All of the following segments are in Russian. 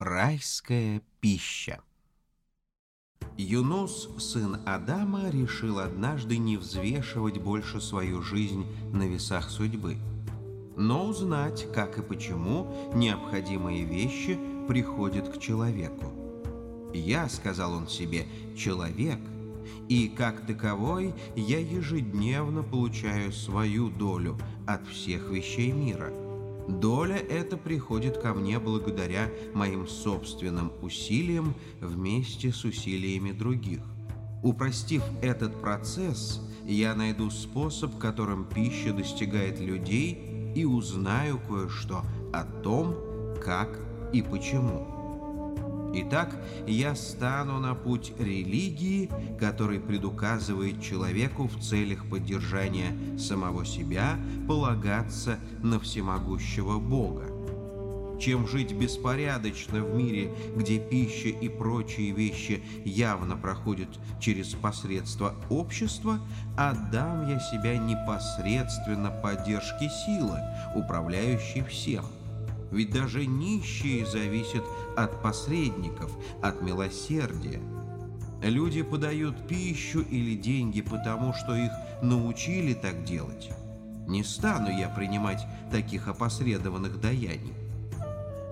Райская пища Юнус, сын Адама, решил однажды не взвешивать больше свою жизнь на весах судьбы, но узнать, как и почему необходимые вещи приходят к человеку. «Я», — сказал он себе, — «человек, и как таковой я ежедневно получаю свою долю от всех вещей мира». Доля эта приходит ко мне благодаря моим собственным усилиям вместе с усилиями других. Упростив этот процесс, я найду способ, которым пища достигает людей и узнаю кое-что о том, как и почему. Итак, я стану на путь религии, который предуказывает человеку в целях поддержания самого себя полагаться на всемогущего Бога. Чем жить беспорядочно в мире, где пища и прочие вещи явно проходят через посредство общества, отдам я себя непосредственно поддержке силы, управляющей всем. Ведь даже нищие зависят от посредников, от милосердия. Люди подают пищу или деньги потому, что их научили так делать. Не стану я принимать таких опосредованных даяний.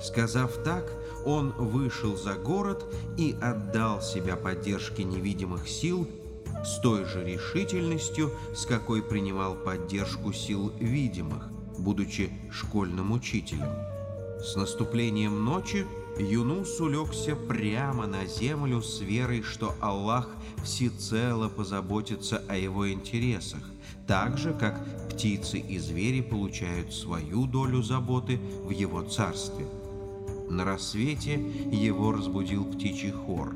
Сказав так, он вышел за город и отдал себя поддержке невидимых сил с той же решительностью, с какой принимал поддержку сил видимых, будучи школьным учителем. С наступлением ночи Юнус улегся прямо на землю с верой, что Аллах всецело позаботится о его интересах, так же, как птицы и звери получают свою долю заботы в его царстве. На рассвете его разбудил птичий хор.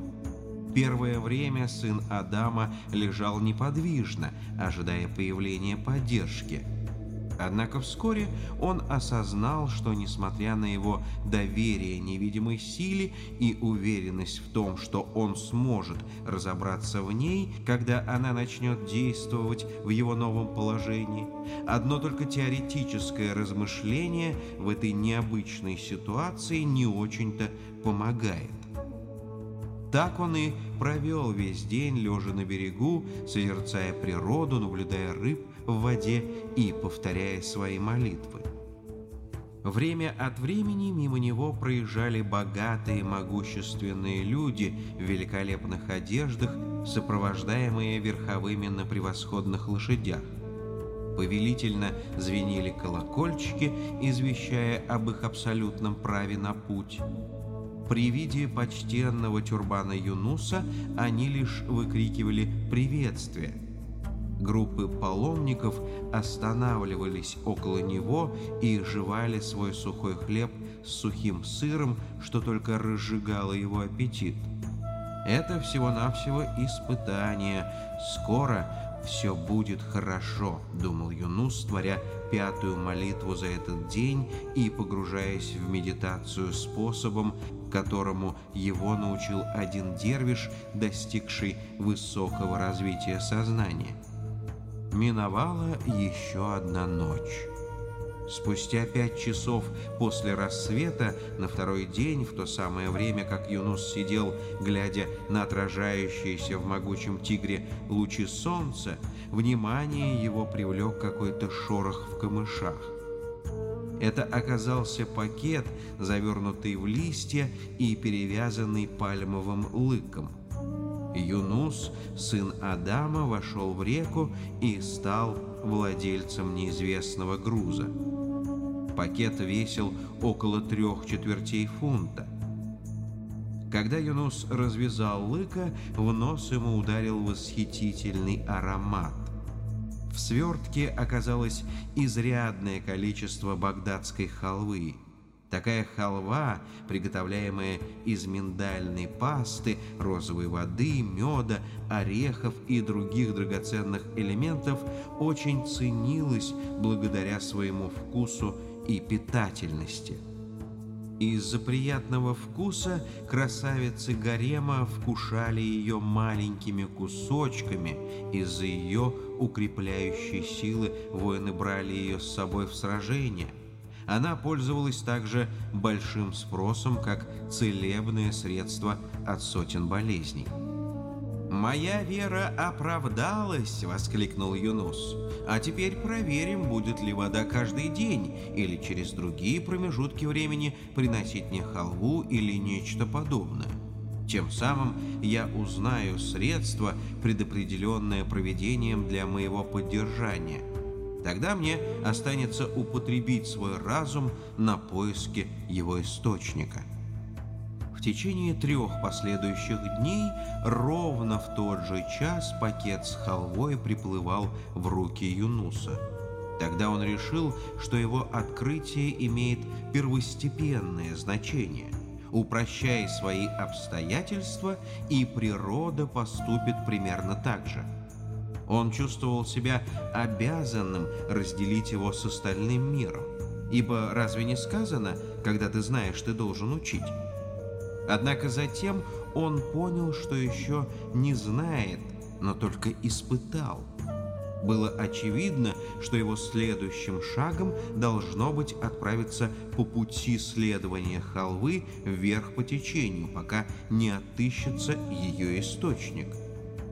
Первое время сын Адама лежал неподвижно, ожидая появления поддержки – Однако вскоре он осознал, что несмотря на его доверие невидимой силе и уверенность в том, что он сможет разобраться в ней, когда она начнет действовать в его новом положении, одно только теоретическое размышление в этой необычной ситуации не очень-то помогает. Так он и провел весь день, лежа на берегу, созерцая природу, наблюдая рыб в воде и повторяя свои молитвы. Время от времени мимо него проезжали богатые могущественные люди в великолепных одеждах, сопровождаемые верховыми на превосходных лошадях. Повелительно звенели колокольчики, извещая об их абсолютном праве на путь. При виде почтенного тюрбана Юнуса они лишь выкрикивали «приветствие», Группы паломников останавливались около него и жевали свой сухой хлеб с сухим сыром, что только разжигало его аппетит. Это всего-навсего испытание. Скоро все будет хорошо, думал Юнус, творя пятую молитву за этот день и погружаясь в медитацию способом, которому его научил один дервиш, достигший высокого развития сознания. Миновала еще одна ночь. Спустя пять часов после рассвета, на второй день, в то самое время, как Юнус сидел, глядя на отражающиеся в могучем тигре лучи солнца, внимание его привлек какой-то шорох в камышах. Это оказался пакет, завернутый в листья и перевязанный пальмовым лыком. Юнус, сын Адама, вошел в реку и стал владельцем неизвестного груза. Пакет весил около трех четвертей фунта. Когда Юнус развязал лыка, в нос ему ударил восхитительный аромат. В свертке оказалось изрядное количество багдадской халвы – Такая халва, приготовляемая из миндальной пасты, розовой воды, меда, орехов и других драгоценных элементов, очень ценилась благодаря своему вкусу и питательности. Из-за приятного вкуса красавицы гарема вкушали ее маленькими кусочками, из-за ее укрепляющей силы воины брали ее с собой в сражение – Она пользовалась также большим спросом как целебное средство от сотен болезней. «Моя вера оправдалась!» — воскликнул Юнус. «А теперь проверим, будет ли вода каждый день или через другие промежутки времени приносить мне халву или нечто подобное. Тем самым я узнаю средство, предопределенное проведением для моего поддержания. Тогда мне останется употребить свой разум на поиски его источника». В течение трех последующих дней ровно в тот же час пакет с халвой приплывал в руки Юнуса. Тогда он решил, что его открытие имеет первостепенное значение. Упрощай свои обстоятельства, и природа поступит примерно так же. Он чувствовал себя обязанным разделить его с остальным миром. Ибо разве не сказано, когда ты знаешь, ты должен учить? Однако затем он понял, что еще не знает, но только испытал. Было очевидно, что его следующим шагом должно быть отправиться по пути следования халвы вверх по течению, пока не отыщется ее источник.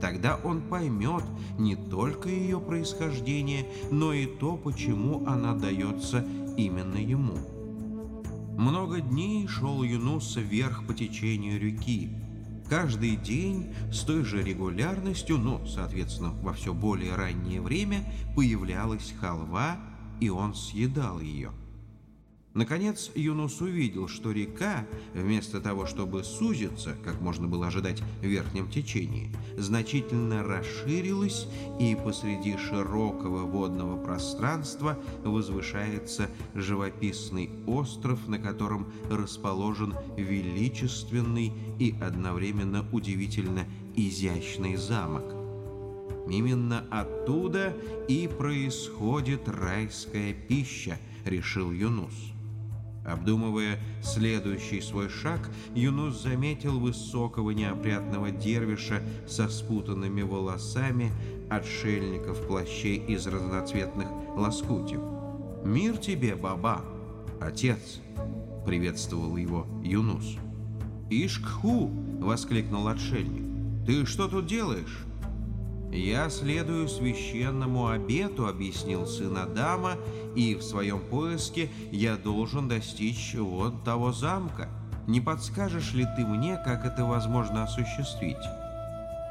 Тогда он поймет не только ее происхождение, но и то, почему она дается именно ему. Много дней шел Юнус вверх по течению реки. Каждый день с той же регулярностью, но, соответственно, во все более раннее время, появлялась халва, и он съедал ее. Наконец Юнус увидел, что река, вместо того, чтобы сузиться, как можно было ожидать в верхнем течении, значительно расширилась, и посреди широкого водного пространства возвышается живописный остров, на котором расположен величественный и одновременно удивительно изящный замок. Именно оттуда и происходит райская пища, решил Юнус. Обдумывая следующий свой шаг, Юнус заметил высокого неопрятного дервиша со спутанными волосами, отшельников плащей из разноцветных лоскутьев. «Мир тебе, баба, отец!» — приветствовал его Юнус. «Ишкху!» — воскликнул отшельник. «Ты что тут делаешь?» «Я следую священному обету», — объяснил сын Адама, «и в своем поиске я должен достичь вот того замка. Не подскажешь ли ты мне, как это возможно осуществить?»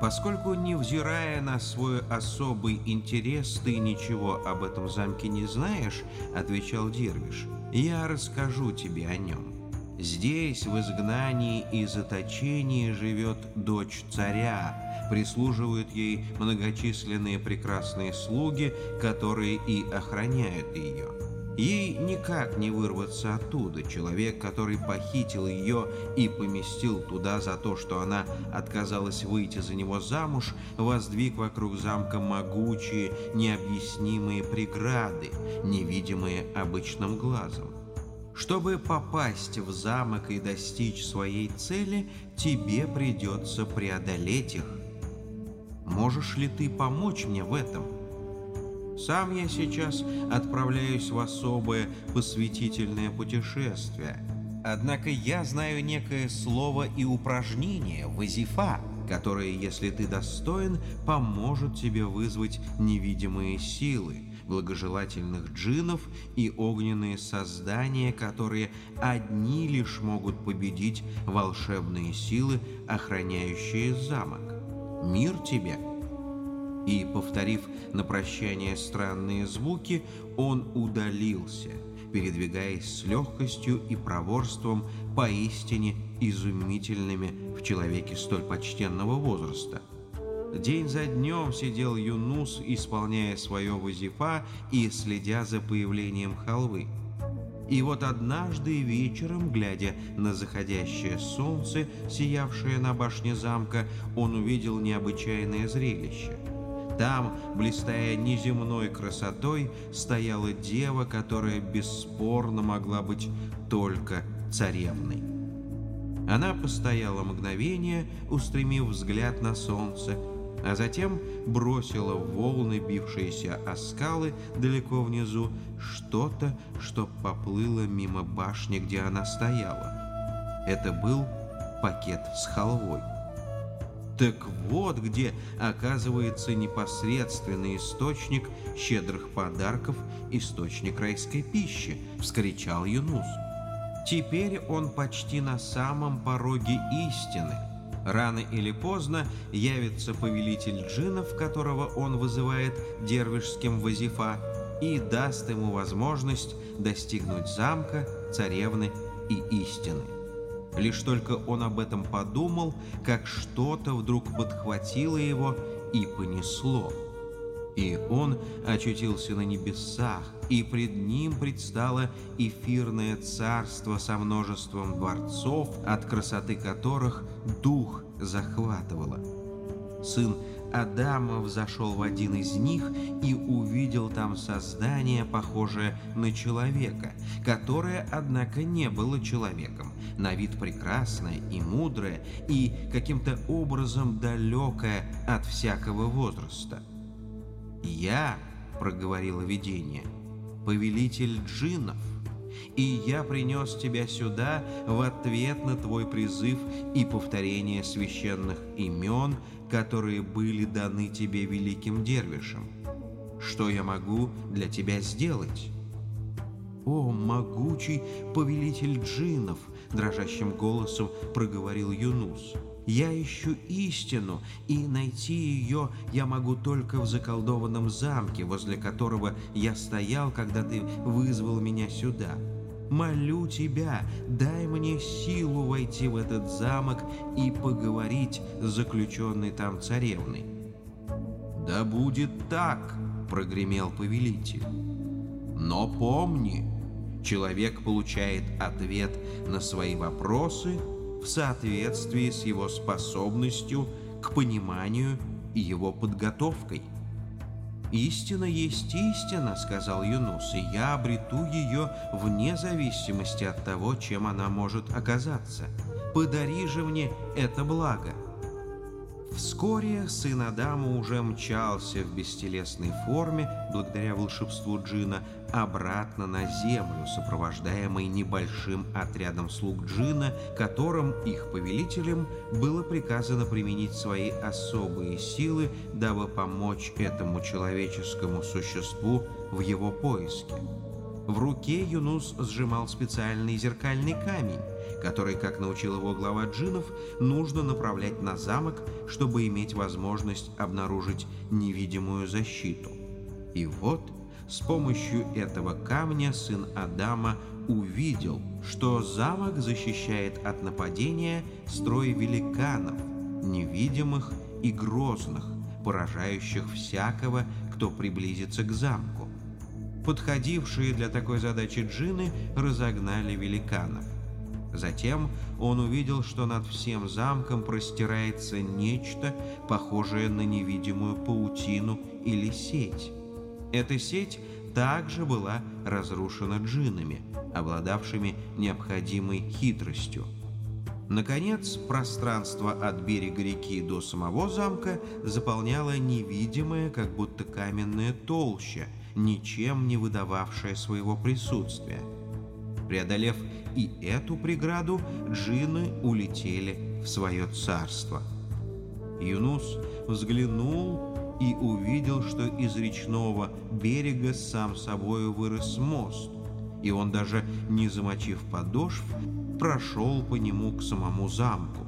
«Поскольку, невзирая на свой особый интерес, ты ничего об этом замке не знаешь», — отвечал Дервиш, — «я расскажу тебе о нем». Здесь, в изгнании и заточении, живет дочь царя, прислуживают ей многочисленные прекрасные слуги, которые и охраняют ее. Ей никак не вырваться оттуда. Человек, который похитил ее и поместил туда за то, что она отказалась выйти за него замуж, воздвиг вокруг замка могучие, необъяснимые преграды, невидимые обычным глазом. Чтобы попасть в замок и достичь своей цели, тебе придется преодолеть их. Можешь ли ты помочь мне в этом? Сам я сейчас отправляюсь в особое посвятительное путешествие. Однако я знаю некое слово и упражнение, вазифа, которое, если ты достоин, поможет тебе вызвать невидимые силы благожелательных джинов и огненные создания, которые одни лишь могут победить волшебные силы, охраняющие замок. Мир тебе! И, повторив на прощание странные звуки, он удалился, передвигаясь с легкостью и проворством поистине изумительными в человеке столь почтенного возраста – День за днем сидел Юнус, исполняя свое вазифа и следя за появлением халвы. И вот однажды вечером, глядя на заходящее солнце, сиявшее на башне замка, он увидел необычайное зрелище. Там, блистая неземной красотой, стояла дева, которая бесспорно могла быть только царевной. Она постояла мгновение, устремив взгляд на солнце, а затем бросила в волны, бившиеся о скалы далеко внизу, что-то, что поплыло мимо башни, где она стояла. Это был пакет с халвой. Так вот где оказывается непосредственный источник щедрых подарков, источник райской пищи, вскричал Юнус. Теперь он почти на самом пороге истины. Рано или поздно явится повелитель джинов, которого он вызывает дервишским вазифа, и даст ему возможность достигнуть замка, царевны и истины. Лишь только он об этом подумал, как что-то вдруг подхватило его и понесло. И он очутился на небесах, и пред ним предстало эфирное царство со множеством дворцов, от красоты которых дух захватывало. Сын Адама взошел в один из них и увидел там создание, похожее на человека, которое, однако, не было человеком, на вид прекрасное и мудрое, и каким-то образом далекое от всякого возраста. «Я», — проговорило видение, — «повелитель джиннов» и я принес тебя сюда в ответ на твой призыв и повторение священных имен, которые были даны тебе великим дервишем. Что я могу для тебя сделать?» «О, могучий повелитель джиннов!» — дрожащим голосом проговорил Юнус. «Я ищу истину, и найти ее я могу только в заколдованном замке, возле которого я стоял, когда ты вызвал меня сюда. Молю тебя, дай мне силу войти в этот замок и поговорить с заключенной там царевной». «Да будет так!» — прогремел повелитель. «Но помни, человек получает ответ на свои вопросы в соответствии с его способностью к пониманию и его подготовкой». «Истина есть истина», — сказал Юнус, — «и я обрету ее вне зависимости от того, чем она может оказаться. Подари же мне это благо». Вскоре сын Адама уже мчался в бестелесной форме, благодаря волшебству Джина, обратно на землю, сопровождаемый небольшим отрядом слуг Джина, которым их повелителям было приказано применить свои особые силы, дабы помочь этому человеческому существу в его поиске. В руке Юнус сжимал специальный зеркальный камень, который, как научил его глава джинов, нужно направлять на замок, чтобы иметь возможность обнаружить невидимую защиту. И вот с помощью этого камня сын Адама увидел, что замок защищает от нападения строй великанов, невидимых и грозных, поражающих всякого, кто приблизится к замку. Подходившие для такой задачи джины разогнали великанов. Затем он увидел, что над всем замком простирается нечто, похожее на невидимую паутину или сеть. Эта сеть также была разрушена джиннами, обладавшими необходимой хитростью. Наконец, пространство от берега реки до самого замка заполняла невидимая, как будто каменная толща, ничем не выдававшая своего присутствия. Преодолев и эту преграду, джины улетели в свое царство. Юнус взглянул и увидел, что из речного берега сам собою вырос мост, и он даже не замочив подошв, прошел по нему к самому замку.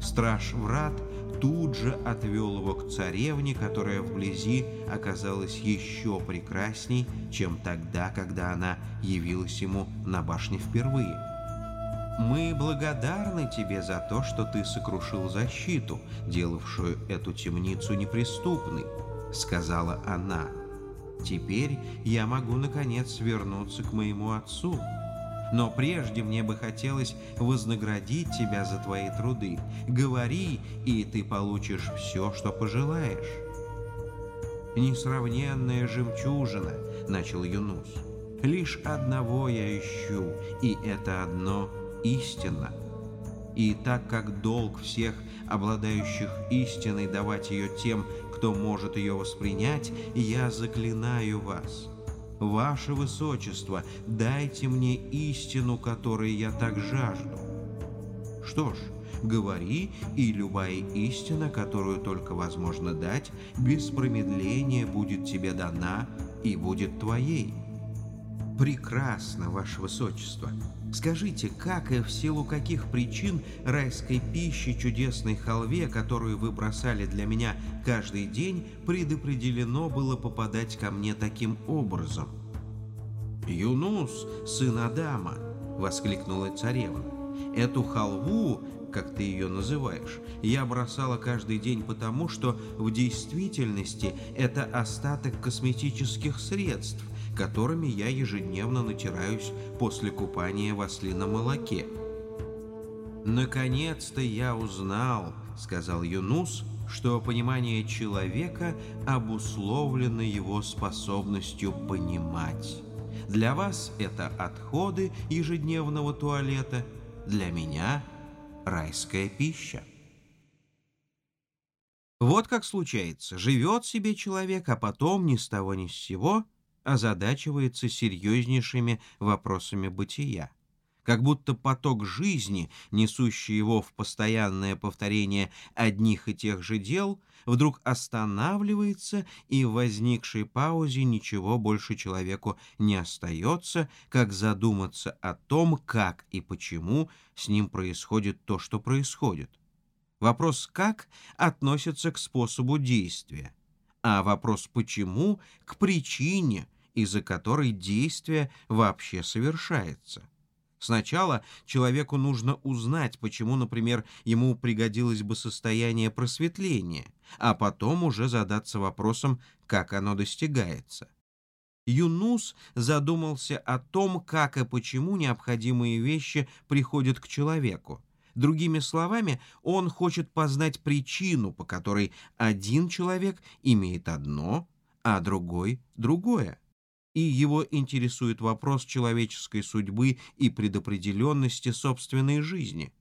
Страж врат тут же отвел его к царевне, которая вблизи оказалась еще прекрасней, чем тогда, когда она явилась ему на башне впервые. Мы благодарны тебе за то, что ты сокрушил защиту, делавшую эту темницу неприступной, сказала она. Теперь я могу, наконец, вернуться к моему отцу. Но прежде мне бы хотелось вознаградить тебя за твои труды. Говори, и ты получишь все, что пожелаешь. «Несравненная жемчужина», — начал Юнус. «Лишь одного я ищу, и это одно истина. И так как долг всех, обладающих истиной, давать ее тем, кто может ее воспринять, я заклинаю вас. Ваше Высочество, дайте мне истину, которой я так жажду. Что ж, говори, и любая истина, которую только возможно дать, без промедления будет тебе дана и будет твоей. Прекрасно, Ваше Высочество. Скажите, как и в силу каких причин райской пищи чудесной халве, которую вы бросали для меня каждый день, предопределено было попадать ко мне таким образом? «Юнус, сын Адама!» — воскликнула царевна. «Эту халву, как ты ее называешь, я бросала каждый день потому, что в действительности это остаток косметических средств, которыми я ежедневно натираюсь после купания в ослином молоке. «Наконец-то я узнал», — сказал Юнус, что понимание человека обусловлено его способностью понимать. Для вас это отходы ежедневного туалета, для меня райская пища. Вот как случается, живет себе человек, а потом ни с того ни с сего – озадачивается серьезнейшими вопросами бытия. Как будто поток жизни, несущий его в постоянное повторение одних и тех же дел, вдруг останавливается, и в возникшей паузе ничего больше человеку не остается, как задуматься о том, как и почему с ним происходит то, что происходит. Вопрос «как» относится к способу действия, а вопрос «почему» — к причине, из-за которой действие вообще совершается. Сначала человеку нужно узнать, почему, например, ему пригодилось бы состояние просветления, а потом уже задаться вопросом, как оно достигается. Юнус задумался о том, как и почему необходимые вещи приходят к человеку. Другими словами, он хочет познать причину, по которой один человек имеет одно, а другой — другое и его интересует вопрос человеческой судьбы и предопределенности собственной жизни.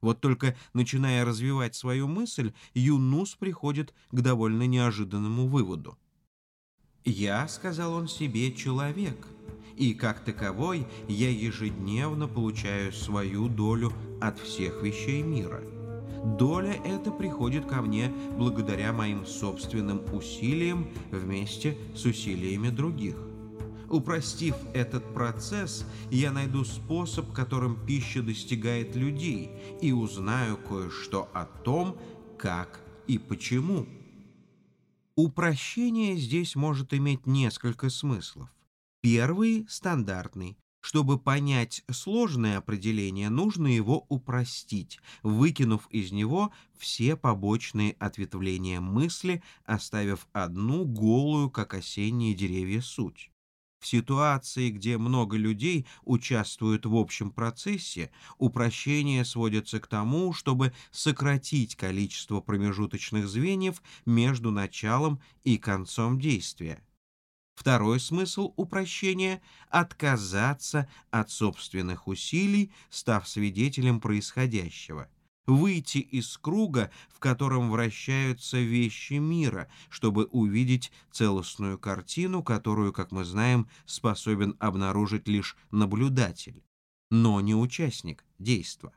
Вот только начиная развивать свою мысль, Юнус приходит к довольно неожиданному выводу. «Я, — сказал он себе, — человек, и как таковой я ежедневно получаю свою долю от всех вещей мира. Доля эта приходит ко мне благодаря моим собственным усилиям вместе с усилиями других. Упростив этот процесс, я найду способ, которым пища достигает людей, и узнаю кое-что о том, как и почему. Упрощение здесь может иметь несколько смыслов. Первый – стандартный. Чтобы понять сложное определение, нужно его упростить, выкинув из него все побочные ответвления мысли, оставив одну голую, как осенние деревья, суть. В ситуации, где много людей участвуют в общем процессе, упрощение сводится к тому, чтобы сократить количество промежуточных звеньев между началом и концом действия. Второй смысл упрощения — отказаться от собственных усилий, став свидетелем происходящего — выйти из круга, в котором вращаются вещи мира, чтобы увидеть целостную картину, которую, как мы знаем, способен обнаружить лишь наблюдатель, но не участник действа.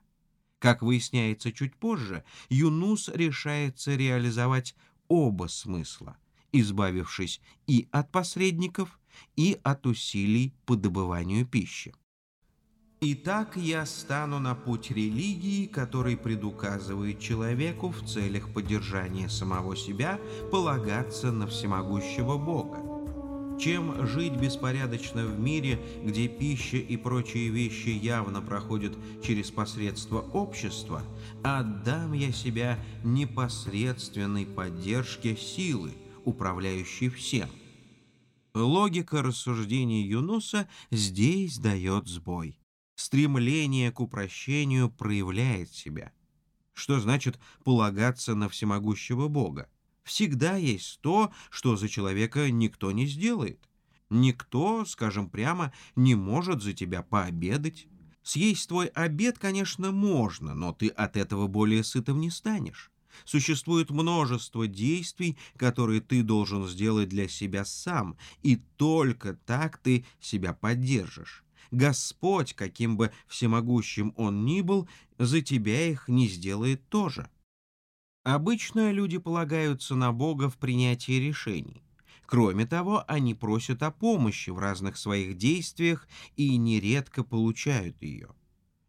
Как выясняется чуть позже, Юнус решается реализовать оба смысла, избавившись и от посредников, и от усилий по добыванию пищи. Итак, я стану на путь религии, который предуказывает человеку в целях поддержания самого себя полагаться на всемогущего Бога. Чем жить беспорядочно в мире, где пища и прочие вещи явно проходят через посредство общества, отдам я себя непосредственной поддержке силы, управляющей всем. Логика рассуждений Юнуса здесь дает сбой стремление к упрощению проявляет себя. Что значит полагаться на всемогущего Бога? Всегда есть то, что за человека никто не сделает. Никто, скажем прямо, не может за тебя пообедать. Съесть твой обед, конечно, можно, но ты от этого более сытым не станешь. Существует множество действий, которые ты должен сделать для себя сам, и только так ты себя поддержишь. Господь, каким бы всемогущим он ни был, за тебя их не сделает тоже. Обычно люди полагаются на Бога в принятии решений. Кроме того, они просят о помощи в разных своих действиях и нередко получают ее.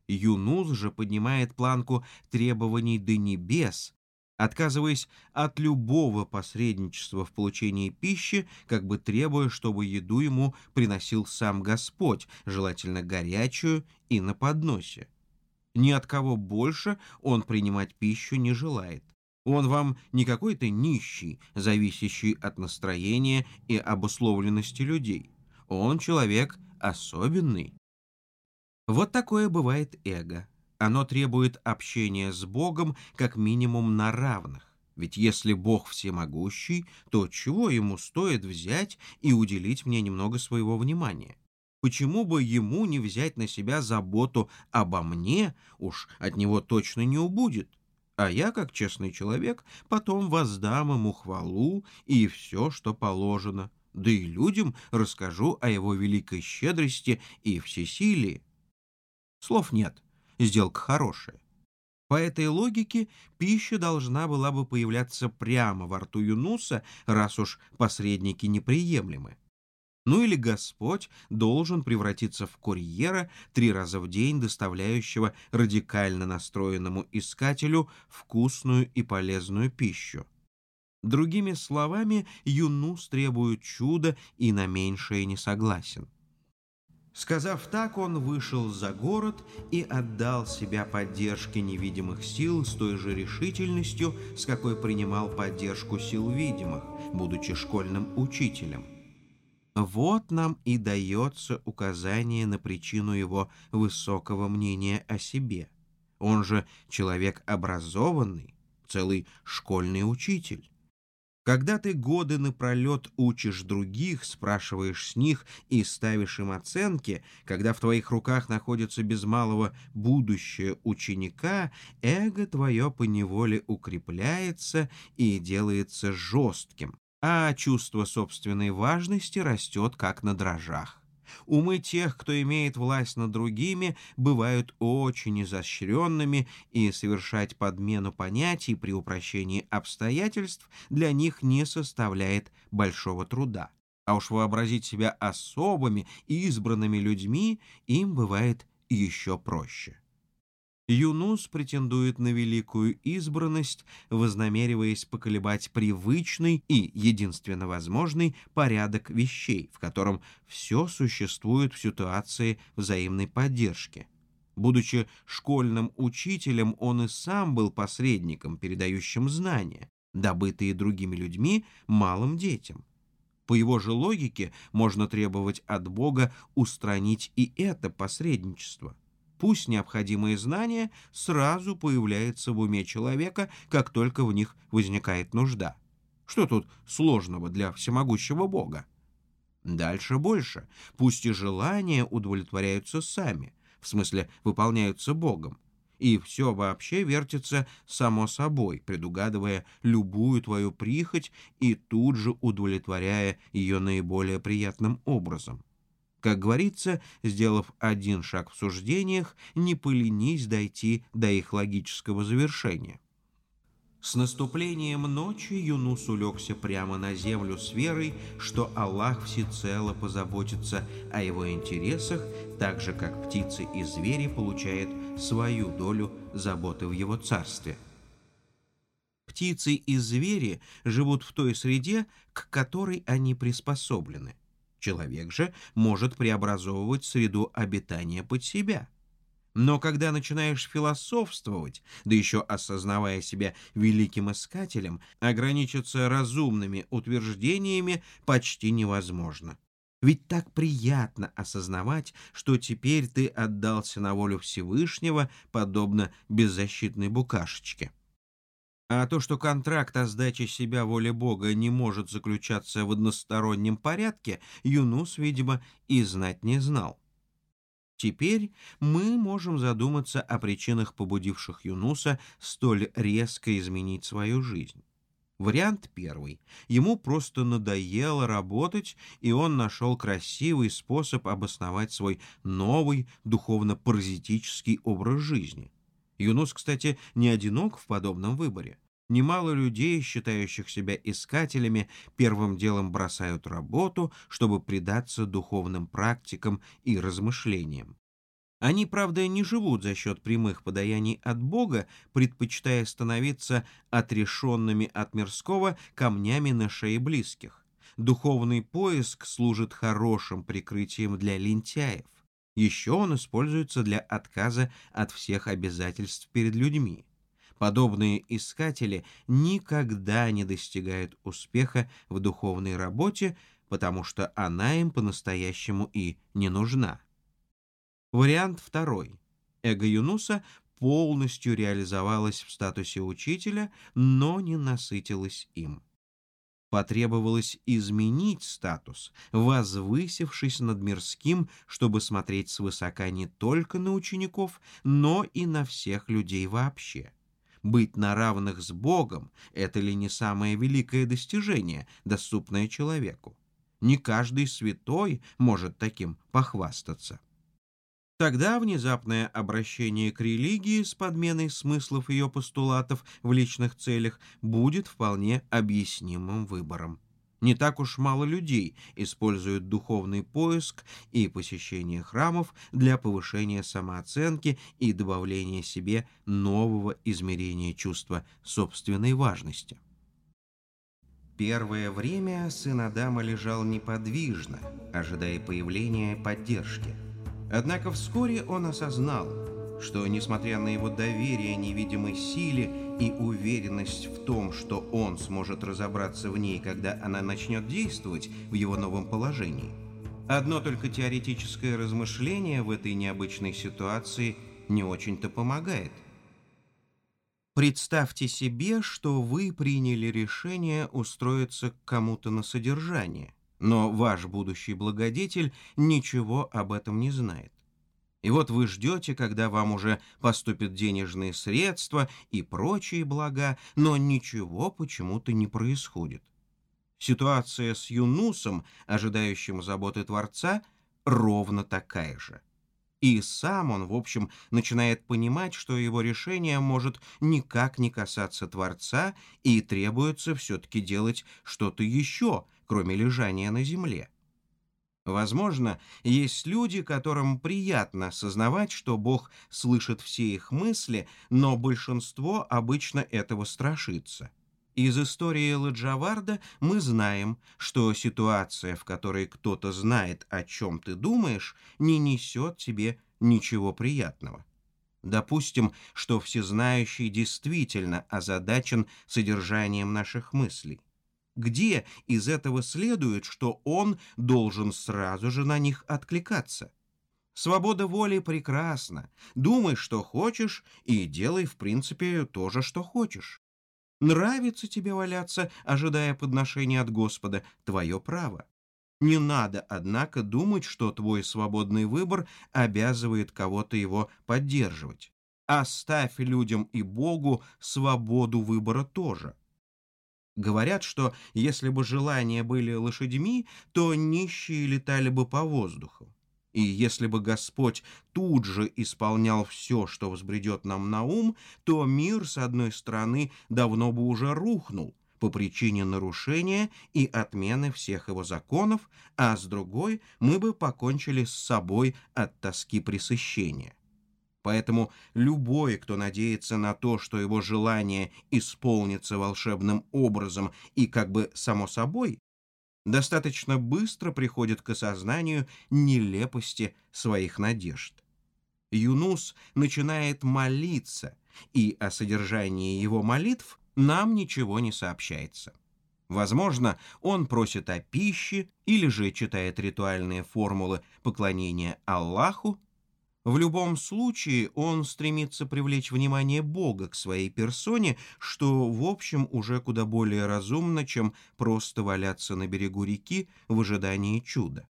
Юнус же поднимает планку требований до небес, отказываясь от любого посредничества в получении пищи, как бы требуя, чтобы еду ему приносил сам Господь, желательно горячую и на подносе. Ни от кого больше он принимать пищу не желает. Он вам не какой-то нищий, зависящий от настроения и обусловленности людей. Он человек особенный. Вот такое бывает эго. Оно требует общения с Богом как минимум на равных. Ведь если Бог всемогущий, то чего ему стоит взять и уделить мне немного своего внимания? Почему бы ему не взять на себя заботу обо мне, уж от него точно не убудет? а я, как честный человек, потом воздам ему хвалу и все, что положено, да и людям расскажу о его великой щедрости и всесилии. Слов нет, сделка хорошая. По этой логике пища должна была бы появляться прямо во рту Юнуса, раз уж посредники неприемлемы. Ну или Господь должен превратиться в курьера, три раза в день доставляющего радикально настроенному искателю вкусную и полезную пищу. Другими словами, Юнус требует чуда и на меньшее не согласен. Сказав так, он вышел за город и отдал себя поддержке невидимых сил с той же решительностью, с какой принимал поддержку сил видимых, будучи школьным учителем. Вот нам и дается указание на причину его высокого мнения о себе. Он же человек образованный, целый школьный учитель. Когда ты годы напролет учишь других, спрашиваешь с них и ставишь им оценки, когда в твоих руках находится без малого будущее ученика, эго твое поневоле укрепляется и делается жестким, а чувство собственной важности растет как на дрожжах. Умы тех, кто имеет власть над другими, бывают очень изощренными, и совершать подмену понятий при упрощении обстоятельств для них не составляет большого труда. А уж вообразить себя особыми избранными людьми им бывает еще проще. Юнус претендует на великую избранность, вознамериваясь поколебать привычный и единственно возможный порядок вещей, в котором все существует в ситуации взаимной поддержки. Будучи школьным учителем, он и сам был посредником, передающим знания, добытые другими людьми малым детям. По его же логике можно требовать от Бога устранить и это посредничество – Пусть необходимые знания сразу появляются в уме человека, как только в них возникает нужда. Что тут сложного для всемогущего Бога? Дальше больше. Пусть и желания удовлетворяются сами, в смысле выполняются Богом. И все вообще вертится само собой, предугадывая любую твою прихоть и тут же удовлетворяя ее наиболее приятным образом. Как говорится, сделав один шаг в суждениях, не поленись дойти до их логического завершения. С наступлением ночи Юнус улегся прямо на землю с верой, что Аллах всецело позаботится о его интересах, так же, как птицы и звери получают свою долю заботы в его царстве. Птицы и звери живут в той среде, к которой они приспособлены. Человек же может преобразовывать среду обитания под себя. Но когда начинаешь философствовать, да еще осознавая себя великим искателем, ограничиться разумными утверждениями почти невозможно. Ведь так приятно осознавать, что теперь ты отдался на волю Всевышнего, подобно беззащитной букашечке. А то, что контракт о сдаче себя воле Бога не может заключаться в одностороннем порядке, Юнус, видимо, и знать не знал. Теперь мы можем задуматься о причинах, побудивших Юнуса столь резко изменить свою жизнь. Вариант первый. Ему просто надоело работать, и он нашел красивый способ обосновать свой новый духовно-паразитический образ жизни. Юнус, кстати, не одинок в подобном выборе. Немало людей, считающих себя искателями, первым делом бросают работу, чтобы предаться духовным практикам и размышлениям. Они, правда, не живут за счет прямых подаяний от Бога, предпочитая становиться отрешенными от мирского камнями на шее близких. Духовный поиск служит хорошим прикрытием для лентяев. Еще он используется для отказа от всех обязательств перед людьми. Подобные искатели никогда не достигают успеха в духовной работе, потому что она им по-настоящему и не нужна. Вариант второй. Эго Юнуса полностью реализовалось в статусе учителя, но не насытилось им. Потребовалось изменить статус, возвысившись над мирским, чтобы смотреть свысока не только на учеников, но и на всех людей вообще. Быть на равных с Богом — это ли не самое великое достижение, доступное человеку? Не каждый святой может таким похвастаться. Тогда внезапное обращение к религии с подменой смыслов ее постулатов в личных целях будет вполне объяснимым выбором. Не так уж мало людей используют духовный поиск и посещение храмов для повышения самооценки и добавления себе нового измерения чувства собственной важности. Первое время сын Адама лежал неподвижно, ожидая появления поддержки – Однако вскоре он осознал, что, несмотря на его доверие невидимой силе и уверенность в том, что он сможет разобраться в ней, когда она начнет действовать в его новом положении, одно только теоретическое размышление в этой необычной ситуации не очень-то помогает. Представьте себе, что вы приняли решение устроиться к кому-то на содержание – но ваш будущий благодетель ничего об этом не знает. И вот вы ждете, когда вам уже поступят денежные средства и прочие блага, но ничего почему-то не происходит. Ситуация с Юнусом, ожидающим заботы Творца, ровно такая же. И сам он, в общем, начинает понимать, что его решение может никак не касаться Творца и требуется все-таки делать что-то еще, кроме лежания на земле. Возможно, есть люди, которым приятно осознавать, что Бог слышит все их мысли, но большинство обычно этого страшится. Из истории Ладжаварда мы знаем, что ситуация, в которой кто-то знает, о чем ты думаешь, не несет тебе ничего приятного. Допустим, что всезнающий действительно озадачен содержанием наших мыслей где из этого следует, что он должен сразу же на них откликаться. Свобода воли прекрасна. Думай, что хочешь, и делай, в принципе, то же, что хочешь. Нравится тебе валяться, ожидая подношения от Господа, твое право. Не надо, однако, думать, что твой свободный выбор обязывает кого-то его поддерживать. Оставь людям и Богу свободу выбора тоже. Говорят, что если бы желания были лошадьми, то нищие летали бы по воздуху. И если бы Господь тут же исполнял все, что взбредет нам на ум, то мир, с одной стороны, давно бы уже рухнул по причине нарушения и отмены всех его законов, а с другой мы бы покончили с собой от тоски пресыщения. Поэтому любой, кто надеется на то, что его желание исполнится волшебным образом и как бы само собой, достаточно быстро приходит к осознанию нелепости своих надежд. Юнус начинает молиться, и о содержании его молитв нам ничего не сообщается. Возможно, он просит о пище или же читает ритуальные формулы поклонения Аллаху, в любом случае он стремится привлечь внимание Бога к своей персоне, что, в общем, уже куда более разумно, чем просто валяться на берегу реки в ожидании чуда.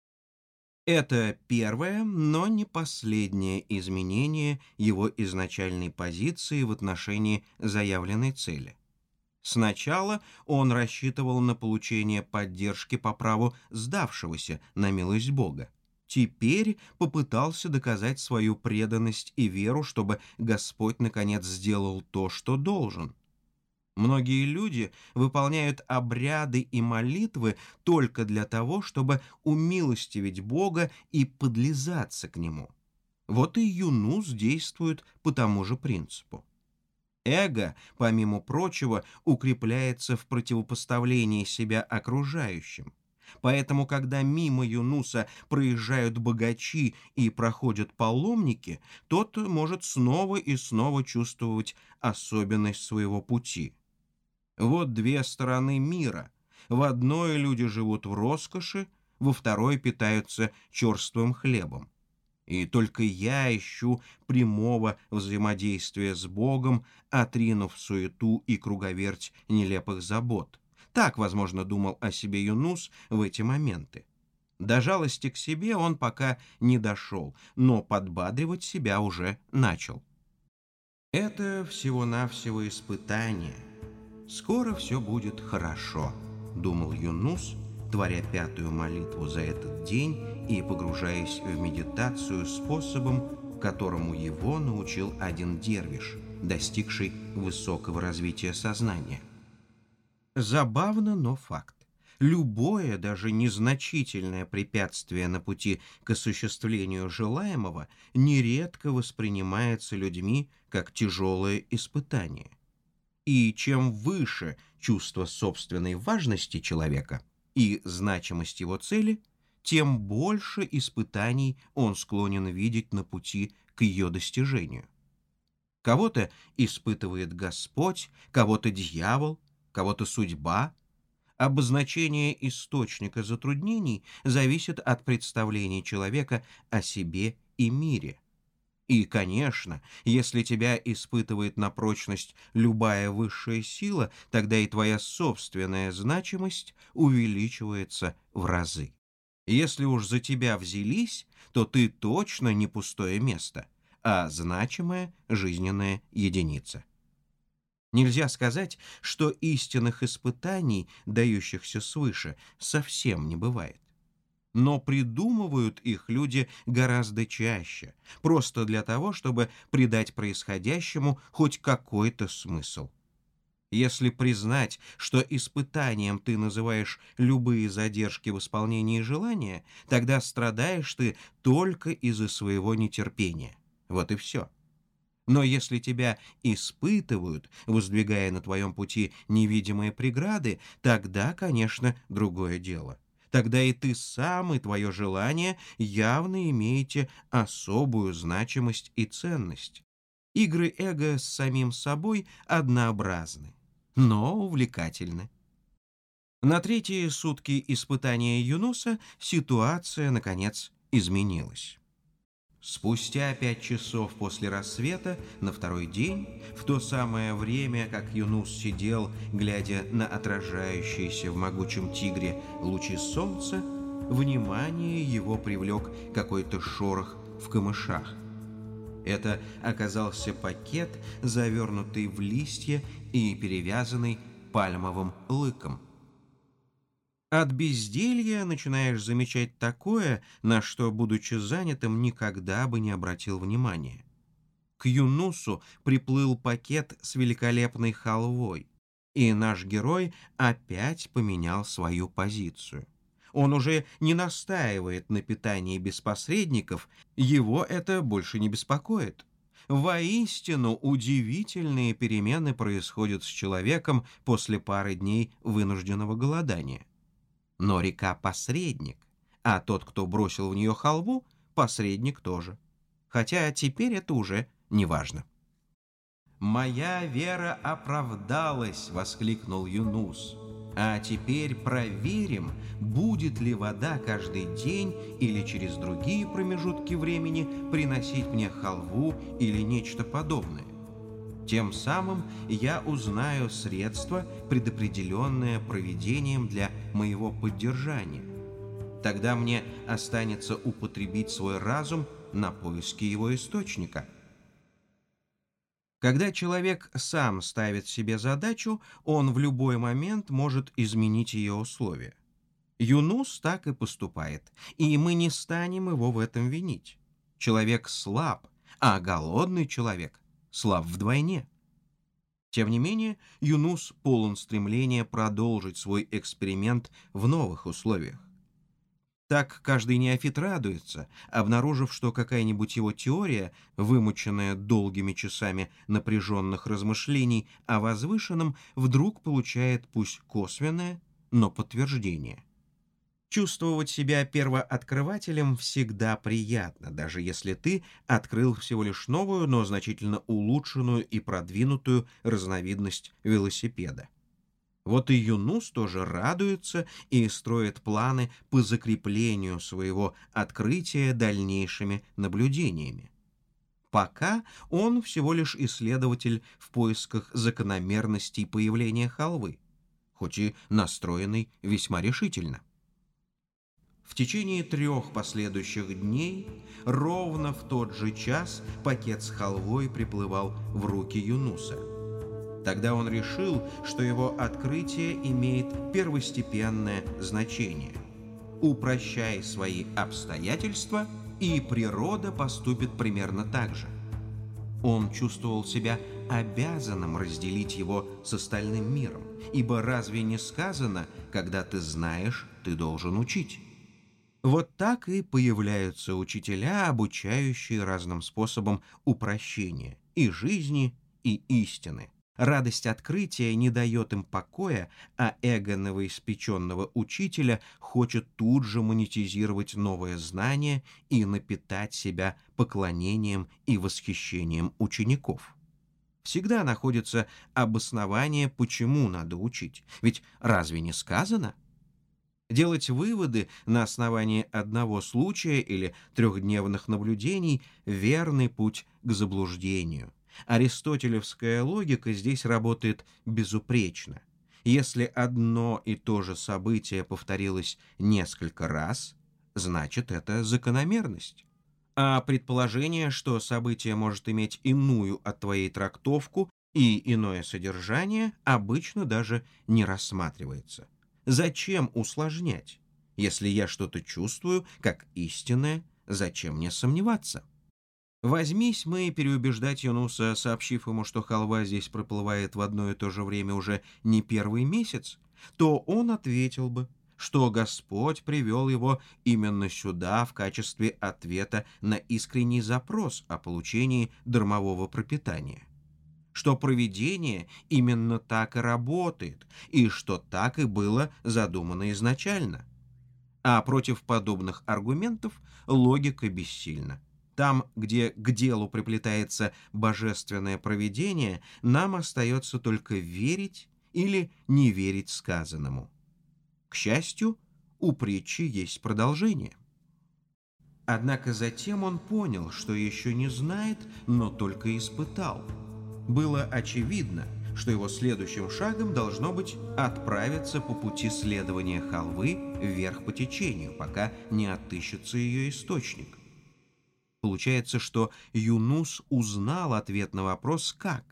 Это первое, но не последнее изменение его изначальной позиции в отношении заявленной цели. Сначала он рассчитывал на получение поддержки по праву сдавшегося на милость Бога. Теперь попытался доказать свою преданность и веру, чтобы Господь наконец сделал то, что должен. Многие люди выполняют обряды и молитвы только для того, чтобы умилостивить Бога и подлизаться к Нему. Вот и Юнус действует по тому же принципу. Эго, помимо прочего, укрепляется в противопоставлении себя окружающим. Поэтому, когда мимо Юнуса проезжают богачи и проходят паломники, тот может снова и снова чувствовать особенность своего пути – вот две стороны мира. В одной люди живут в роскоши, во второй питаются черствым хлебом. И только я ищу прямого взаимодействия с Богом, отринув суету и круговерть нелепых забот. Так, возможно, думал о себе Юнус в эти моменты. До жалости к себе он пока не дошел, но подбадривать себя уже начал. Это всего-навсего испытание — «Скоро все будет хорошо», — думал Юнус, творя пятую молитву за этот день и погружаясь в медитацию способом, которому его научил один дервиш, достигший высокого развития сознания. Забавно, но факт. Любое, даже незначительное препятствие на пути к осуществлению желаемого нередко воспринимается людьми как тяжелое испытание. И чем выше чувство собственной важности человека и значимость его цели, тем больше испытаний он склонен видеть на пути к ее достижению. Кого-то испытывает Господь, кого-то дьявол, кого-то судьба. Обозначение источника затруднений зависит от представления человека о себе и мире – и, конечно, если тебя испытывает на прочность любая высшая сила, тогда и твоя собственная значимость увеличивается в разы. Если уж за тебя взялись, то ты точно не пустое место, а значимая жизненная единица. Нельзя сказать, что истинных испытаний, дающихся свыше, совсем не бывает но придумывают их люди гораздо чаще, просто для того, чтобы придать происходящему хоть какой-то смысл. Если признать, что испытанием ты называешь любые задержки в исполнении желания, тогда страдаешь ты только из-за своего нетерпения. Вот и все. Но если тебя испытывают, воздвигая на твоем пути невидимые преграды, тогда, конечно, другое дело тогда и ты сам, и твое желание явно имеете особую значимость и ценность. Игры эго с самим собой однообразны, но увлекательны. На третьи сутки испытания Юнуса ситуация, наконец, изменилась. Спустя пять часов после рассвета, на второй день, в то самое время, как Юнус сидел, глядя на отражающиеся в могучем тигре лучи солнца, внимание его привлек какой-то шорох в камышах. Это оказался пакет, завернутый в листья и перевязанный пальмовым лыком – от безделья начинаешь замечать такое, на что, будучи занятым, никогда бы не обратил внимания. К Юнусу приплыл пакет с великолепной халвой, и наш герой опять поменял свою позицию. Он уже не настаивает на питании без посредников, его это больше не беспокоит. Воистину удивительные перемены происходят с человеком после пары дней вынужденного голодания. Но река — посредник, а тот, кто бросил в нее халву, посредник тоже. Хотя теперь это уже не важно. «Моя вера оправдалась!» — воскликнул Юнус. «А теперь проверим, будет ли вода каждый день или через другие промежутки времени приносить мне халву или нечто подобное. Тем самым я узнаю средства, предопределенное проведением для моего поддержания. Тогда мне останется употребить свой разум на поиски его источника. Когда человек сам ставит себе задачу, он в любой момент может изменить ее условия. Юнус так и поступает, и мы не станем его в этом винить. Человек слаб, а голодный человек слаб вдвойне. Тем не менее, Юнус полон стремления продолжить свой эксперимент в новых условиях. Так каждый неофит радуется, обнаружив, что какая-нибудь его теория, вымученная долгими часами напряженных размышлений о возвышенном, вдруг получает пусть косвенное, но подтверждение. Чувствовать себя первооткрывателем всегда приятно, даже если ты открыл всего лишь новую, но значительно улучшенную и продвинутую разновидность велосипеда. Вот и Юнус тоже радуется и строит планы по закреплению своего открытия дальнейшими наблюдениями. Пока он всего лишь исследователь в поисках закономерностей появления халвы, хоть и настроенный весьма решительно. В течение трех последующих дней, ровно в тот же час, пакет с халвой приплывал в руки Юнуса. Тогда он решил, что его открытие имеет первостепенное значение. Упрощай свои обстоятельства, и природа поступит примерно так же. Он чувствовал себя обязанным разделить его с остальным миром, ибо разве не сказано, когда ты знаешь, ты должен учить? Вот так и появляются учителя, обучающие разным способам упрощения и жизни, и истины. Радость открытия не дает им покоя, а эго новоиспеченного учителя хочет тут же монетизировать новое знание и напитать себя поклонением и восхищением учеников. Всегда находится обоснование, почему надо учить. Ведь разве не сказано – Делать выводы на основании одного случая или трехдневных наблюдений – верный путь к заблуждению. Аристотелевская логика здесь работает безупречно. Если одно и то же событие повторилось несколько раз, значит это закономерность. А предположение, что событие может иметь иную от твоей трактовку и иное содержание, обычно даже не рассматривается. Зачем усложнять? Если я что-то чувствую как истинное, зачем мне сомневаться? Возьмись мы переубеждать Юнуса, сообщив ему, что халва здесь проплывает в одно и то же время уже не первый месяц, то он ответил бы, что Господь привел его именно сюда в качестве ответа на искренний запрос о получении дармового пропитания что провидение именно так и работает, и что так и было задумано изначально. А против подобных аргументов логика бессильна. Там, где к делу приплетается божественное провидение, нам остается только верить или не верить сказанному. К счастью, у притчи есть продолжение. Однако затем он понял, что еще не знает, но только испытал – было очевидно, что его следующим шагом должно быть отправиться по пути следования халвы вверх по течению, пока не отыщется ее источник. Получается, что Юнус узнал ответ на вопрос «как?».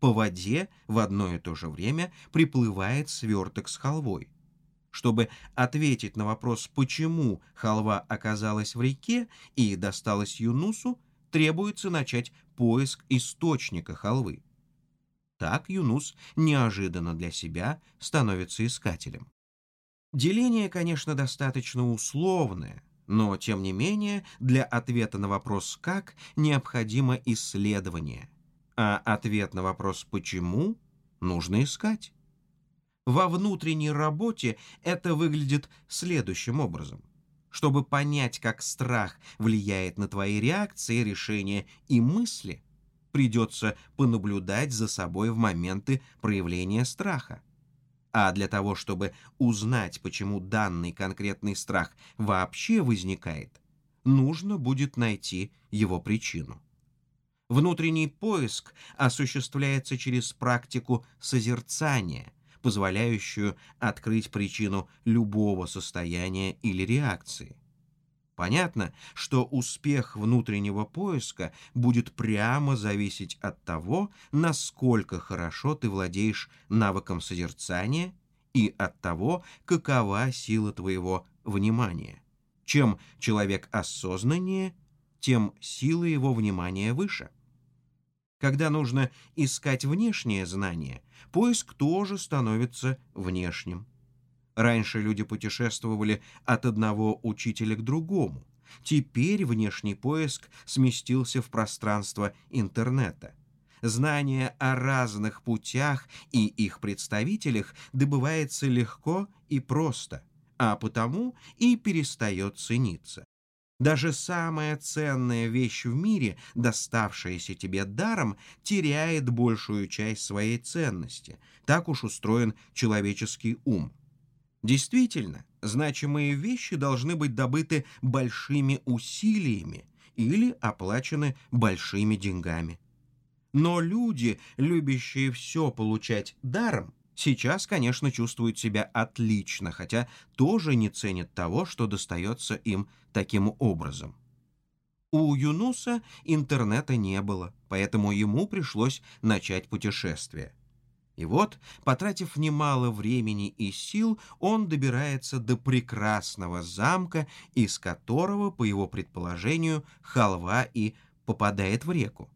По воде в одно и то же время приплывает сверток с халвой. Чтобы ответить на вопрос, почему халва оказалась в реке и досталась Юнусу, требуется начать поиск источника халвы. Так Юнус неожиданно для себя становится искателем. Деление, конечно, достаточно условное, но, тем не менее, для ответа на вопрос «как» необходимо исследование, а ответ на вопрос «почему» нужно искать. Во внутренней работе это выглядит следующим образом. Чтобы понять, как страх влияет на твои реакции, решения и мысли, придется понаблюдать за собой в моменты проявления страха. А для того, чтобы узнать, почему данный конкретный страх вообще возникает, нужно будет найти его причину. Внутренний поиск осуществляется через практику созерцания, позволяющую открыть причину любого состояния или реакции. Понятно, что успех внутреннего поиска будет прямо зависеть от того, насколько хорошо ты владеешь навыком созерцания и от того, какова сила твоего внимания. Чем человек осознаннее, тем сила его внимания выше. Когда нужно искать внешнее знание, поиск тоже становится внешним. Раньше люди путешествовали от одного учителя к другому. Теперь внешний поиск сместился в пространство интернета. Знание о разных путях и их представителях добывается легко и просто, а потому и перестает цениться. Даже самая ценная вещь в мире, доставшаяся тебе даром, теряет большую часть своей ценности. Так уж устроен человеческий ум. Действительно, значимые вещи должны быть добыты большими усилиями или оплачены большими деньгами. Но люди, любящие все получать даром, сейчас, конечно, чувствуют себя отлично, хотя тоже не ценят того, что достается им таким образом. У Юнуса интернета не было, поэтому ему пришлось начать путешествие. И вот, потратив немало времени и сил, он добирается до прекрасного замка, из которого, по его предположению, халва и попадает в реку.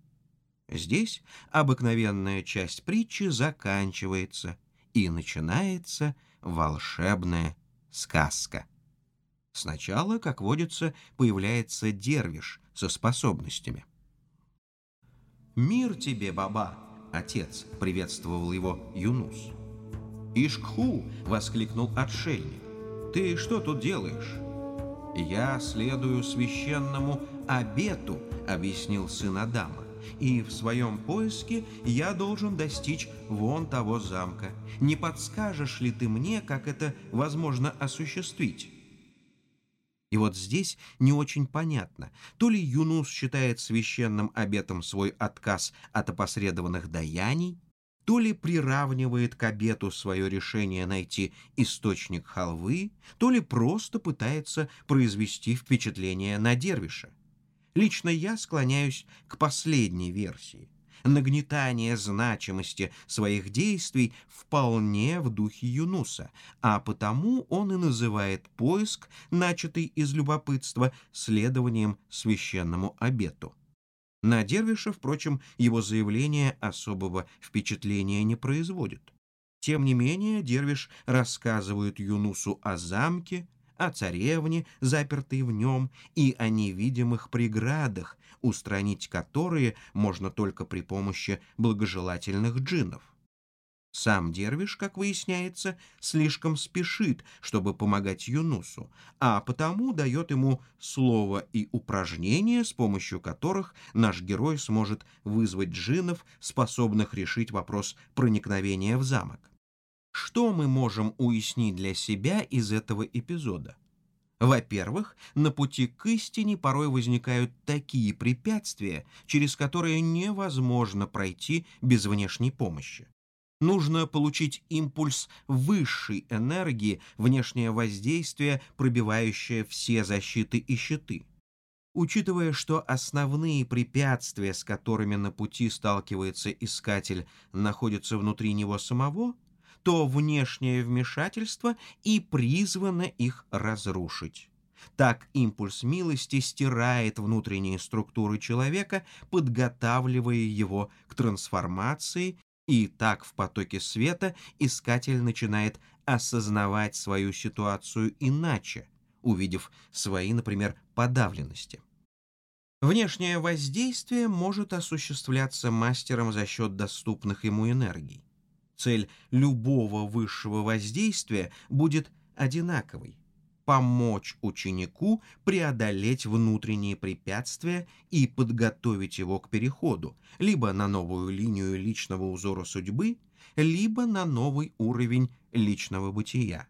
Здесь обыкновенная часть притчи заканчивается, и начинается волшебная сказка. Сначала, как водится, появляется дервиш со способностями. «Мир тебе, баба!» отец», — приветствовал его Юнус. «Ишкху!» — воскликнул отшельник. «Ты что тут делаешь?» «Я следую священному обету», — объяснил сын Адама. «И в своем поиске я должен достичь вон того замка. Не подскажешь ли ты мне, как это возможно осуществить?» И вот здесь не очень понятно, то ли Юнус считает священным обетом свой отказ от опосредованных даяний, то ли приравнивает к обету свое решение найти источник халвы, то ли просто пытается произвести впечатление на дервиша. Лично я склоняюсь к последней версии нагнетание значимости своих действий вполне в духе Юнуса, а потому он и называет поиск, начатый из любопытства, следованием священному обету. На Дервиша, впрочем, его заявление особого впечатления не производит. Тем не менее, Дервиш рассказывает Юнусу о замке, о царевне, запертой в нем, и о невидимых преградах, устранить которые можно только при помощи благожелательных джиннов. Сам Дервиш, как выясняется, слишком спешит, чтобы помогать Юнусу, а потому дает ему слово и упражнения, с помощью которых наш герой сможет вызвать джиннов, способных решить вопрос проникновения в замок. Что мы можем уяснить для себя из этого эпизода? Во-первых, на пути к истине порой возникают такие препятствия, через которые невозможно пройти без внешней помощи. Нужно получить импульс высшей энергии, внешнее воздействие, пробивающее все защиты и щиты. Учитывая, что основные препятствия, с которыми на пути сталкивается искатель, находятся внутри него самого, то внешнее вмешательство и призвано их разрушить. Так импульс милости стирает внутренние структуры человека, подготавливая его к трансформации, и так в потоке света искатель начинает осознавать свою ситуацию иначе, увидев свои, например, подавленности. Внешнее воздействие может осуществляться мастером за счет доступных ему энергий. Цель любого высшего воздействия будет одинаковой – помочь ученику преодолеть внутренние препятствия и подготовить его к переходу либо на новую линию личного узора судьбы, либо на новый уровень личного бытия.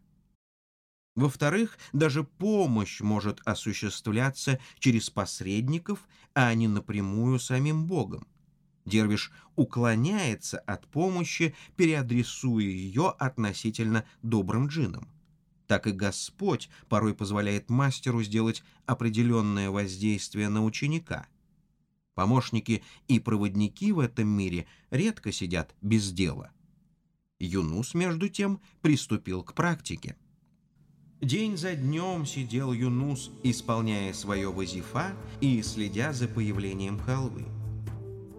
Во-вторых, даже помощь может осуществляться через посредников, а не напрямую самим Богом. Дервиш уклоняется от помощи, переадресуя ее относительно добрым джинам. Так и Господь порой позволяет мастеру сделать определенное воздействие на ученика. Помощники и проводники в этом мире редко сидят без дела. Юнус, между тем, приступил к практике. День за днем сидел Юнус, исполняя свое вазифа и следя за появлением халвы.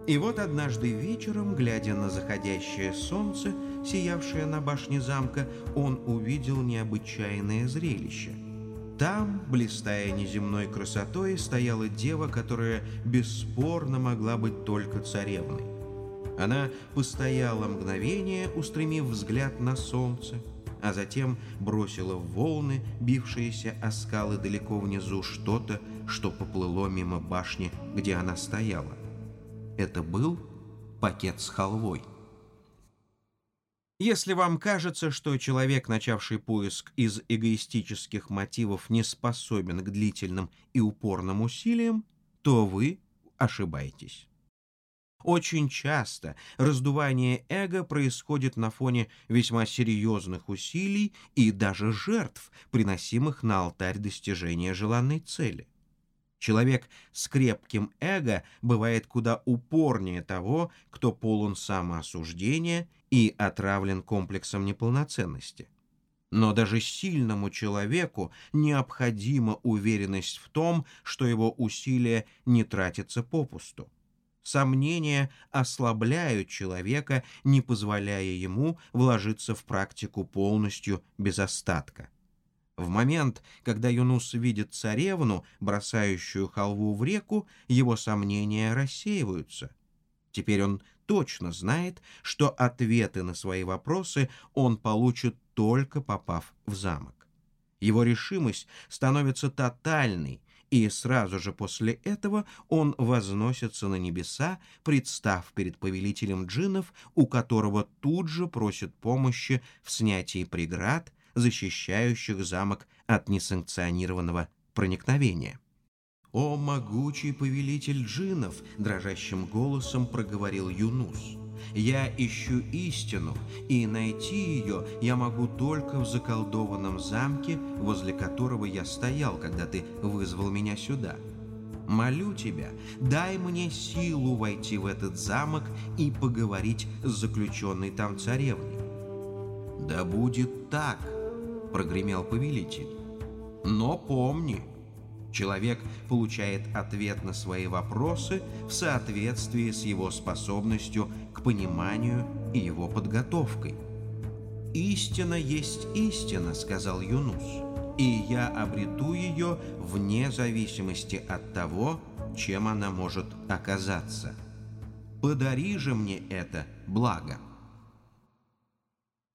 И вот однажды вечером, глядя на заходящее солнце, сиявшее на башне замка, он увидел необычайное зрелище. Там, блистая неземной красотой, стояла дева, которая бесспорно могла быть только царевной. Она постояла мгновение, устремив взгляд на солнце, а затем бросила в волны, бившиеся о скалы далеко внизу, что-то, что поплыло мимо башни, где она стояла. Это был пакет с халвой. Если вам кажется, что человек, начавший поиск из эгоистических мотивов, не способен к длительным и упорным усилиям, то вы ошибаетесь. Очень часто раздувание эго происходит на фоне весьма серьезных усилий и даже жертв, приносимых на алтарь достижения желанной цели. Человек с крепким эго бывает куда упорнее того, кто полон самоосуждения и отравлен комплексом неполноценности. Но даже сильному человеку необходима уверенность в том, что его усилия не тратятся попусту. Сомнения ослабляют человека, не позволяя ему вложиться в практику полностью без остатка. В момент, когда Юнус видит царевну, бросающую халву в реку, его сомнения рассеиваются. Теперь он точно знает, что ответы на свои вопросы он получит только попав в замок. Его решимость становится тотальной, и сразу же после этого он возносится на небеса, представ перед повелителем джиннов, у которого тут же просит помощи в снятии преград защищающих замок от несанкционированного проникновения. «О, могучий повелитель джинов!» — дрожащим голосом проговорил Юнус. «Я ищу истину, и найти ее я могу только в заколдованном замке, возле которого я стоял, когда ты вызвал меня сюда. Молю тебя, дай мне силу войти в этот замок и поговорить с заключенной там царевной». «Да будет так!» — прогремел повелитель. «Но помни, человек получает ответ на свои вопросы в соответствии с его способностью к пониманию и его подготовкой». «Истина есть истина», — сказал Юнус, «и я обрету ее вне зависимости от того, чем она может оказаться. Подари же мне это благо».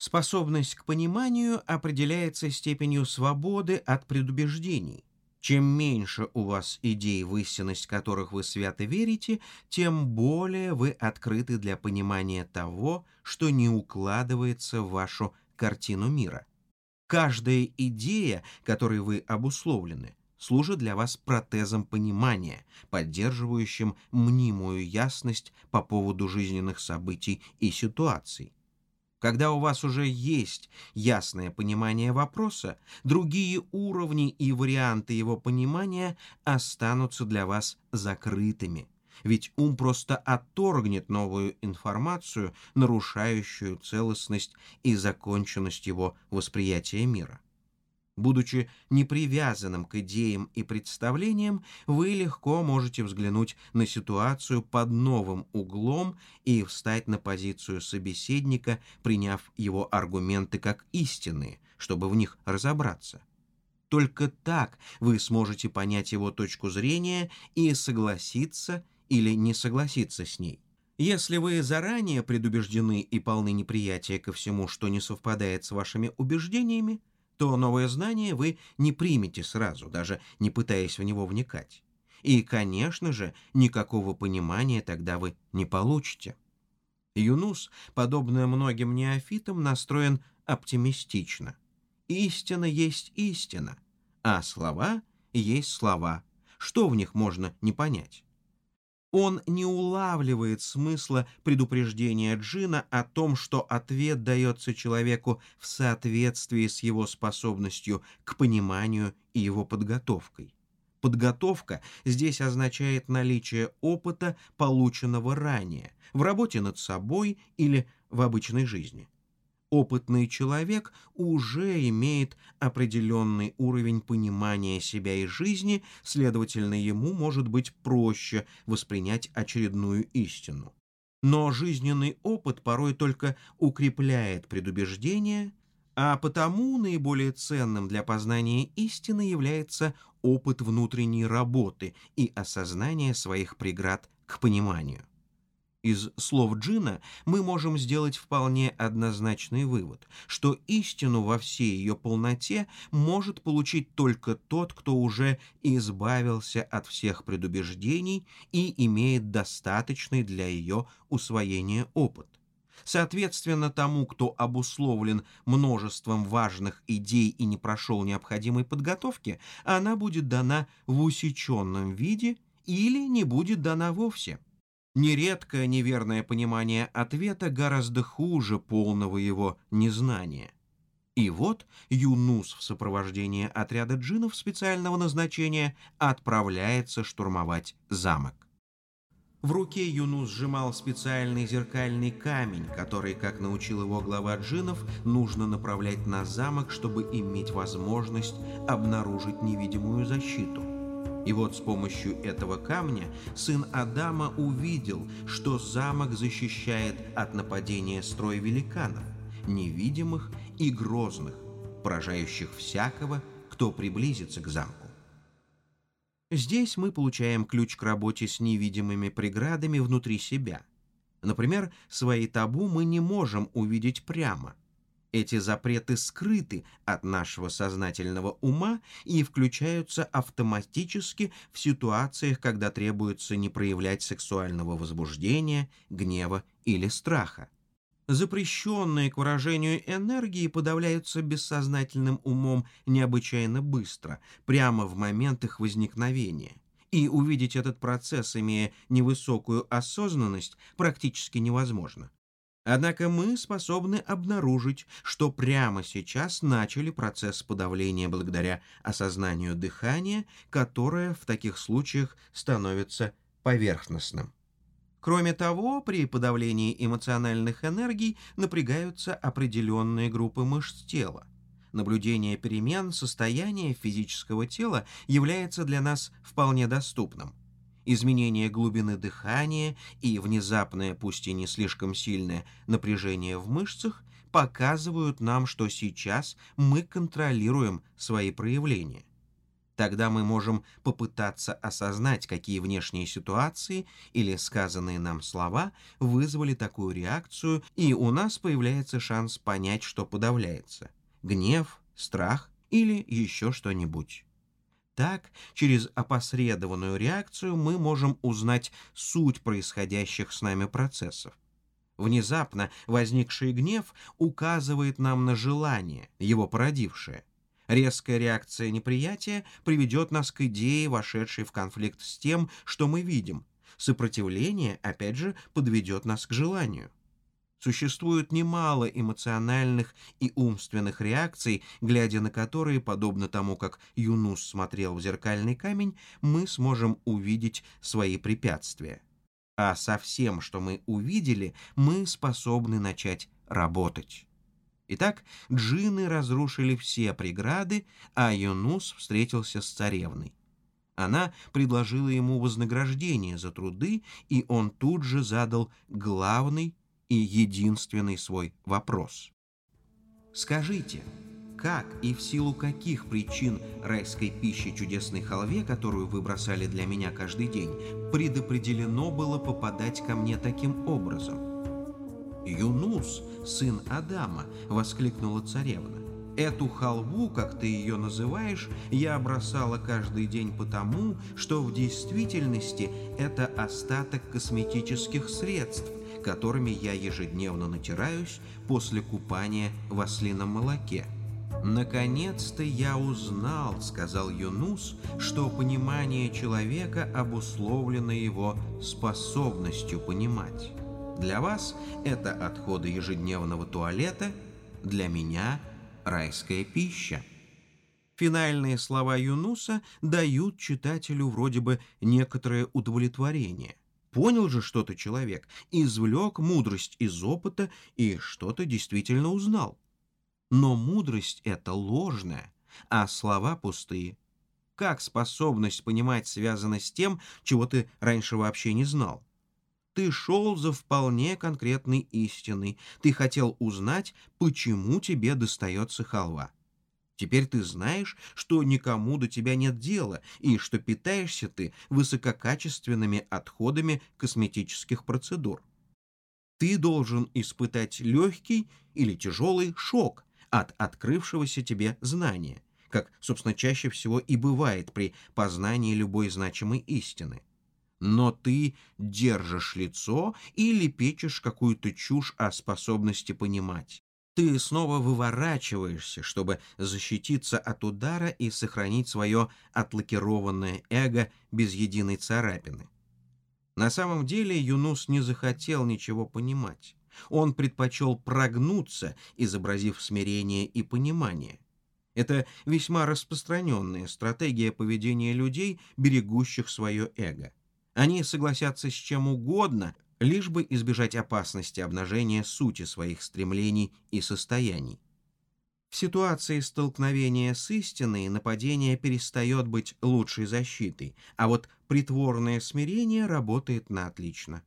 Способность к пониманию определяется степенью свободы от предубеждений. Чем меньше у вас идей, в истинность которых вы свято верите, тем более вы открыты для понимания того, что не укладывается в вашу картину мира. Каждая идея, которой вы обусловлены, служит для вас протезом понимания, поддерживающим мнимую ясность по поводу жизненных событий и ситуаций. Когда у вас уже есть ясное понимание вопроса, другие уровни и варианты его понимания останутся для вас закрытыми. Ведь ум просто отторгнет новую информацию, нарушающую целостность и законченность его восприятия мира. Будучи непривязанным к идеям и представлениям, вы легко можете взглянуть на ситуацию под новым углом и встать на позицию собеседника, приняв его аргументы как истинные, чтобы в них разобраться. Только так вы сможете понять его точку зрения и согласиться или не согласиться с ней. Если вы заранее предубеждены и полны неприятия ко всему, что не совпадает с вашими убеждениями, то новое знание вы не примете сразу, даже не пытаясь в него вникать. И, конечно же, никакого понимания тогда вы не получите. Юнус, подобно многим неофитам, настроен оптимистично. Истина есть истина, а слова есть слова. Что в них можно не понять? Он не улавливает смысла предупреждения Джина о том, что ответ дается человеку в соответствии с его способностью к пониманию и его подготовкой. Подготовка здесь означает наличие опыта, полученного ранее, в работе над собой или в обычной жизни. Опытный человек уже имеет определенный уровень понимания себя и жизни, следовательно, ему может быть проще воспринять очередную истину. Но жизненный опыт порой только укрепляет предубеждение, а потому наиболее ценным для познания истины является опыт внутренней работы и осознание своих преград к пониманию. Из слов Джина мы можем сделать вполне однозначный вывод, что истину во всей ее полноте может получить только тот, кто уже избавился от всех предубеждений и имеет достаточный для ее усвоения опыт. Соответственно, тому, кто обусловлен множеством важных идей и не прошел необходимой подготовки, она будет дана в усеченном виде или не будет дана вовсе. Нередкое неверное понимание ответа гораздо хуже полного его незнания. И вот Юнус в сопровождении отряда джинов специального назначения отправляется штурмовать замок. В руке Юнус сжимал специальный зеркальный камень, который, как научил его глава джинов, нужно направлять на замок, чтобы иметь возможность обнаружить невидимую защиту. И вот с помощью этого камня сын Адама увидел, что замок защищает от нападения строй великанов, невидимых и грозных, поражающих всякого, кто приблизится к замку. Здесь мы получаем ключ к работе с невидимыми преградами внутри себя. Например, свои табу мы не можем увидеть прямо. Эти запреты скрыты от нашего сознательного ума и включаются автоматически в ситуациях, когда требуется не проявлять сексуального возбуждения, гнева или страха запрещенные к выражению энергии подавляются бессознательным умом необычайно быстро, прямо в момент их возникновения. И увидеть этот процесс, имея невысокую осознанность, практически невозможно. Однако мы способны обнаружить, что прямо сейчас начали процесс подавления благодаря осознанию дыхания, которое в таких случаях становится поверхностным. Кроме того, при подавлении эмоциональных энергий напрягаются определенные группы мышц тела. Наблюдение перемен состояния физического тела является для нас вполне доступным. Изменение глубины дыхания и внезапное, пусть и не слишком сильное, напряжение в мышцах показывают нам, что сейчас мы контролируем свои проявления. Тогда мы можем попытаться осознать, какие внешние ситуации или сказанные нам слова вызвали такую реакцию, и у нас появляется шанс понять, что подавляется – гнев, страх или еще что-нибудь. Так, через опосредованную реакцию мы можем узнать суть происходящих с нами процессов. Внезапно возникший гнев указывает нам на желание, его породившее – Резкая реакция неприятия приведет нас к идее, вошедшей в конфликт с тем, что мы видим. Сопротивление, опять же, подведет нас к желанию. Существует немало эмоциональных и умственных реакций, глядя на которые, подобно тому, как Юнус смотрел в зеркальный камень, мы сможем увидеть свои препятствия. А со всем, что мы увидели, мы способны начать работать. Итак, джинны разрушили все преграды, а Юнус встретился с царевной. Она предложила ему вознаграждение за труды, и он тут же задал главный и единственный свой вопрос. «Скажите, как и в силу каких причин райской пищи чудесной халве, которую вы бросали для меня каждый день, предопределено было попадать ко мне таким образом?» «Юнус, сын Адама!» — воскликнула царевна. «Эту халву, как ты ее называешь, я бросала каждый день потому, что в действительности это остаток косметических средств, которыми я ежедневно натираюсь после купания в ослином молоке. «Наконец-то я узнал, — сказал Юнус, — что понимание человека обусловлено его способностью понимать. Для вас это отходы ежедневного туалета, для меня — райская пища». Финальные слова Юнуса дают читателю вроде бы некоторое удовлетворение. Понял же что-то человек, извлек мудрость из опыта и что-то действительно узнал. Но мудрость — это ложная, а слова пустые. Как способность понимать связана с тем, чего ты раньше вообще не знал? Ты шел за вполне конкретной истиной. Ты хотел узнать, почему тебе достается халва. Теперь ты знаешь, что никому до тебя нет дела, и что питаешься ты высококачественными отходами косметических процедур. Ты должен испытать легкий или тяжелый шок, от открывшегося тебе знания, как, собственно, чаще всего и бывает при познании любой значимой истины. Но ты держишь лицо или печешь какую-то чушь о способности понимать. Ты снова выворачиваешься, чтобы защититься от удара и сохранить свое отлакированное эго без единой царапины. На самом деле Юнус не захотел ничего понимать. Он предпочел прогнуться, изобразив смирение и понимание. Это весьма распространенная стратегия поведения людей, берегущих свое эго. Они согласятся с чем угодно, лишь бы избежать опасности обнажения сути своих стремлений и состояний. В ситуации столкновения с истиной нападение перестает быть лучшей защитой, а вот притворное смирение работает на отлично.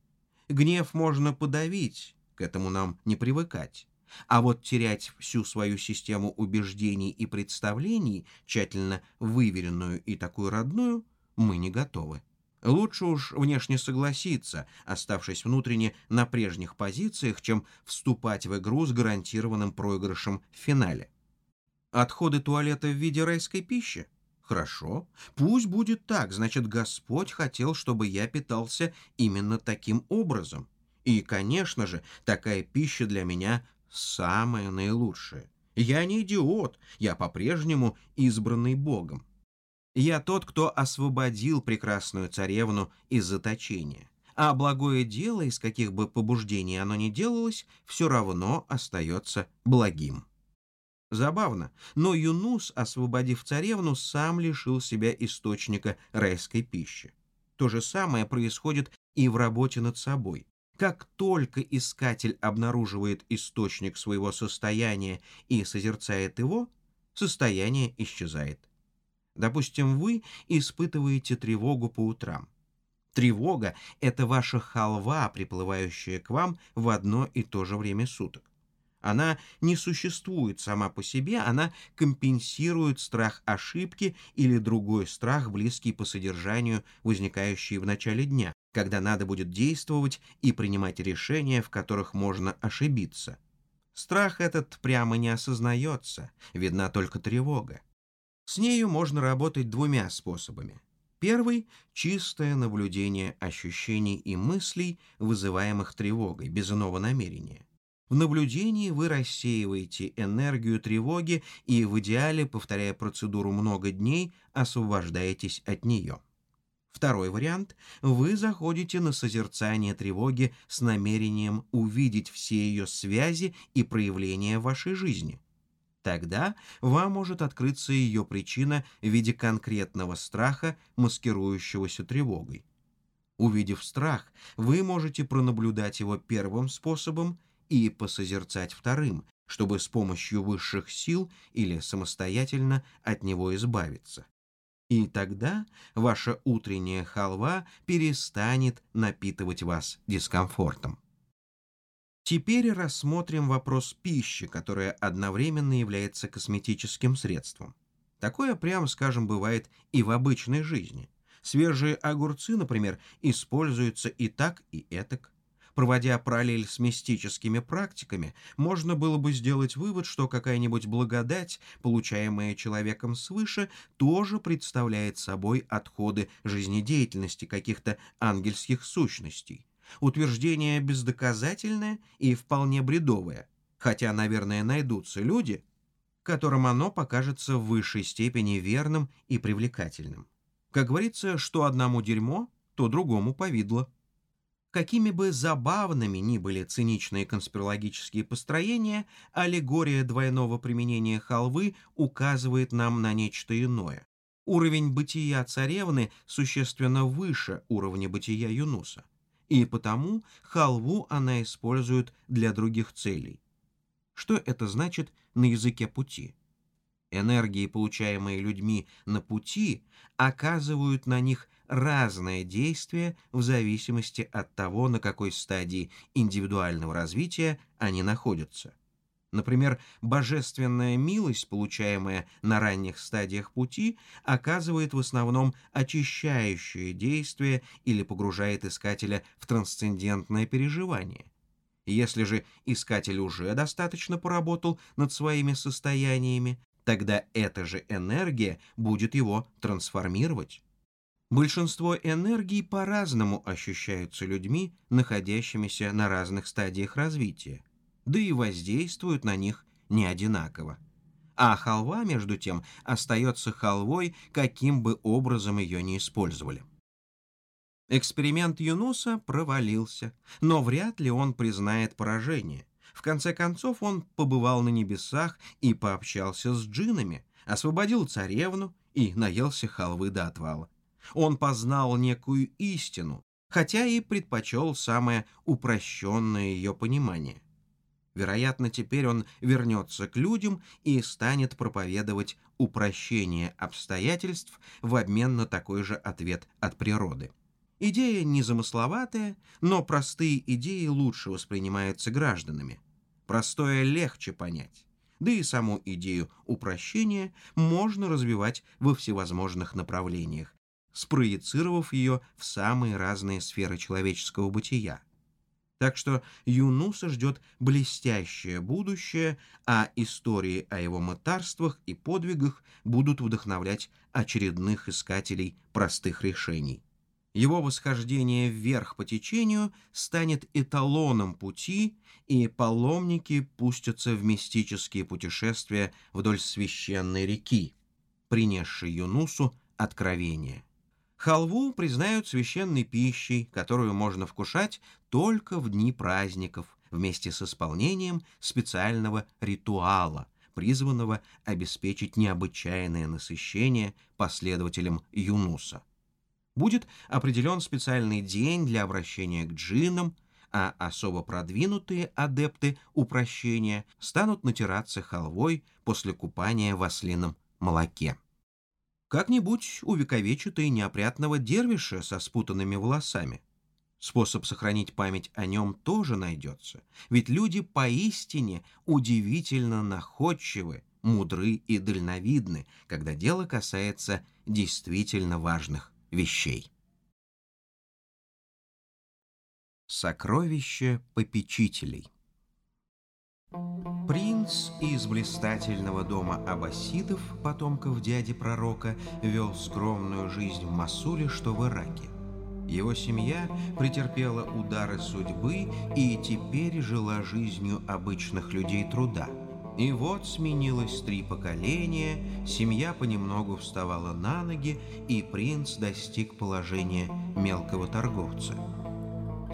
Гнев можно подавить, к этому нам не привыкать. А вот терять всю свою систему убеждений и представлений, тщательно выверенную и такую родную, мы не готовы. Лучше уж внешне согласиться, оставшись внутренне на прежних позициях, чем вступать в игру с гарантированным проигрышем в финале. Отходы туалета в виде райской пищи? Хорошо, пусть будет так, значит, Господь хотел, чтобы я питался именно таким образом. И, конечно же, такая пища для меня самая наилучшая. Я не идиот, я по-прежнему избранный Богом. Я тот, кто освободил прекрасную царевну из заточения. А благое дело, из каких бы побуждений оно ни делалось, все равно остается благим. Забавно, но Юнус, освободив царевну, сам лишил себя источника райской пищи. То же самое происходит и в работе над собой. Как только искатель обнаруживает источник своего состояния и созерцает его, состояние исчезает. Допустим, вы испытываете тревогу по утрам. Тревога — это ваша халва, приплывающая к вам в одно и то же время суток. Она не существует сама по себе, она компенсирует страх ошибки или другой страх, близкий по содержанию, возникающий в начале дня когда надо будет действовать и принимать решения, в которых можно ошибиться. Страх этот прямо не осознается, видна только тревога. С нею можно работать двумя способами. Первый — чистое наблюдение ощущений и мыслей, вызываемых тревогой, без иного намерения. В наблюдении вы рассеиваете энергию тревоги и в идеале, повторяя процедуру много дней, освобождаетесь от нее. Второй вариант – вы заходите на созерцание тревоги с намерением увидеть все ее связи и проявления в вашей жизни. Тогда вам может открыться ее причина в виде конкретного страха, маскирующегося тревогой. Увидев страх, вы можете пронаблюдать его первым способом и посозерцать вторым, чтобы с помощью высших сил или самостоятельно от него избавиться. И тогда ваша утренняя халва перестанет напитывать вас дискомфортом. Теперь рассмотрим вопрос пищи, которая одновременно является косметическим средством. Такое, прямо скажем, бывает и в обычной жизни. Свежие огурцы, например, используются и так, и этак. Проводя параллель с мистическими практиками, можно было бы сделать вывод, что какая-нибудь благодать, получаемая человеком свыше, тоже представляет собой отходы жизнедеятельности каких-то ангельских сущностей. Утверждение бездоказательное и вполне бредовое, хотя, наверное, найдутся люди, которым оно покажется в высшей степени верным и привлекательным. Как говорится, что одному дерьмо, то другому повидло. Какими бы забавными ни были циничные конспирологические построения, аллегория двойного применения халвы указывает нам на нечто иное. Уровень бытия царевны существенно выше уровня бытия Юнуса, и потому халву она использует для других целей. Что это значит на языке пути? Энергии, получаемые людьми на пути, оказывают на них разное действие в зависимости от того, на какой стадии индивидуального развития они находятся. Например, божественная милость, получаемая на ранних стадиях пути, оказывает в основном очищающее действие или погружает искателя в трансцендентное переживание. Если же искатель уже достаточно поработал над своими состояниями, тогда эта же энергия будет его трансформировать. Большинство энергий по-разному ощущаются людьми, находящимися на разных стадиях развития, да и воздействуют на них не одинаково. А халва, между тем, остается халвой, каким бы образом ее ни использовали. Эксперимент Юнуса провалился, но вряд ли он признает поражение. В конце концов он побывал на небесах и пообщался с джинами, освободил царевну и наелся халвы до отвала. Он познал некую истину, хотя и предпочел самое упрощенное ее понимание. Вероятно, теперь он вернется к людям и станет проповедовать упрощение обстоятельств в обмен на такой же ответ от природы. Идея незамысловатая, но простые идеи лучше воспринимаются гражданами. Простое легче понять. Да и саму идею упрощения можно развивать во всевозможных направлениях, спроецировав ее в самые разные сферы человеческого бытия. Так что Юнуса ждет блестящее будущее, а истории о его мытарствах и подвигах будут вдохновлять очередных искателей простых решений. Его восхождение вверх по течению станет эталоном пути, и паломники пустятся в мистические путешествия вдоль священной реки, принесшей Юнусу откровение. Халву признают священной пищей, которую можно вкушать только в дни праздников, вместе с исполнением специального ритуала, призванного обеспечить необычайное насыщение последователям Юнуса. Будет определен специальный день для обращения к джиннам, а особо продвинутые адепты упрощения станут натираться халвой после купания в ослином молоке. Как-нибудь увековечат и неопрятного дервиша со спутанными волосами. Способ сохранить память о нем тоже найдется, ведь люди поистине удивительно находчивы, мудры и дальновидны, когда дело касается действительно важных вещей. Сокровище попечителей Принц из блистательного дома аббасидов, потомков дяди пророка, вел скромную жизнь в Масуле, что в Ираке. Его семья претерпела удары судьбы и теперь жила жизнью обычных людей труда. И вот сменилось три поколения, семья понемногу вставала на ноги, и принц достиг положения мелкого торговца.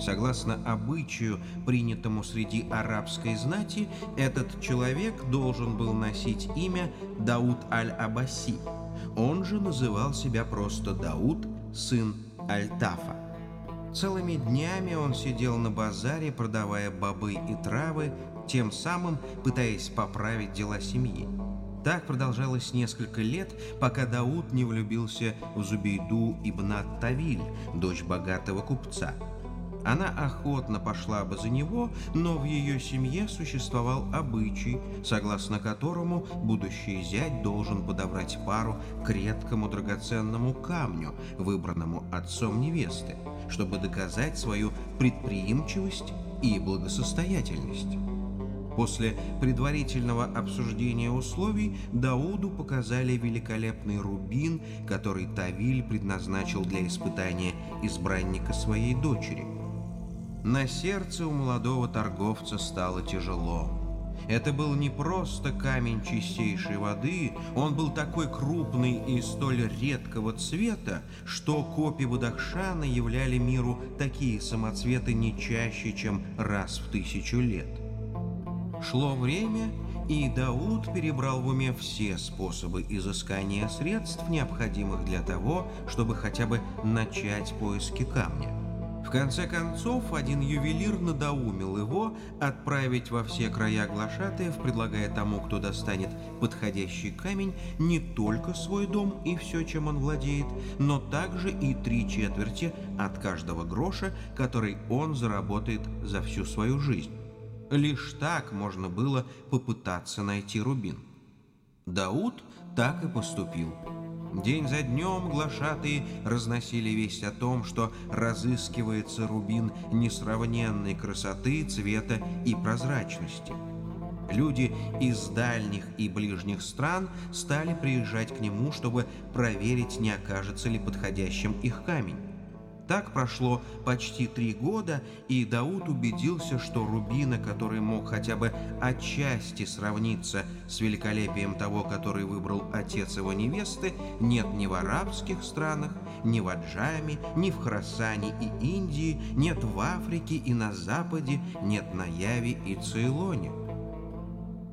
Согласно обычаю, принятому среди арабской знати, этот человек должен был носить имя Дауд аль-Абаси. Он же называл себя просто Дауд, сын Аль-Тафа. Целыми днями он сидел на базаре, продавая бобы и травы, тем самым пытаясь поправить дела семьи. Так продолжалось несколько лет, пока Дауд не влюбился в Зубейду ибн Тавиль, дочь богатого купца – она охотно пошла бы за него, но в ее семье существовал обычай, согласно которому будущий зять должен подобрать пару к редкому драгоценному камню, выбранному отцом невесты, чтобы доказать свою предприимчивость и благосостоятельность. После предварительного обсуждения условий Дауду показали великолепный рубин, который Тавиль предназначил для испытания избранника своей дочери – на сердце у молодого торговца стало тяжело. Это был не просто камень чистейшей воды, он был такой крупный и столь редкого цвета, что копи Бадахшана являли миру такие самоцветы не чаще, чем раз в тысячу лет. Шло время, и Дауд перебрал в уме все способы изыскания средств, необходимых для того, чтобы хотя бы начать поиски камня. Конце концов, один ювелир надоумил его отправить во все края глашатаев, предлагая тому, кто достанет подходящий камень, не только свой дом и все, чем он владеет, но также и три четверти от каждого гроша, который он заработает за всю свою жизнь. Лишь так можно было попытаться найти рубин. Дауд так и поступил. День за днем глашатые разносили весть о том, что разыскивается рубин несравненной красоты, цвета и прозрачности. Люди из дальних и ближних стран стали приезжать к нему, чтобы проверить, не окажется ли подходящим их камень. Так прошло почти три года, и Дауд убедился, что Рубина, который мог хотя бы отчасти сравниться с великолепием того, который выбрал отец его невесты, нет ни в арабских странах, ни в Аджаме, ни в Храсане и Индии, нет в Африке и на Западе, нет на Яве и Цейлоне.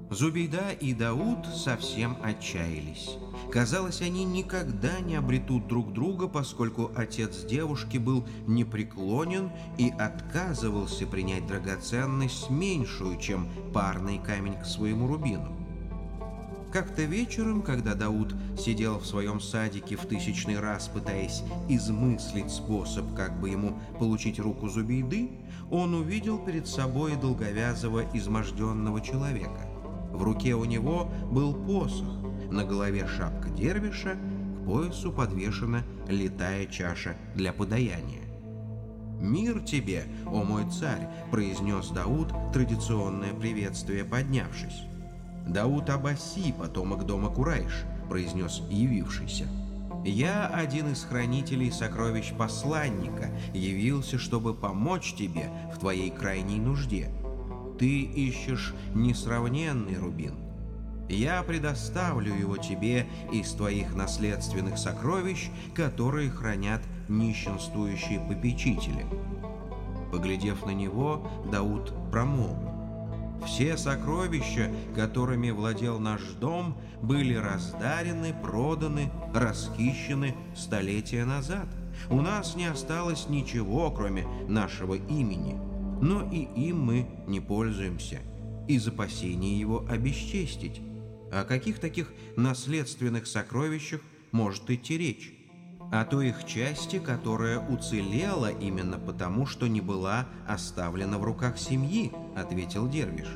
Зубейда и Дауд совсем отчаялись. Казалось, они никогда не обретут друг друга, поскольку отец девушки был непреклонен и отказывался принять драгоценность меньшую, чем парный камень к своему рубину. Как-то вечером, когда Дауд сидел в своем садике в тысячный раз, пытаясь измыслить способ, как бы ему получить руку Зубейды, он увидел перед собой долговязого изможденного человека. В руке у него был посох, на голове шапка дервиша, к поясу подвешена летая чаша для подаяния. «Мир тебе, о мой царь!» – произнес Дауд традиционное приветствие, поднявшись. «Дауд Абаси, потомок дома Курайш», – произнес явившийся. «Я один из хранителей сокровищ посланника, явился, чтобы помочь тебе в твоей крайней нужде. Ты ищешь несравненный рубин. Я предоставлю его тебе из твоих наследственных сокровищ, которые хранят нищенствующие попечители». Поглядев на него, Дауд промолвил. Все сокровища, которыми владел наш дом, были раздарены, проданы, расхищены столетия назад. У нас не осталось ничего, кроме нашего имени но и им мы не пользуемся, из опасения его обесчестить. О каких таких наследственных сокровищах может идти речь? О той их части, которая уцелела именно потому, что не была оставлена в руках семьи, ответил Дервиш.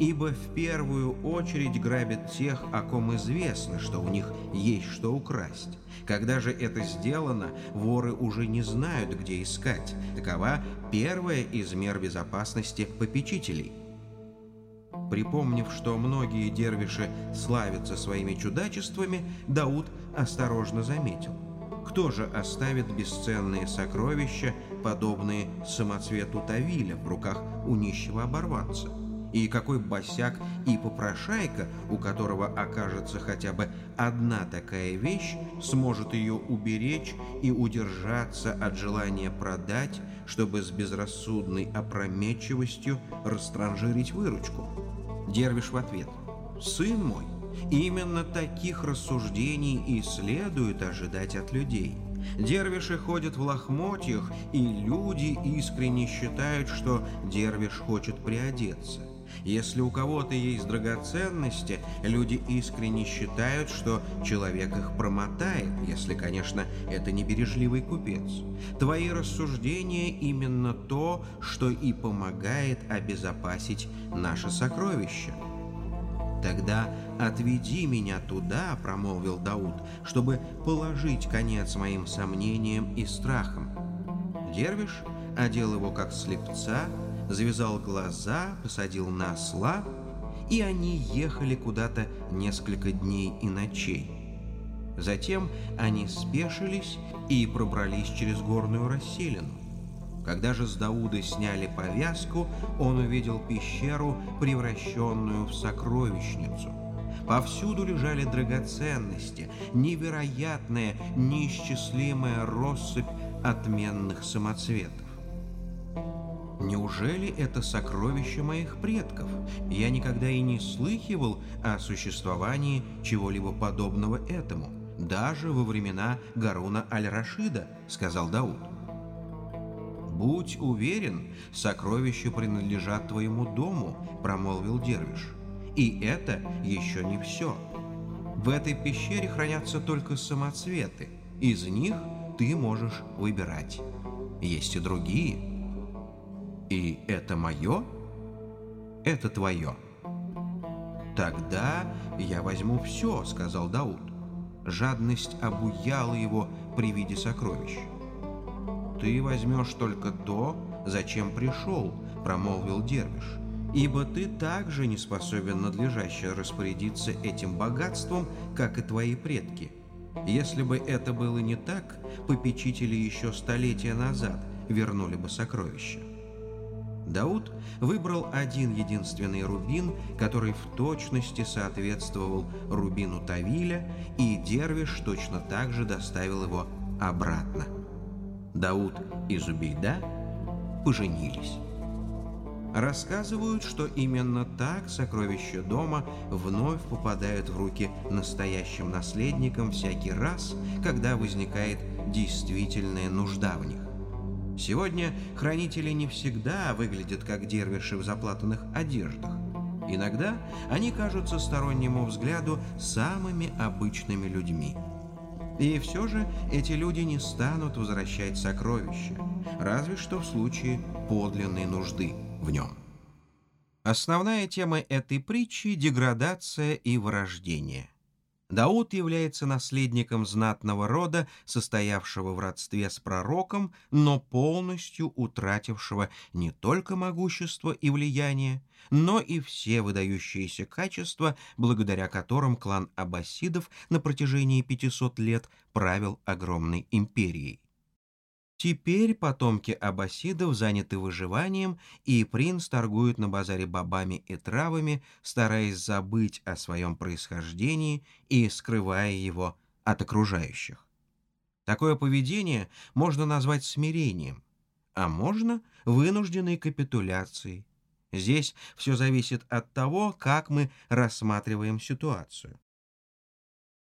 Ибо в первую очередь грабят тех, о ком известно, что у них есть что украсть. Когда же это сделано, воры уже не знают, где искать. Такова первая из мер безопасности попечителей. Припомнив, что многие дервиши славятся своими чудачествами, Дауд осторожно заметил. Кто же оставит бесценные сокровища, подобные самоцвету Тавиля в руках у нищего оборванца? И какой босяк и попрошайка, у которого окажется хотя бы одна такая вещь, сможет ее уберечь и удержаться от желания продать, чтобы с безрассудной опрометчивостью растранжирить выручку? Дервиш в ответ. «Сын мой, именно таких рассуждений и следует ожидать от людей». Дервиши ходят в лохмотьях, и люди искренне считают, что дервиш хочет приодеться. Если у кого-то есть драгоценности, люди искренне считают, что человек их промотает, если, конечно, это не бережливый купец. Твои рассуждения именно то, что и помогает обезопасить наше сокровище. «Тогда отведи меня туда», — промолвил Дауд, «чтобы положить конец моим сомнениям и страхам». Дервиш одел его как слепца, завязал глаза, посадил на осла, и они ехали куда-то несколько дней и ночей. Затем они спешились и пробрались через горную расселину. Когда же с Дауда сняли повязку, он увидел пещеру, превращенную в сокровищницу. Повсюду лежали драгоценности, невероятная, неисчислимая россыпь отменных самоцветов. Неужели это сокровище моих предков? Я никогда и не слыхивал о существовании чего-либо подобного этому, даже во времена Гаруна Аль-Рашида, сказал Дауд. «Будь уверен, сокровища принадлежат твоему дому», — промолвил Дервиш. «И это еще не все. В этой пещере хранятся только самоцветы. Из них ты можешь выбирать. Есть и другие». «И это мое?» «Это твое». «Тогда я возьму все», — сказал Дауд. Жадность обуяла его при виде сокровищ. «Ты возьмешь только то, зачем пришел», — промолвил Дервиш, «ибо ты также не способен надлежаще распорядиться этим богатством, как и твои предки. Если бы это было не так, попечители еще столетия назад вернули бы сокровища». Дауд выбрал один единственный рубин, который в точности соответствовал рубину Тавиля, и Дервиш точно так же доставил его обратно. Дауд и Зубейда поженились. Рассказывают, что именно так сокровища дома вновь попадают в руки настоящим наследникам всякий раз, когда возникает действительная нужда в них. Сегодня хранители не всегда выглядят как дервиши в заплатанных одеждах. Иногда они кажутся стороннему взгляду самыми обычными людьми – и все же эти люди не станут возвращать сокровища, разве что в случае подлинной нужды в нем. Основная тема этой притчи – деградация и вырождение. Дауд является наследником знатного рода, состоявшего в родстве с пророком, но полностью утратившего не только могущество и влияние, но и все выдающиеся качества, благодаря которым клан аббасидов на протяжении 500 лет правил огромной империей. Теперь потомки аббасидов заняты выживанием, и принц торгует на базаре бобами и травами, стараясь забыть о своем происхождении и скрывая его от окружающих. Такое поведение можно назвать смирением, а можно вынужденной капитуляцией, Здесь все зависит от того, как мы рассматриваем ситуацию.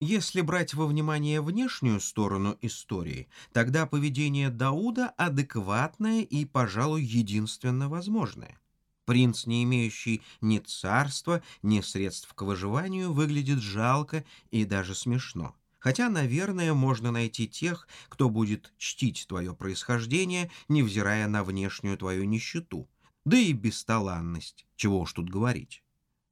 Если брать во внимание внешнюю сторону истории, тогда поведение Дауда адекватное и, пожалуй, единственно возможное. Принц, не имеющий ни царства, ни средств к выживанию, выглядит жалко и даже смешно. Хотя, наверное, можно найти тех, кто будет чтить твое происхождение, невзирая на внешнюю твою нищету да и бесталанность, чего уж тут говорить.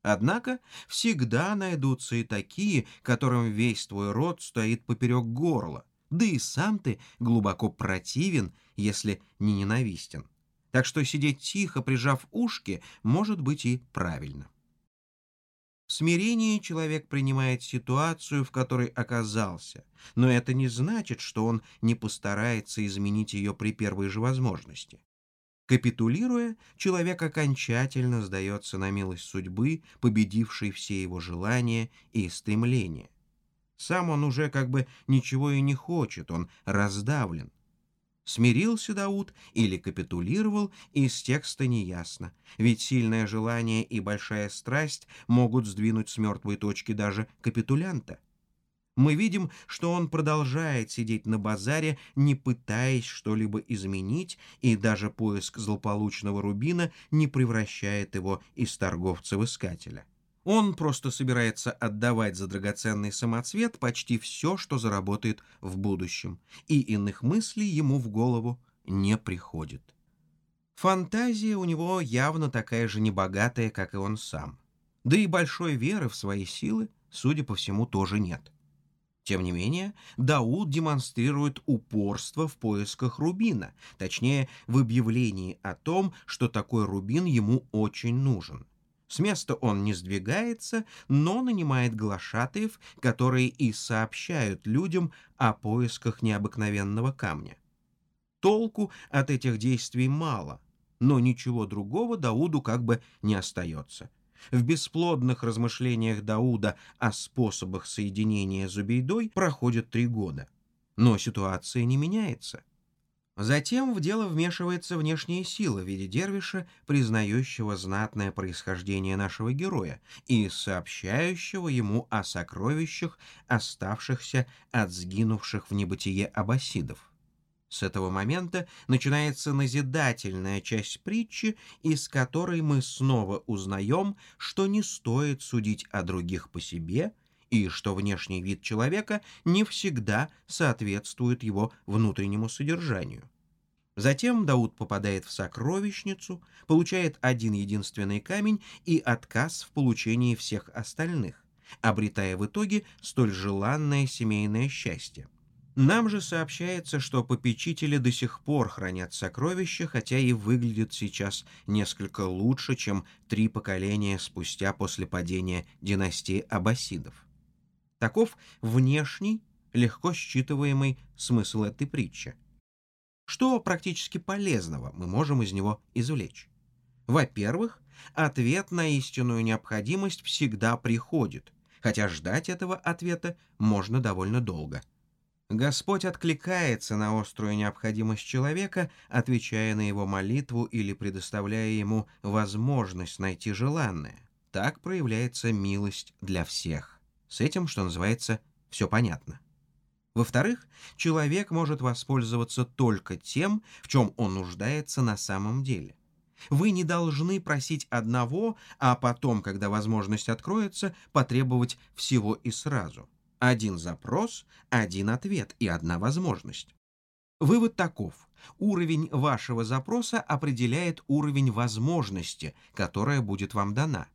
Однако всегда найдутся и такие, которым весь твой род стоит поперек горла, да и сам ты глубоко противен, если не ненавистен. Так что сидеть тихо, прижав ушки, может быть и правильно. В смирении человек принимает ситуацию, в которой оказался, но это не значит, что он не постарается изменить ее при первой же возможности. Капитулируя, человек окончательно сдается на милость судьбы, победившей все его желания и стремления. Сам он уже как бы ничего и не хочет, он раздавлен. Смирился Дауд или капитулировал, из текста неясно, ведь сильное желание и большая страсть могут сдвинуть с мертвой точки даже капитулянта. Мы видим, что он продолжает сидеть на базаре, не пытаясь что-либо изменить, и даже поиск злополучного рубина не превращает его из торговца в искателя. Он просто собирается отдавать за драгоценный самоцвет почти все, что заработает в будущем, и иных мыслей ему в голову не приходит. Фантазия у него явно такая же небогатая, как и он сам. Да и большой веры в свои силы, судя по всему, тоже нет. Тем не менее, Дауд демонстрирует упорство в поисках рубина, точнее, в объявлении о том, что такой рубин ему очень нужен. С места он не сдвигается, но нанимает глашатаев, которые и сообщают людям о поисках необыкновенного камня. Толку от этих действий мало, но ничего другого Дауду как бы не остается. В бесплодных размышлениях Дауда о способах соединения Зубейдой проходит три года. Но ситуация не меняется. Затем в дело вмешивается внешняя сила в виде дервиша, признающего знатное происхождение нашего героя и сообщающего ему о сокровищах, оставшихся от сгинувших в небытие аббасидов. С этого момента начинается назидательная часть притчи, из которой мы снова узнаем, что не стоит судить о других по себе и что внешний вид человека не всегда соответствует его внутреннему содержанию. Затем Дауд попадает в сокровищницу, получает один единственный камень и отказ в получении всех остальных, обретая в итоге столь желанное семейное счастье. Нам же сообщается, что попечители до сих пор хранят сокровища, хотя и выглядят сейчас несколько лучше, чем три поколения спустя после падения династии аббасидов. Таков внешний, легко считываемый смысл этой притчи. Что практически полезного мы можем из него извлечь? Во-первых, ответ на истинную необходимость всегда приходит, хотя ждать этого ответа можно довольно долго – Господь откликается на острую необходимость человека, отвечая на его молитву или предоставляя ему возможность найти желанное. Так проявляется милость для всех. С этим, что называется, все понятно. Во-вторых, человек может воспользоваться только тем, в чем он нуждается на самом деле. Вы не должны просить одного, а потом, когда возможность откроется, потребовать всего и сразу. Один запрос, один ответ и одна возможность. Вывод таков. Уровень вашего запроса определяет уровень возможности, которая будет вам дана.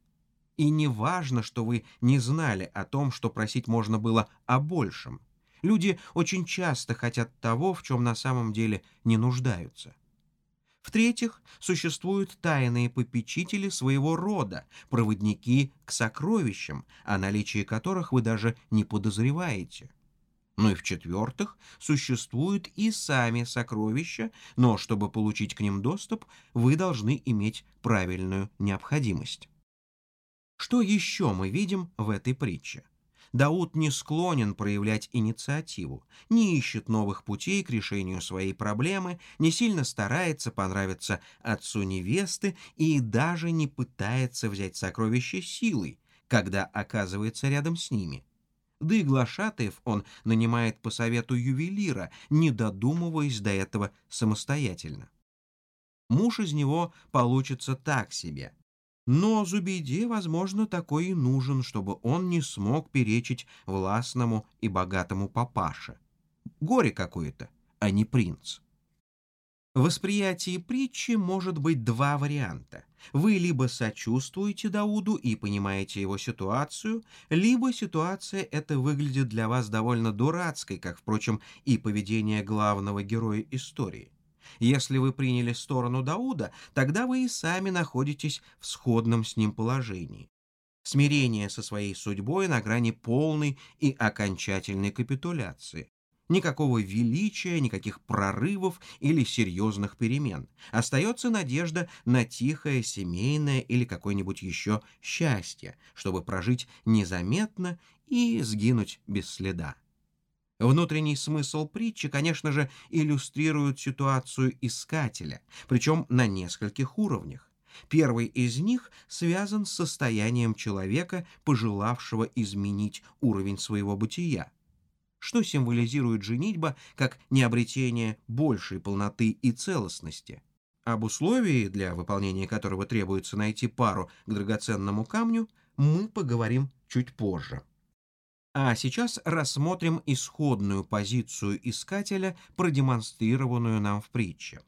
И не важно, что вы не знали о том, что просить можно было о большем. Люди очень часто хотят того, в чем на самом деле не нуждаются. В-третьих, существуют тайные попечители своего рода, проводники к сокровищам, о наличии которых вы даже не подозреваете. Ну и в-четвертых, существуют и сами сокровища, но чтобы получить к ним доступ, вы должны иметь правильную необходимость. Что еще мы видим в этой притче? Дауд не склонен проявлять инициативу, не ищет новых путей к решению своей проблемы, не сильно старается понравиться отцу невесты и даже не пытается взять сокровище силой, когда оказывается рядом с ними. Да и глашатаев он нанимает по совету ювелира, не додумываясь до этого самостоятельно. Муж из него получится так себе, но Зубейде, возможно, такой и нужен, чтобы он не смог перечить властному и богатому папаше. Горе какое-то, а не принц. В восприятии притчи может быть два варианта. Вы либо сочувствуете Дауду и понимаете его ситуацию, либо ситуация эта выглядит для вас довольно дурацкой, как, впрочем, и поведение главного героя истории. Если вы приняли сторону Дауда, тогда вы и сами находитесь в сходном с ним положении. Смирение со своей судьбой на грани полной и окончательной капитуляции. Никакого величия, никаких прорывов или серьезных перемен. Остается надежда на тихое, семейное или какое-нибудь еще счастье, чтобы прожить незаметно и сгинуть без следа. Внутренний смысл притчи, конечно же, иллюстрирует ситуацию искателя, причем на нескольких уровнях. Первый из них связан с состоянием человека, пожелавшего изменить уровень своего бытия. Что символизирует женитьба как необретение большей полноты и целостности? Об условии, для выполнения которого требуется найти пару к драгоценному камню, мы поговорим чуть позже. А сейчас рассмотрим исходную позицию искателя, продемонстрированную нам в притче.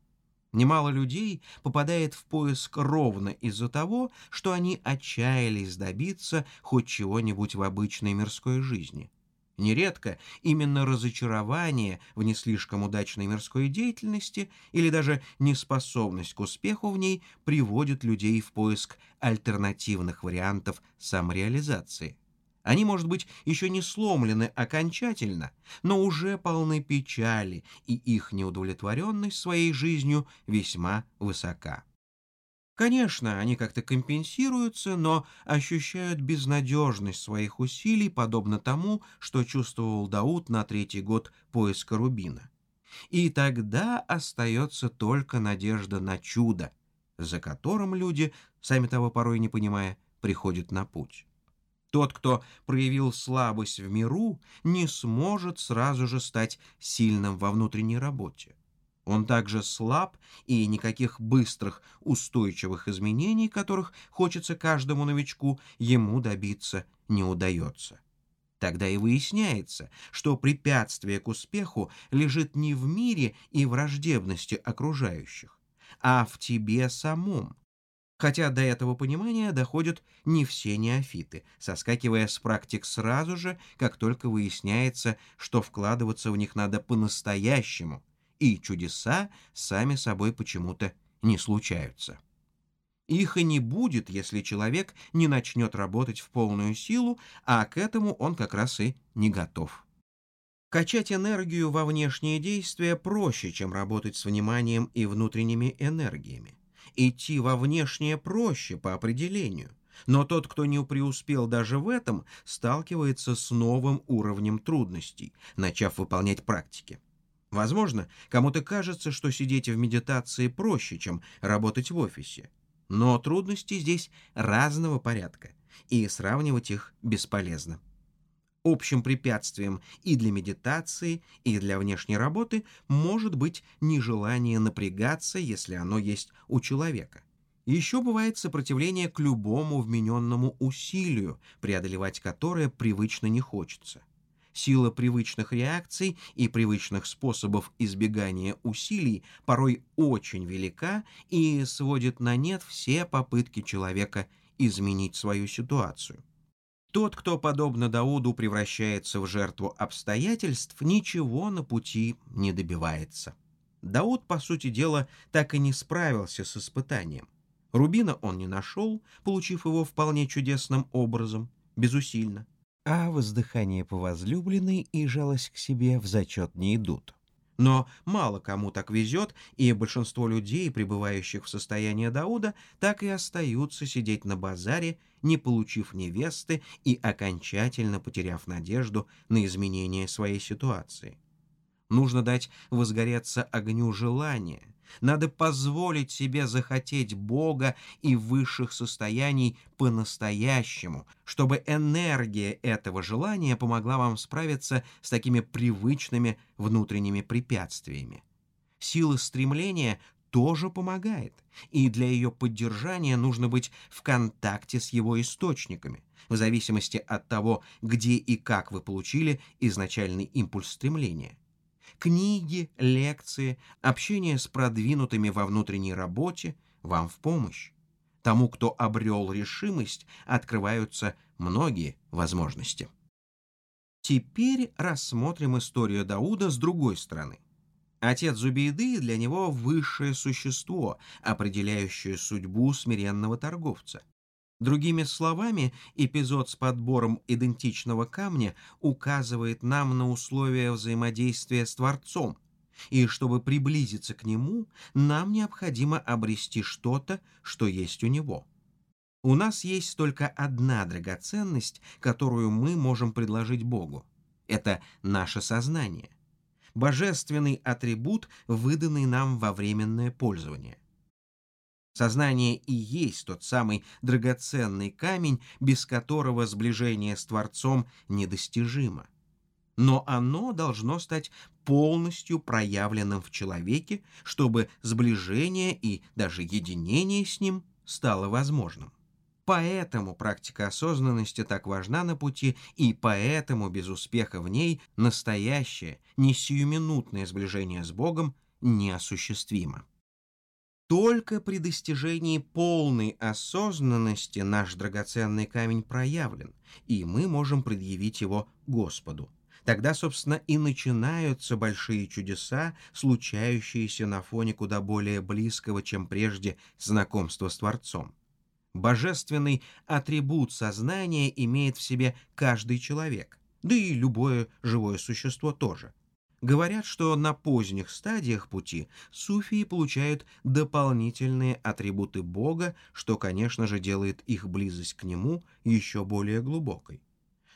Немало людей попадает в поиск ровно из-за того, что они отчаялись добиться хоть чего-нибудь в обычной мирской жизни. Нередко именно разочарование в не слишком удачной мирской деятельности или даже неспособность к успеху в ней приводит людей в поиск альтернативных вариантов самореализации – Они, может быть, еще не сломлены окончательно, но уже полны печали, и их неудовлетворенность своей жизнью весьма высока. Конечно, они как-то компенсируются, но ощущают безнадежность своих усилий, подобно тому, что чувствовал Дауд на третий год поиска Рубина. И тогда остается только надежда на чудо, за которым люди, сами того порой не понимая, приходят на путь. Тот, кто проявил слабость в миру, не сможет сразу же стать сильным во внутренней работе. Он также слаб, и никаких быстрых, устойчивых изменений, которых хочется каждому новичку, ему добиться не удается. Тогда и выясняется, что препятствие к успеху лежит не в мире и враждебности окружающих, а в тебе самом. Хотя до этого понимания доходят не все неофиты, соскакивая с практик сразу же, как только выясняется, что вкладываться в них надо по-настоящему, и чудеса сами собой почему-то не случаются. Их и не будет, если человек не начнет работать в полную силу, а к этому он как раз и не готов. Качать энергию во внешние действия проще, чем работать с вниманием и внутренними энергиями. Идти во внешнее проще по определению, но тот, кто не преуспел даже в этом, сталкивается с новым уровнем трудностей, начав выполнять практики. Возможно, кому-то кажется, что сидеть в медитации проще, чем работать в офисе. Но трудности здесь разного порядка, и сравнивать их бесполезно. Общим препятствием и для медитации, и для внешней работы может быть нежелание напрягаться, если оно есть у человека. Еще бывает сопротивление к любому вмененному усилию, преодолевать которое привычно не хочется сила привычных реакций и привычных способов избегания усилий порой очень велика и сводит на нет все попытки человека изменить свою ситуацию. Тот, кто, подобно Дауду, превращается в жертву обстоятельств, ничего на пути не добивается. Дауд, по сути дела, так и не справился с испытанием. Рубина он не нашел, получив его вполне чудесным образом, безусильно а воздыхание по возлюбленной и жалость к себе в зачет не идут. Но мало кому так везет, и большинство людей, пребывающих в состоянии Дауда, так и остаются сидеть на базаре, не получив невесты и окончательно потеряв надежду на изменение своей ситуации. Нужно дать возгореться огню желания, надо позволить себе захотеть Бога и высших состояний по-настоящему, чтобы энергия этого желания помогла вам справиться с такими привычными внутренними препятствиями. Сила стремления тоже помогает, и для ее поддержания нужно быть в контакте с его источниками, в зависимости от того, где и как вы получили изначальный импульс стремления. Книги, лекции, общение с продвинутыми во внутренней работе вам в помощь. Тому, кто обрел решимость, открываются многие возможности. Теперь рассмотрим историю Дауда с другой стороны. Отец Зубейды для него высшее существо, определяющее судьбу смиренного торговца. Другими словами, эпизод с подбором идентичного камня указывает нам на условия взаимодействия с Творцом, и чтобы приблизиться к Нему, нам необходимо обрести что-то, что есть у Него. У нас есть только одна драгоценность, которую мы можем предложить Богу. Это наше сознание. Божественный атрибут, выданный нам во временное пользование – Сознание и есть тот самый драгоценный камень, без которого сближение с Творцом недостижимо. Но оно должно стать полностью проявленным в человеке, чтобы сближение и даже единение с ним стало возможным. Поэтому практика осознанности так важна на пути, и поэтому без успеха в ней настоящее, не сиюминутное сближение с Богом неосуществимо. Только при достижении полной осознанности наш драгоценный камень проявлен, и мы можем предъявить его Господу. Тогда, собственно, и начинаются большие чудеса, случающиеся на фоне куда более близкого, чем прежде, знакомства с Творцом. Божественный атрибут сознания имеет в себе каждый человек, да и любое живое существо тоже. Говорят, что на поздних стадиях пути суфии получают дополнительные атрибуты Бога, что, конечно же, делает их близость к Нему еще более глубокой.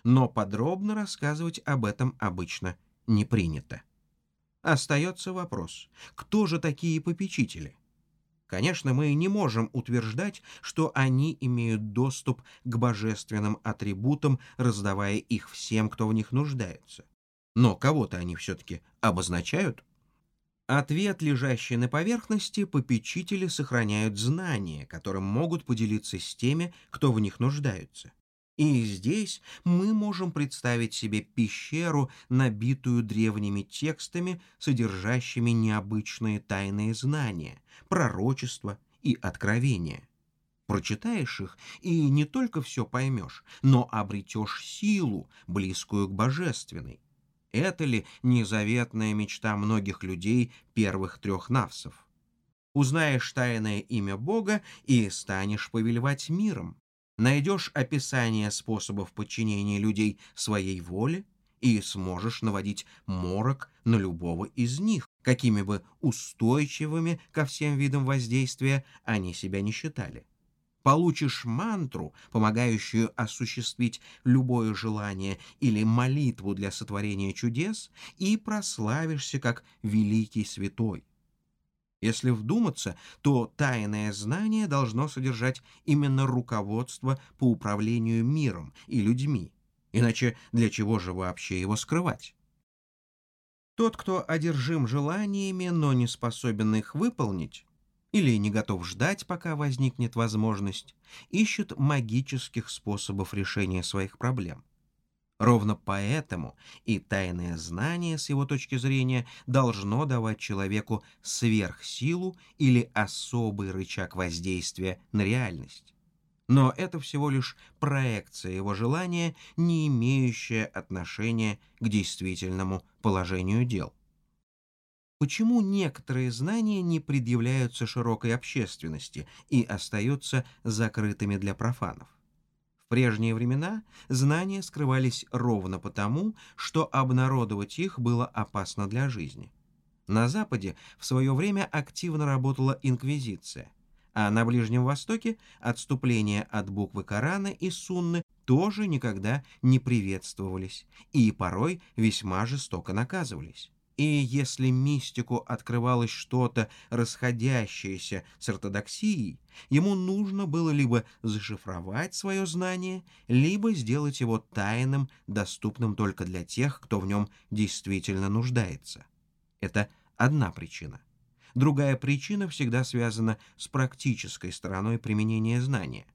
Но подробно рассказывать об этом обычно не принято. Остается вопрос, кто же такие попечители? Конечно, мы не можем утверждать, что они имеют доступ к божественным атрибутам, раздавая их всем, кто в них нуждается. Но кого-то они все-таки обозначают. Ответ, лежащий на поверхности, попечители сохраняют знания, которым могут поделиться с теми, кто в них нуждается. И здесь мы можем представить себе пещеру, набитую древними текстами, содержащими необычные тайные знания, пророчества и откровения. Прочитаешь их, и не только все поймешь, но обретешь силу, близкую к божественной. Это ли незаветная мечта многих людей первых трех навсов? Узнаешь тайное имя Бога и станешь повелевать миром. Найдешь описание способов подчинения людей своей воле и сможешь наводить морок на любого из них, какими бы устойчивыми ко всем видам воздействия они себя не считали получишь мантру, помогающую осуществить любое желание или молитву для сотворения чудес, и прославишься как великий святой. Если вдуматься, то тайное знание должно содержать именно руководство по управлению миром и людьми, иначе для чего же вообще его скрывать? Тот, кто одержим желаниями, но не способен их выполнить, или не готов ждать, пока возникнет возможность, ищет магических способов решения своих проблем. Ровно поэтому и тайное знание, с его точки зрения, должно давать человеку сверхсилу или особый рычаг воздействия на реальность. Но это всего лишь проекция его желания, не имеющая отношения к действительному положению дел. Почему некоторые знания не предъявляются широкой общественности и остаются закрытыми для профанов? В прежние времена знания скрывались ровно потому, что обнародовать их было опасно для жизни. На Западе в свое время активно работала инквизиция, а на Ближнем Востоке отступления от буквы Корана и Сунны тоже никогда не приветствовались и порой весьма жестоко наказывались. И если мистику открывалось что-то расходящееся с ортодоксией, ему нужно было либо зашифровать свое знание, либо сделать его тайным, доступным только для тех, кто в нем действительно нуждается. Это одна причина. Другая причина всегда связана с практической стороной применения знания.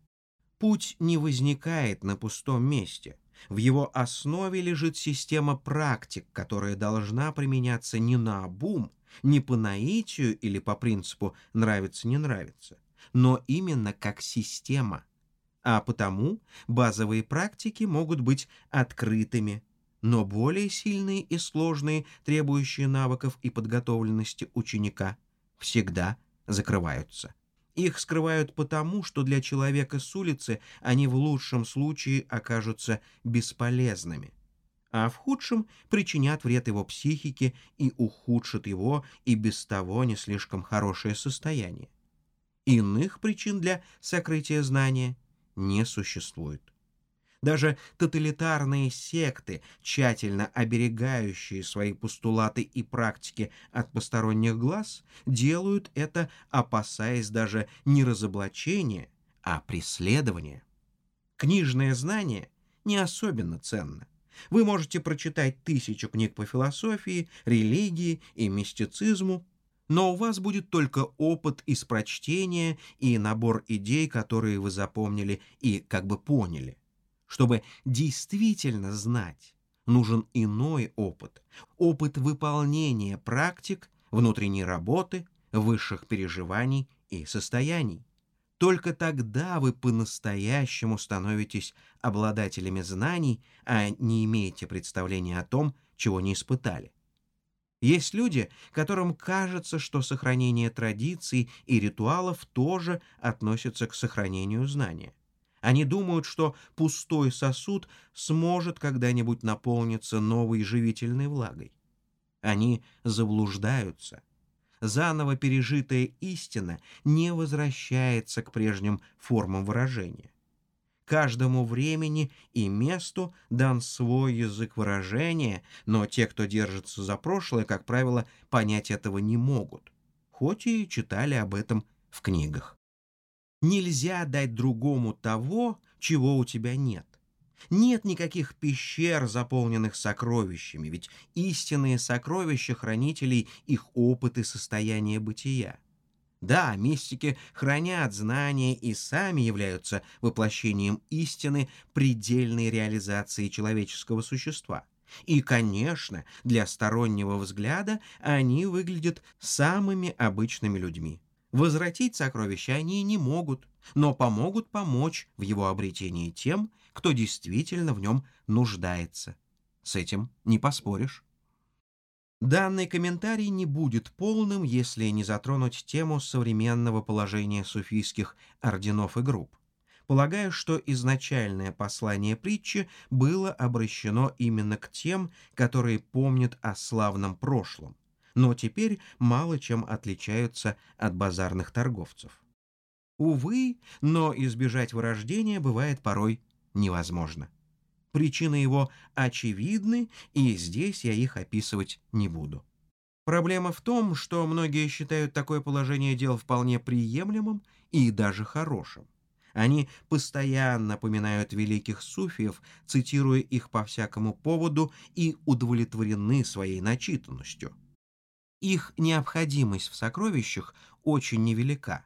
Путь не возникает на пустом месте – в его основе лежит система практик, которая должна применяться не на обум, не по наитию или по принципу «нравится-не нравится», но именно как система. А потому базовые практики могут быть открытыми, но более сильные и сложные, требующие навыков и подготовленности ученика, всегда закрываются. Их скрывают потому, что для человека с улицы они в лучшем случае окажутся бесполезными, а в худшем причинят вред его психике и ухудшат его и без того не слишком хорошее состояние. Иных причин для сокрытия знания не существует. Даже тоталитарные секты, тщательно оберегающие свои постулаты и практики от посторонних глаз, делают это, опасаясь даже не разоблачения, а преследования. Книжное знание не особенно ценно. Вы можете прочитать тысячу книг по философии, религии и мистицизму, но у вас будет только опыт из прочтения и набор идей, которые вы запомнили и как бы поняли. Чтобы действительно знать, нужен иной опыт, опыт выполнения практик, внутренней работы, высших переживаний и состояний. Только тогда вы по-настоящему становитесь обладателями знаний, а не имеете представления о том, чего не испытали. Есть люди, которым кажется, что сохранение традиций и ритуалов тоже относится к сохранению знания. Они думают, что пустой сосуд сможет когда-нибудь наполниться новой живительной влагой. Они заблуждаются. Заново пережитая истина не возвращается к прежним формам выражения. Каждому времени и месту дан свой язык выражения, но те, кто держится за прошлое, как правило, понять этого не могут, хоть и читали об этом в книгах. Нельзя дать другому того, чего у тебя нет. Нет никаких пещер, заполненных сокровищами, ведь истинные сокровища хранителей — их опыт и состояние бытия. Да, мистики хранят знания и сами являются воплощением истины предельной реализации человеческого существа. И, конечно, для стороннего взгляда они выглядят самыми обычными людьми. Возвратить сокровища они не могут, но помогут помочь в его обретении тем, кто действительно в нем нуждается. С этим не поспоришь. Данный комментарий не будет полным, если не затронуть тему современного положения суфийских орденов и групп. Полагаю, что изначальное послание притчи было обращено именно к тем, которые помнят о славном прошлом, но теперь мало чем отличаются от базарных торговцев. Увы, но избежать вырождения бывает порой невозможно. Причины его очевидны, и здесь я их описывать не буду. Проблема в том, что многие считают такое положение дел вполне приемлемым и даже хорошим. Они постоянно поминают великих суфиев, цитируя их по всякому поводу и удовлетворены своей начитанностью. Их необходимость в сокровищах очень невелика.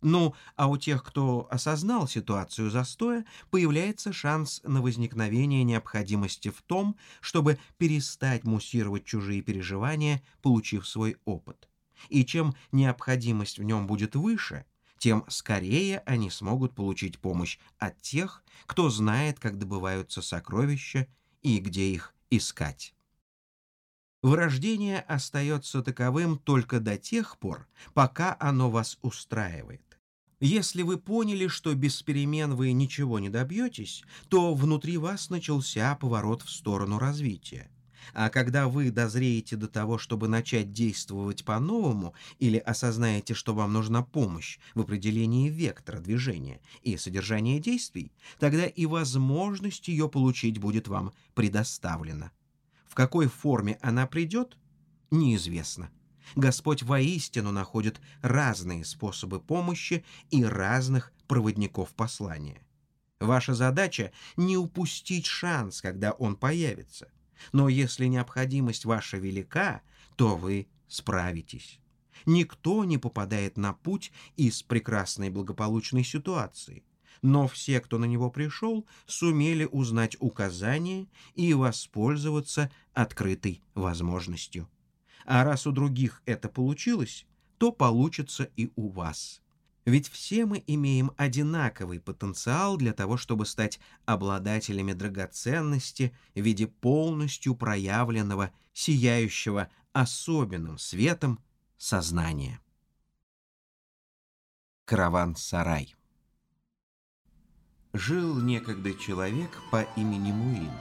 Ну, а у тех, кто осознал ситуацию застоя, появляется шанс на возникновение необходимости в том, чтобы перестать муссировать чужие переживания, получив свой опыт. И чем необходимость в нем будет выше, тем скорее они смогут получить помощь от тех, кто знает, как добываются сокровища и где их искать. Вырождение остается таковым только до тех пор, пока оно вас устраивает. Если вы поняли, что без перемен вы ничего не добьетесь, то внутри вас начался поворот в сторону развития. А когда вы дозреете до того, чтобы начать действовать по-новому или осознаете, что вам нужна помощь в определении вектора движения и содержания действий, тогда и возможность ее получить будет вам предоставлена. В какой форме она придет, неизвестно. Господь воистину находит разные способы помощи и разных проводников послания. Ваша задача — не упустить шанс, когда он появится. Но если необходимость ваша велика, то вы справитесь. Никто не попадает на путь из прекрасной благополучной ситуации но все, кто на него пришел, сумели узнать указания и воспользоваться открытой возможностью. А раз у других это получилось, то получится и у вас. Ведь все мы имеем одинаковый потенциал для того, чтобы стать обладателями драгоценности в виде полностью проявленного, сияющего особенным светом сознания. Караван-сарай Жил некогда человек по имени Муин.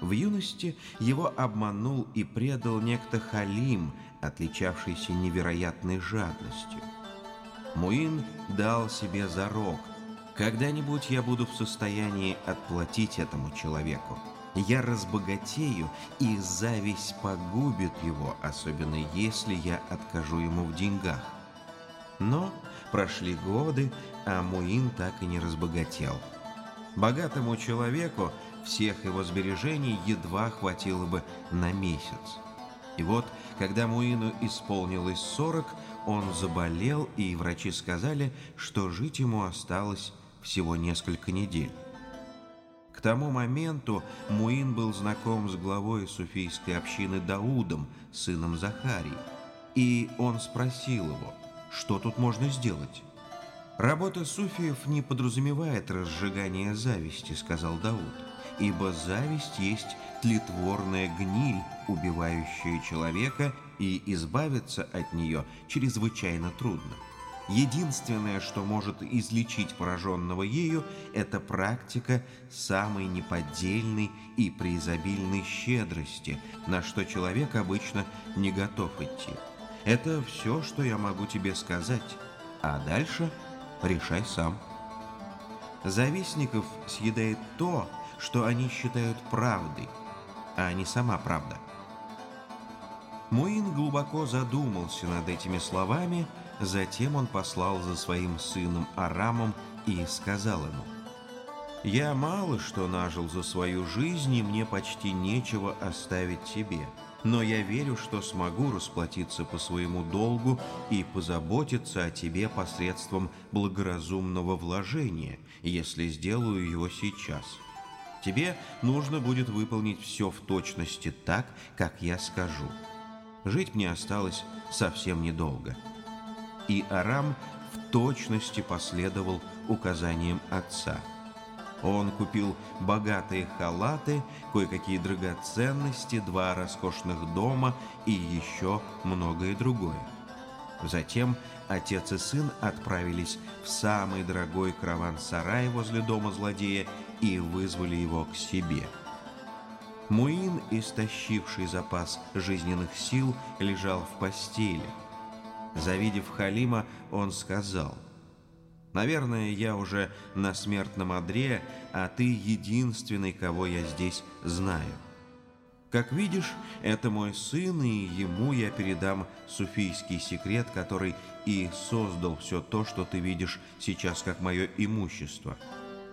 В юности его обманул и предал некто Халим, отличавшийся невероятной жадностью. Муин дал себе зарок. «Когда-нибудь я буду в состоянии отплатить этому человеку. Я разбогатею, и зависть погубит его, особенно если я откажу ему в деньгах». Но прошли годы, а Муин так и не разбогател. Богатому человеку всех его сбережений едва хватило бы на месяц. И вот, когда Муину исполнилось сорок, он заболел, и врачи сказали, что жить ему осталось всего несколько недель. К тому моменту Муин был знаком с главой суфийской общины Даудом, сыном Захарии, и он спросил его, что тут можно сделать. «Работа суфиев не подразумевает разжигание зависти», — сказал Дауд, «ибо зависть есть тлетворная гниль, убивающая человека, и избавиться от нее чрезвычайно трудно. Единственное, что может излечить пораженного ею, это практика самой неподдельной и преизобильной щедрости, на что человек обычно не готов идти. Это все, что я могу тебе сказать, а дальше решай сам. Завистников съедает то, что они считают правдой, а не сама правда. Муин глубоко задумался над этими словами, Затем он послал за своим сыном Арамом и сказал ему, «Я мало что нажил за свою жизнь, и мне почти нечего оставить тебе, но я верю, что смогу расплатиться по своему долгу и позаботиться о тебе посредством благоразумного вложения, если сделаю его сейчас». Тебе нужно будет выполнить все в точности так, как я скажу. Жить мне осталось совсем недолго и Арам в точности последовал указаниям отца. Он купил богатые халаты, кое-какие драгоценности, два роскошных дома и еще многое другое. Затем отец и сын отправились в самый дорогой караван-сарай возле дома злодея и вызвали его к себе. Муин, истощивший запас жизненных сил, лежал в постели – Завидев Халима, он сказал, «Наверное, я уже на смертном одре, а ты единственный, кого я здесь знаю. Как видишь, это мой сын, и ему я передам суфийский секрет, который и создал все то, что ты видишь сейчас как мое имущество.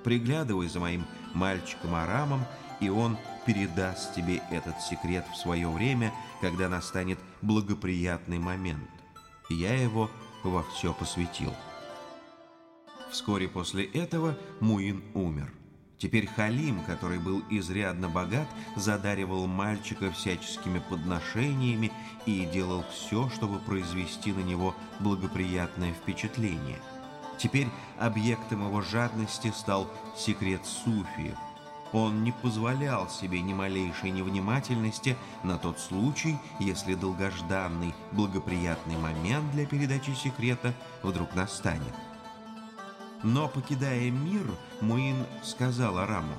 Приглядывай за моим мальчиком Арамом, и он передаст тебе этот секрет в свое время, когда настанет благоприятный момент я его во все посвятил. Вскоре после этого Муин умер. Теперь Халим, который был изрядно богат, задаривал мальчика всяческими подношениями и делал все, чтобы произвести на него благоприятное впечатление. Теперь объектом его жадности стал секрет суфиев, он не позволял себе ни малейшей невнимательности на тот случай, если долгожданный благоприятный момент для передачи секрета вдруг настанет. Но, покидая мир, Муин сказал Араму,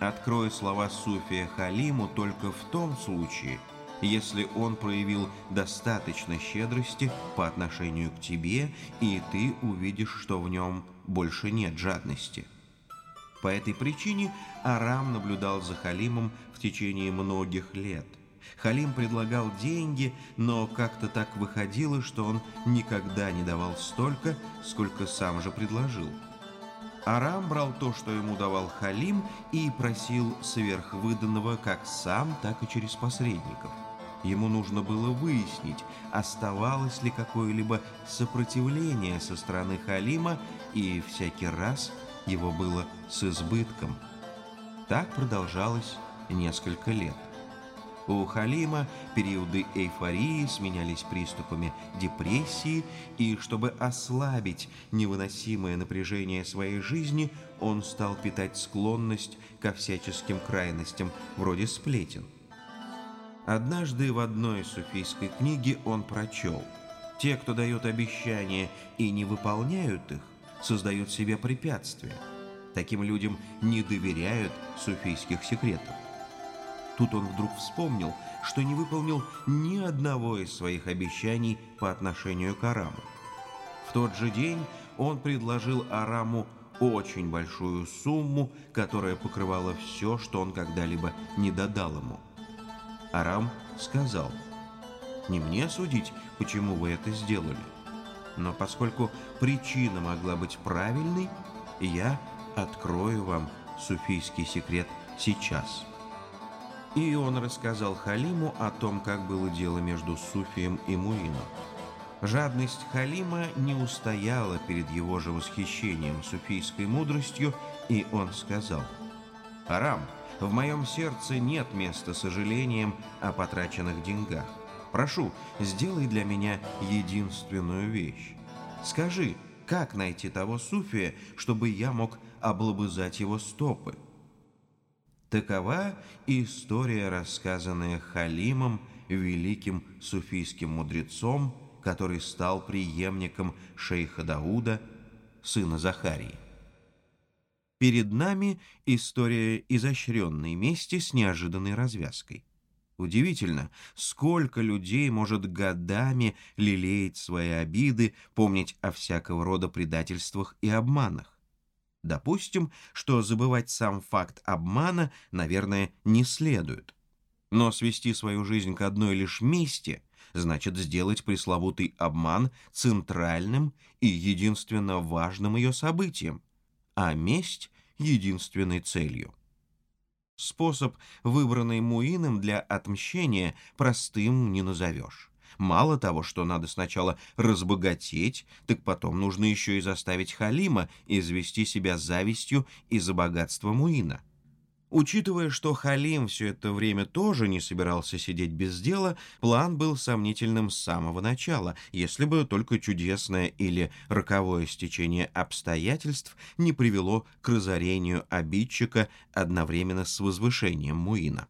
«Открой слова Суфия Халиму только в том случае, если он проявил достаточно щедрости по отношению к тебе, и ты увидишь, что в нем больше нет жадности». По этой причине Арам наблюдал за Халимом в течение многих лет. Халим предлагал деньги, но как-то так выходило, что он никогда не давал столько, сколько сам же предложил. Арам брал то, что ему давал Халим, и просил сверхвыданного как сам, так и через посредников. Ему нужно было выяснить, оставалось ли какое-либо сопротивление со стороны Халима, и всякий раз – его было с избытком. Так продолжалось несколько лет. У Халима периоды эйфории сменялись приступами депрессии, и чтобы ослабить невыносимое напряжение своей жизни, он стал питать склонность ко всяческим крайностям, вроде сплетен. Однажды в одной суфийской книге он прочел «Те, кто дает обещания и не выполняют их, создают себе препятствия. Таким людям не доверяют суфийских секретов. Тут он вдруг вспомнил, что не выполнил ни одного из своих обещаний по отношению к Араму. В тот же день он предложил Араму очень большую сумму, которая покрывала все, что он когда-либо не додал ему. Арам сказал, «Не мне судить, почему вы это сделали. Но поскольку причина могла быть правильной, я открою вам суфийский секрет сейчас. И он рассказал Халиму о том, как было дело между Суфием и Муином. Жадность Халима не устояла перед его же восхищением суфийской мудростью, и он сказал, «Арам, в моем сердце нет места сожалением о потраченных деньгах. Прошу, сделай для меня единственную вещь. Скажи, как найти того суфия, чтобы я мог облобызать его стопы?» Такова история, рассказанная Халимом, великим суфийским мудрецом, который стал преемником шейха Дауда, сына Захарии. Перед нами история изощренной мести с неожиданной развязкой. Удивительно, сколько людей может годами лелеять свои обиды, помнить о всякого рода предательствах и обманах. Допустим, что забывать сам факт обмана, наверное, не следует. Но свести свою жизнь к одной лишь мести значит сделать пресловутый обман центральным и единственно важным ее событием, а месть — единственной целью. Способ, выбранный Муином для отмщения, простым не назовешь. Мало того, что надо сначала разбогатеть, так потом нужно еще и заставить Халима извести себя завистью из-за богатства Муина. Учитывая, что Халим все это время тоже не собирался сидеть без дела, план был сомнительным с самого начала, если бы только чудесное или роковое стечение обстоятельств не привело к разорению обидчика одновременно с возвышением Муина.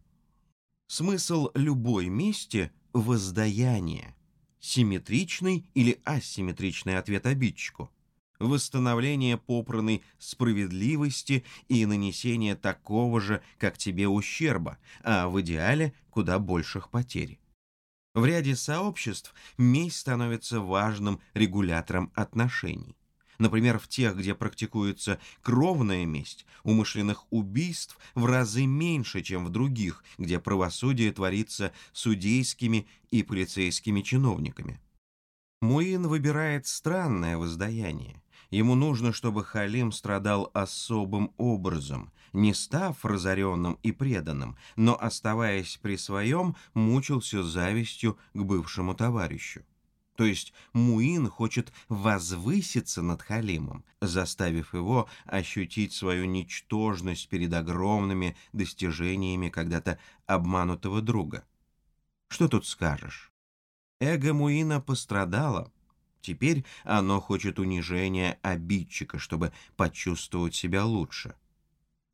Смысл любой мести – воздаяние, симметричный или асимметричный ответ обидчику восстановление попранной справедливости и нанесение такого же, как тебе, ущерба, а в идеале куда больших потерь. В ряде сообществ месть становится важным регулятором отношений. Например, в тех, где практикуется кровная месть, умышленных убийств в разы меньше, чем в других, где правосудие творится судейскими и полицейскими чиновниками. Муин выбирает странное воздаяние. Ему нужно, чтобы Халим страдал особым образом, не став разоренным и преданным, но, оставаясь при своем, мучился завистью к бывшему товарищу. То есть Муин хочет возвыситься над Халимом, заставив его ощутить свою ничтожность перед огромными достижениями когда-то обманутого друга. Что тут скажешь? Эго Муина пострадало, Теперь оно хочет унижения обидчика, чтобы почувствовать себя лучше.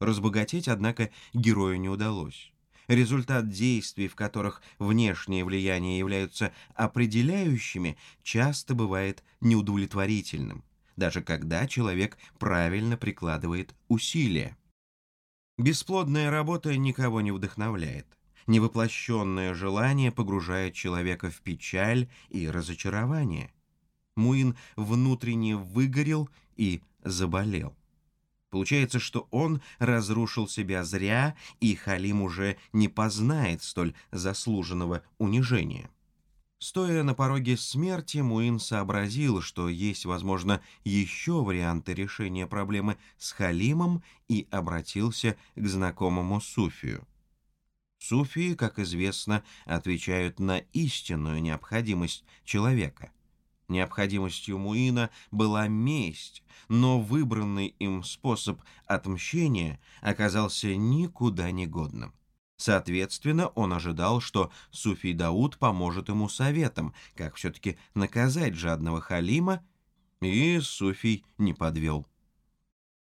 Разбогатеть, однако, герою не удалось. Результат действий, в которых внешние влияния являются определяющими, часто бывает неудовлетворительным, даже когда человек правильно прикладывает усилия. Бесплодная работа никого не вдохновляет. Невоплощенное желание погружает человека в печаль и разочарование – Муин внутренне выгорел и заболел. Получается, что он разрушил себя зря, и Халим уже не познает столь заслуженного унижения. Стоя на пороге смерти, Муин сообразил, что есть, возможно, еще варианты решения проблемы с Халимом и обратился к знакомому Суфию. Суфии, как известно, отвечают на истинную необходимость человека – Необходимостью Муина была месть, но выбранный им способ отмщения оказался никуда не годным. Соответственно, он ожидал, что Суфий Дауд поможет ему советом, как все-таки наказать жадного Халима, и Суфий не подвел.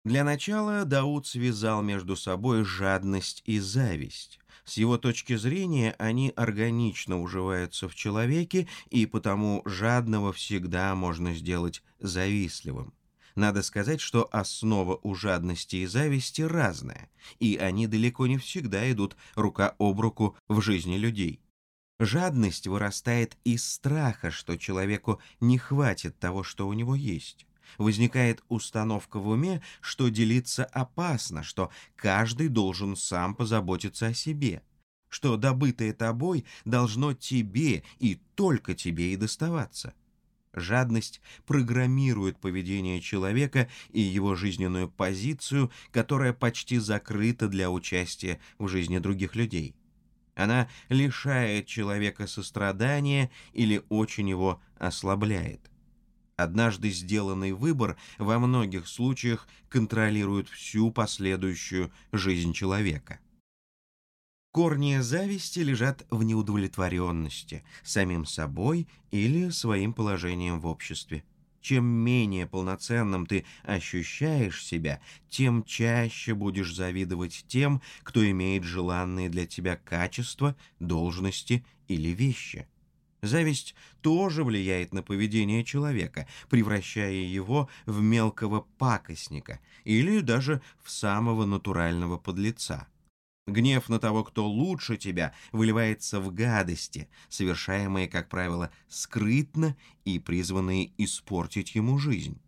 Для начала Дауд связал между собой жадность и зависть. С его точки зрения они органично уживаются в человеке, и потому жадного всегда можно сделать завистливым. Надо сказать, что основа у жадности и зависти разная, и они далеко не всегда идут рука об руку в жизни людей. Жадность вырастает из страха, что человеку не хватит того, что у него есть возникает установка в уме, что делиться опасно, что каждый должен сам позаботиться о себе, что добытое тобой должно тебе и только тебе и доставаться. Жадность программирует поведение человека и его жизненную позицию, которая почти закрыта для участия в жизни других людей. Она лишает человека сострадания или очень его ослабляет. Однажды сделанный выбор во многих случаях контролирует всю последующую жизнь человека. Корни зависти лежат в неудовлетворенности самим собой или своим положением в обществе. Чем менее полноценным ты ощущаешь себя, тем чаще будешь завидовать тем, кто имеет желанные для тебя качества, должности или вещи. Зависть тоже влияет на поведение человека, превращая его в мелкого пакостника или даже в самого натурального подлеца. Гнев на того, кто лучше тебя, выливается в гадости, совершаемые, как правило, скрытно и призванные испортить ему жизнь.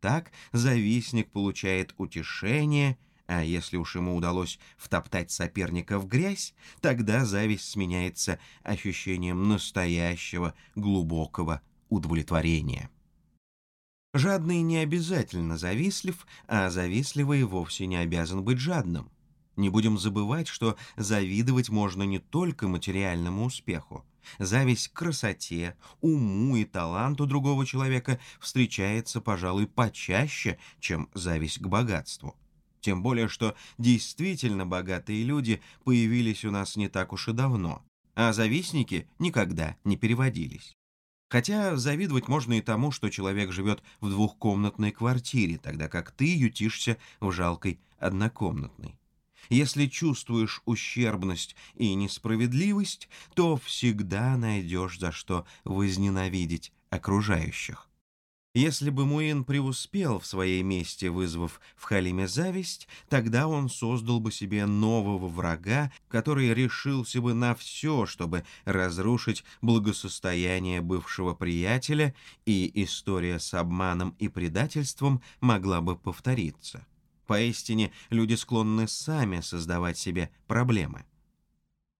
Так завистник получает утешение, а если уж ему удалось втоптать соперника в грязь, тогда зависть сменяется ощущением настоящего глубокого удовлетворения. Жадный не обязательно завистлив, а завистливый вовсе не обязан быть жадным. Не будем забывать, что завидовать можно не только материальному успеху. Зависть к красоте, уму и таланту другого человека встречается, пожалуй, почаще, чем зависть к богатству. Тем более, что действительно богатые люди появились у нас не так уж и давно, а завистники никогда не переводились. Хотя завидовать можно и тому, что человек живет в двухкомнатной квартире, тогда как ты ютишься в жалкой однокомнатной. Если чувствуешь ущербность и несправедливость, то всегда найдешь за что возненавидеть окружающих. Если бы Муин преуспел в своей месте, вызвав в Халиме зависть, тогда он создал бы себе нового врага, который решился бы на все, чтобы разрушить благосостояние бывшего приятеля, и история с обманом и предательством могла бы повториться. Поистине, люди склонны сами создавать себе проблемы.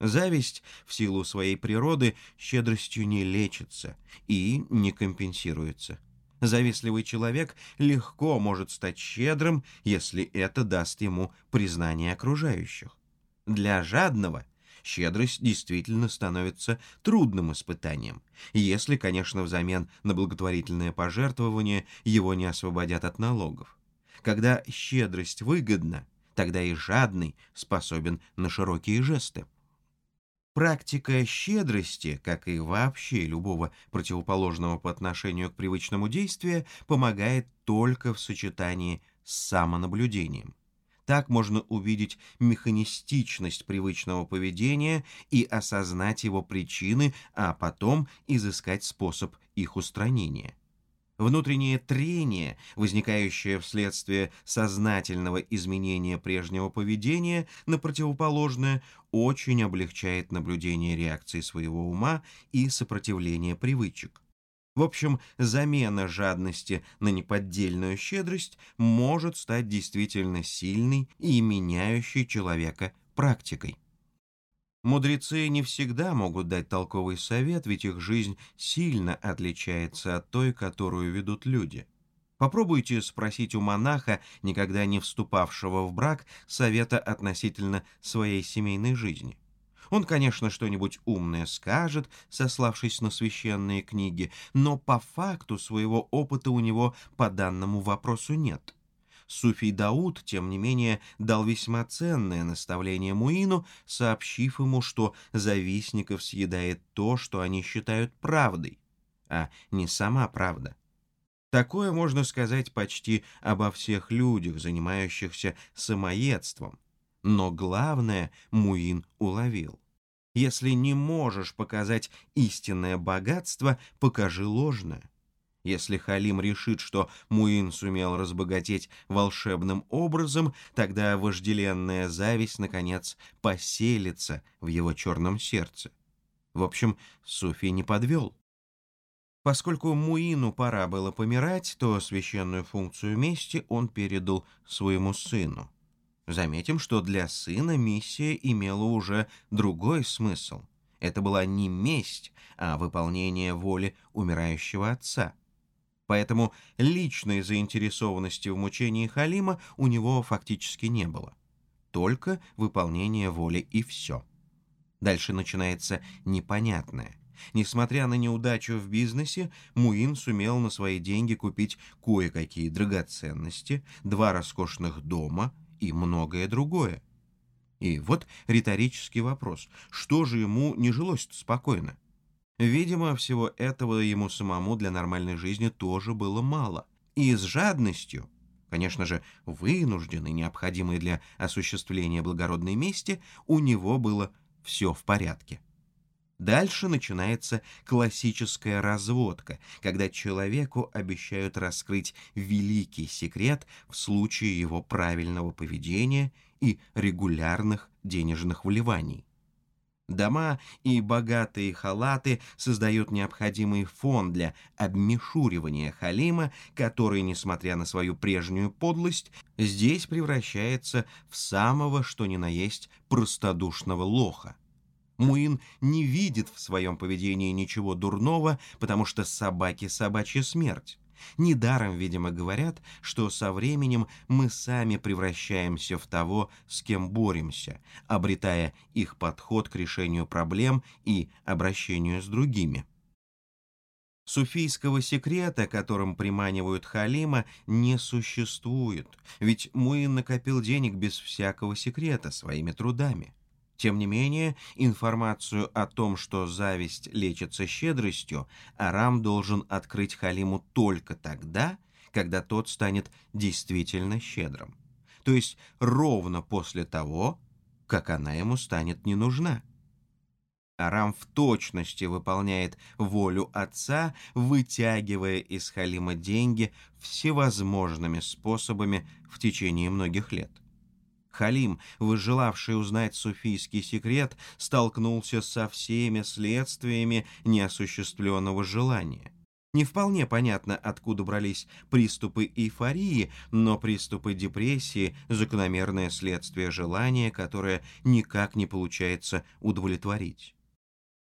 Зависть в силу своей природы щедростью не лечится и не компенсируется. Завистливый человек легко может стать щедрым, если это даст ему признание окружающих. Для жадного щедрость действительно становится трудным испытанием, если, конечно, взамен на благотворительное пожертвование его не освободят от налогов. Когда щедрость выгодна, тогда и жадный способен на широкие жесты. Практика щедрости, как и вообще любого противоположного по отношению к привычному действию, помогает только в сочетании с самонаблюдением. Так можно увидеть механистичность привычного поведения и осознать его причины, а потом изыскать способ их устранения. Внутреннее трение, возникающее вследствие сознательного изменения прежнего поведения на противоположное, очень облегчает наблюдение реакции своего ума и сопротивление привычек. В общем, замена жадности на неподдельную щедрость может стать действительно сильной и меняющей человека практикой. Мудрецы не всегда могут дать толковый совет, ведь их жизнь сильно отличается от той, которую ведут люди. Попробуйте спросить у монаха, никогда не вступавшего в брак, совета относительно своей семейной жизни. Он, конечно, что-нибудь умное скажет, сославшись на священные книги, но по факту своего опыта у него по данному вопросу нет. Суфий Дауд, тем не менее, дал весьма ценное наставление Муину, сообщив ему, что завистников съедает то, что они считают правдой, а не сама правда. Такое можно сказать почти обо всех людях, занимающихся самоедством. Но главное Муин уловил. Если не можешь показать истинное богатство, покажи ложное. Если Халим решит, что Муин сумел разбогатеть волшебным образом, тогда вожделенная зависть, наконец, поселится в его черном сердце. В общем, Суфий не подвел. Поскольку Муину пора было помирать, то священную функцию мести он передал своему сыну. Заметим, что для сына миссия имела уже другой смысл. Это была не месть, а выполнение воли умирающего отца — поэтому личной заинтересованности в мучении Халима у него фактически не было. Только выполнение воли и все. Дальше начинается непонятное. Несмотря на неудачу в бизнесе, Муин сумел на свои деньги купить кое-какие драгоценности, два роскошных дома и многое другое. И вот риторический вопрос, что же ему не жилось спокойно? Видимо, всего этого ему самому для нормальной жизни тоже было мало. И с жадностью, конечно же, вынужденной, необходимой для осуществления благородной мести, у него было все в порядке. Дальше начинается классическая разводка, когда человеку обещают раскрыть великий секрет в случае его правильного поведения и регулярных денежных вливаний. Дома и богатые халаты создают необходимый фон для обмешуривания Халима, который, несмотря на свою прежнюю подлость, здесь превращается в самого что ни на есть простодушного лоха. Муин не видит в своем поведении ничего дурного, потому что собаки собачья смерть. Недаром, видимо, говорят, что со временем мы сами превращаемся в того, с кем боремся, обретая их подход к решению проблем и обращению с другими. Суфийского секрета, которым приманивают Халима, не существует, ведь Муин накопил денег без всякого секрета своими трудами. Тем не менее, информацию о том, что зависть лечится щедростью, Арам должен открыть Халиму только тогда, когда тот станет действительно щедрым. То есть ровно после того, как она ему станет не нужна. Арам в точности выполняет волю отца, вытягивая из Халима деньги всевозможными способами в течение многих лет. Халим, выжелавший узнать суфийский секрет, столкнулся со всеми следствиями неосуществленного желания. Не вполне понятно, откуда брались приступы эйфории, но приступы депрессии – закономерное следствие желания, которое никак не получается удовлетворить.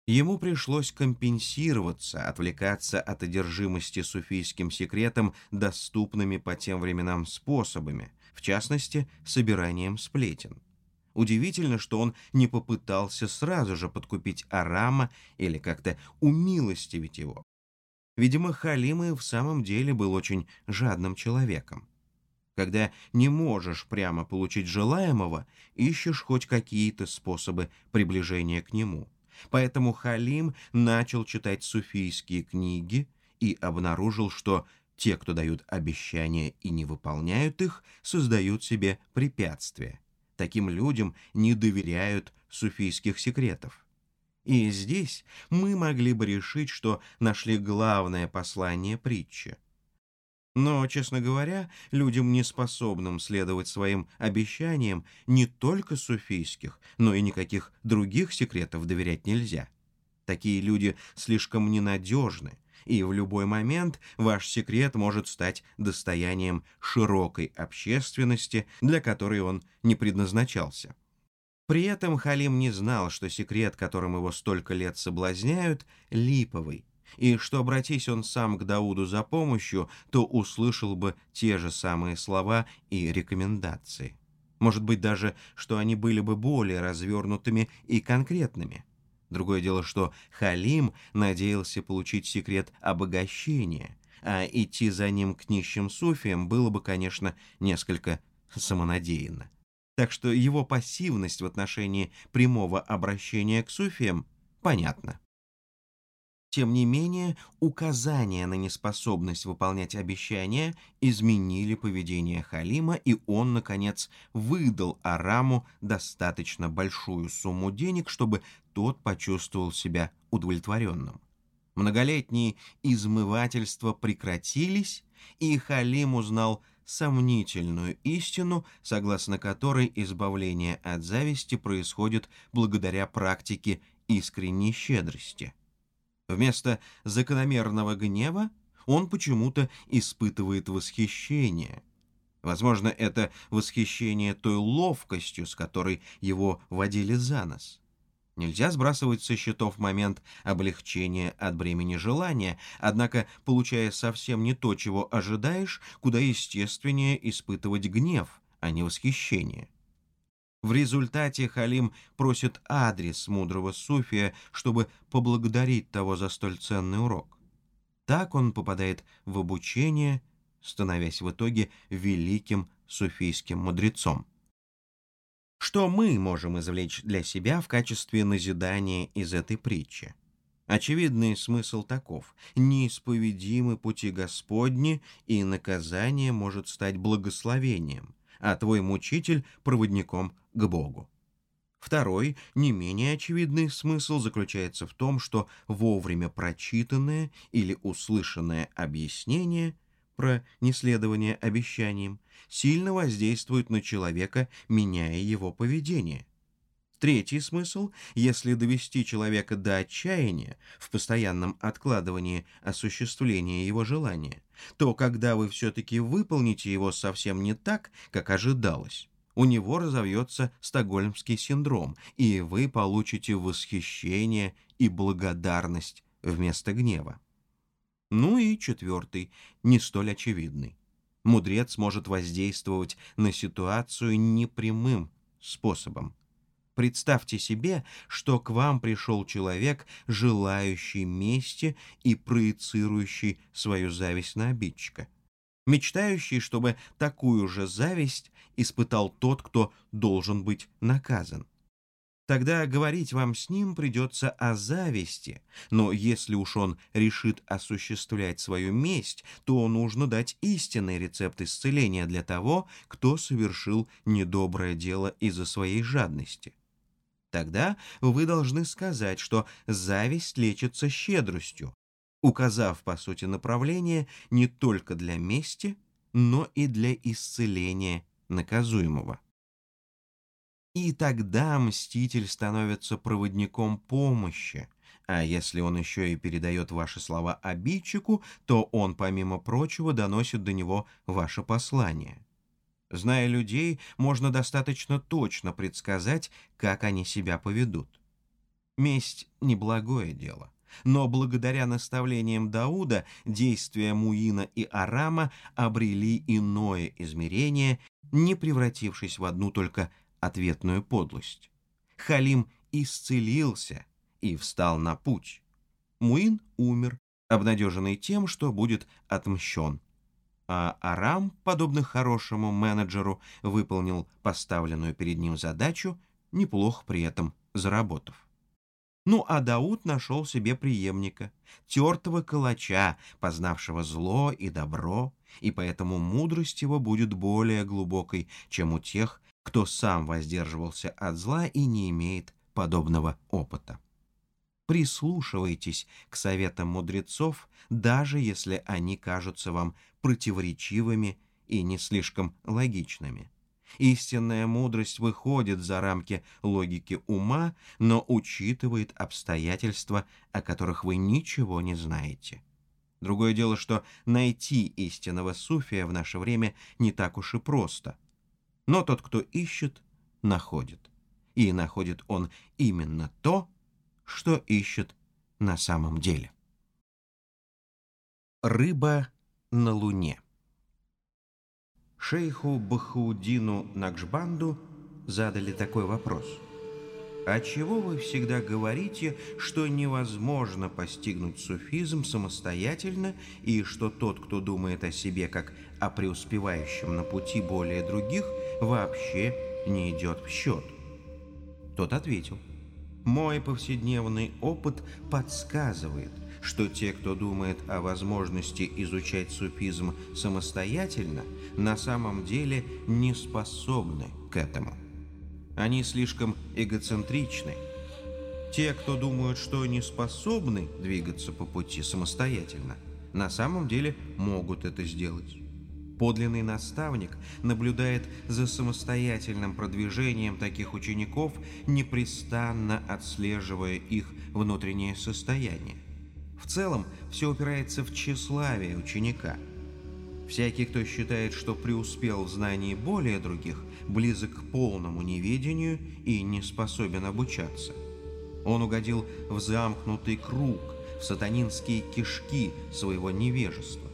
Ему пришлось компенсироваться, отвлекаться от одержимости суфийским секретом доступными по тем временам способами, в частности, собиранием сплетен. Удивительно, что он не попытался сразу же подкупить Арама или как-то умилостивить его. Видимо, Халим и в самом деле был очень жадным человеком. Когда не можешь прямо получить желаемого, ищешь хоть какие-то способы приближения к нему. Поэтому Халим начал читать суфийские книги и обнаружил, что те, кто дают обещания и не выполняют их, создают себе препятствия. Таким людям не доверяют суфийских секретов. И здесь мы могли бы решить, что нашли главное послание притчи. Но, честно говоря, людям, не способным следовать своим обещаниям, не только суфийских, но и никаких других секретов доверять нельзя. Такие люди слишком ненадежны, и в любой момент ваш секрет может стать достоянием широкой общественности, для которой он не предназначался. При этом Халим не знал, что секрет, которым его столько лет соблазняют, липовый, и что обратись он сам к Дауду за помощью, то услышал бы те же самые слова и рекомендации. Может быть даже, что они были бы более развернутыми и конкретными. Другое дело, что Халим надеялся получить секрет обогащения, а идти за ним к нищим суфиям было бы, конечно, несколько самонадеянно. Так что его пассивность в отношении прямого обращения к суфиям понятна. Тем не менее, указания на неспособность выполнять обещания изменили поведение Халима, и он, наконец, выдал Араму достаточно большую сумму денег, чтобы тот почувствовал себя удовлетворенным. Многолетние измывательства прекратились, и Халим узнал сомнительную истину, согласно которой избавление от зависти происходит благодаря практике искренней щедрости – Вместо закономерного гнева он почему-то испытывает восхищение. Возможно, это восхищение той ловкостью, с которой его водили за нос. Нельзя сбрасывать со счетов момент облегчения от бремени желания, однако, получая совсем не то, чего ожидаешь, куда естественнее испытывать гнев, а не восхищение. В результате Халим просит адрес мудрого суфия, чтобы поблагодарить того за столь ценный урок. Так он попадает в обучение, становясь в итоге великим суфийским мудрецом. Что мы можем извлечь для себя в качестве назидания из этой притчи? Очевидный смысл таков. Неисповедимы пути Господни, и наказание может стать благословением, а твой мучитель — проводником к Богу. Второй, не менее очевидный смысл заключается в том, что вовремя прочитанное или услышанное объяснение про неследование обещаниям сильно воздействует на человека, меняя его поведение. Третий смысл – если довести человека до отчаяния в постоянном откладывании осуществления его желания, то когда вы все-таки выполните его совсем не так, как ожидалось, у него разовьется стокгольмский синдром, и вы получите восхищение и благодарность вместо гнева. Ну и четвертый, не столь очевидный. Мудрец может воздействовать на ситуацию непрямым способом. Представьте себе, что к вам пришел человек, желающий мести и проецирующий свою зависть на обидчика – мечтающий, чтобы такую же зависть испытал тот, кто должен быть наказан. Тогда говорить вам с ним придется о зависти, но если уж он решит осуществлять свою месть, то нужно дать истинный рецепт исцеления для того, кто совершил недоброе дело из-за своей жадности. Тогда вы должны сказать, что зависть лечится щедростью, указав, по сути, направление не только для мести, но и для исцеления наказуемого. И тогда мститель становится проводником помощи, а если он еще и передает ваши слова обидчику, то он, помимо прочего, доносит до него ваше послание. Зная людей, можно достаточно точно предсказать, как они себя поведут. Месть – неблагое дело. Но благодаря наставлениям Дауда действия Муина и Арама обрели иное измерение, не превратившись в одну только ответную подлость. Халим исцелился и встал на путь. Муин умер, обнадеженный тем, что будет отмщен. А Арам, подобно хорошему менеджеру, выполнил поставленную перед ним задачу, неплохо при этом заработав. Ну, а Дауд нашел себе преемника, тертого калача, познавшего зло и добро, и поэтому мудрость его будет более глубокой, чем у тех, кто сам воздерживался от зла и не имеет подобного опыта. Прислушивайтесь к советам мудрецов, даже если они кажутся вам противоречивыми и не слишком логичными. Истинная мудрость выходит за рамки логики ума, но учитывает обстоятельства, о которых вы ничего не знаете. Другое дело, что найти истинного суфия в наше время не так уж и просто. Но тот, кто ищет, находит. И находит он именно то, что ищет на самом деле. Рыба на Луне Шейху Бахаудину Накшбанду задали такой вопрос. «А чего вы всегда говорите, что невозможно постигнуть суфизм самостоятельно и что тот, кто думает о себе как о преуспевающем на пути более других, вообще не идет в счет?» Тот ответил. «Мой повседневный опыт подсказывает, что те, кто думает о возможности изучать суфизм самостоятельно, на самом деле не способны к этому. Они слишком эгоцентричны. Те, кто думают, что не способны двигаться по пути самостоятельно, на самом деле могут это сделать. Подлинный наставник наблюдает за самостоятельным продвижением таких учеников, непрестанно отслеживая их внутреннее состояние. В целом, все упирается в тщеславие ученика. Всякий, кто считает, что преуспел в знании более других, близок к полному неведению и не способен обучаться. Он угодил в замкнутый круг, в сатанинские кишки своего невежества.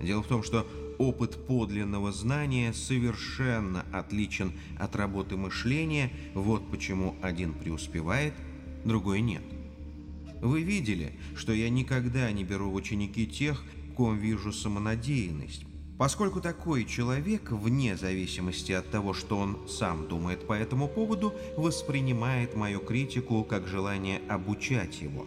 Дело в том, что опыт подлинного знания совершенно отличен от работы мышления, вот почему один преуспевает, другой нет. Вы видели, что я никогда не беру в ученики тех, в ком вижу самонадеянность, поскольку такой человек, вне зависимости от того, что он сам думает по этому поводу, воспринимает мою критику как желание обучать его.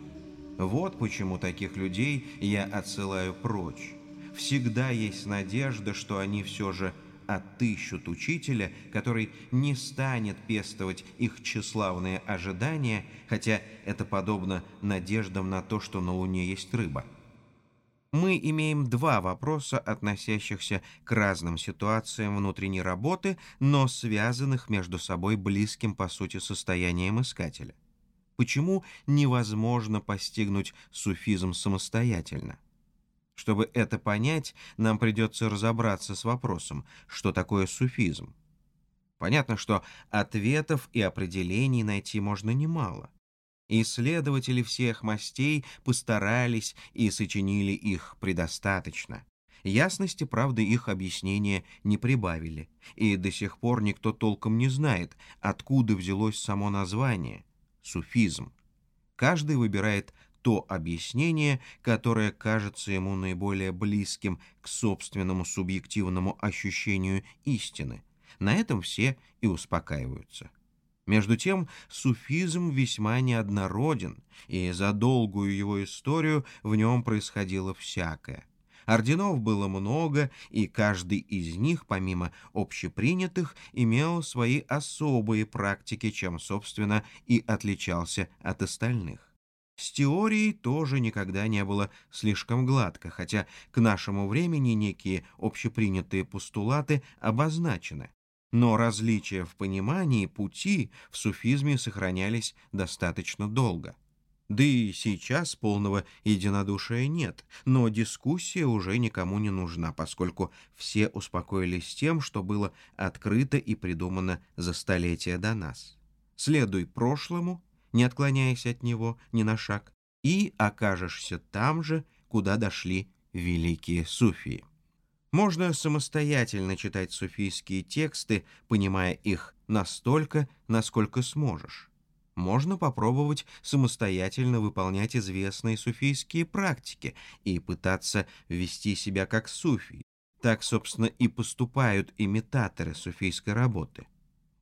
Вот почему таких людей я отсылаю прочь. Всегда есть надежда, что они все же отыщут учителя, который не станет пестовать их тщеславные ожидания, хотя это подобно надеждам на то, что на Луне есть рыба. Мы имеем два вопроса, относящихся к разным ситуациям внутренней работы, но связанных между собой близким по сути состоянием искателя. Почему невозможно постигнуть суфизм самостоятельно? Чтобы это понять, нам придется разобраться с вопросом, что такое суфизм. Понятно, что ответов и определений найти можно немало. Исследователи всех мастей постарались и сочинили их предостаточно. Ясности, правда, их объяснения не прибавили, и до сих пор никто толком не знает, откуда взялось само название – суфизм. Каждый выбирает то объяснение, которое кажется ему наиболее близким к собственному субъективному ощущению истины. На этом все и успокаиваются. Между тем, суфизм весьма неоднороден, и за долгую его историю в нем происходило всякое – Орденов было много, и каждый из них, помимо общепринятых, имел свои особые практики, чем, собственно, и отличался от остальных. С теорией тоже никогда не было слишком гладко, хотя к нашему времени некие общепринятые постулаты обозначены. Но различия в понимании пути в суфизме сохранялись достаточно долго. Да и сейчас полного единодушия нет, но дискуссия уже никому не нужна, поскольку все успокоились тем, что было открыто и придумано за столетия до нас. Следуй прошлому, не отклоняясь от него ни на шаг, и окажешься там же, куда дошли великие суфии. Можно самостоятельно читать суфийские тексты, понимая их настолько, насколько сможешь можно попробовать самостоятельно выполнять известные суфийские практики и пытаться вести себя как суфий. Так, собственно, и поступают имитаторы суфийской работы.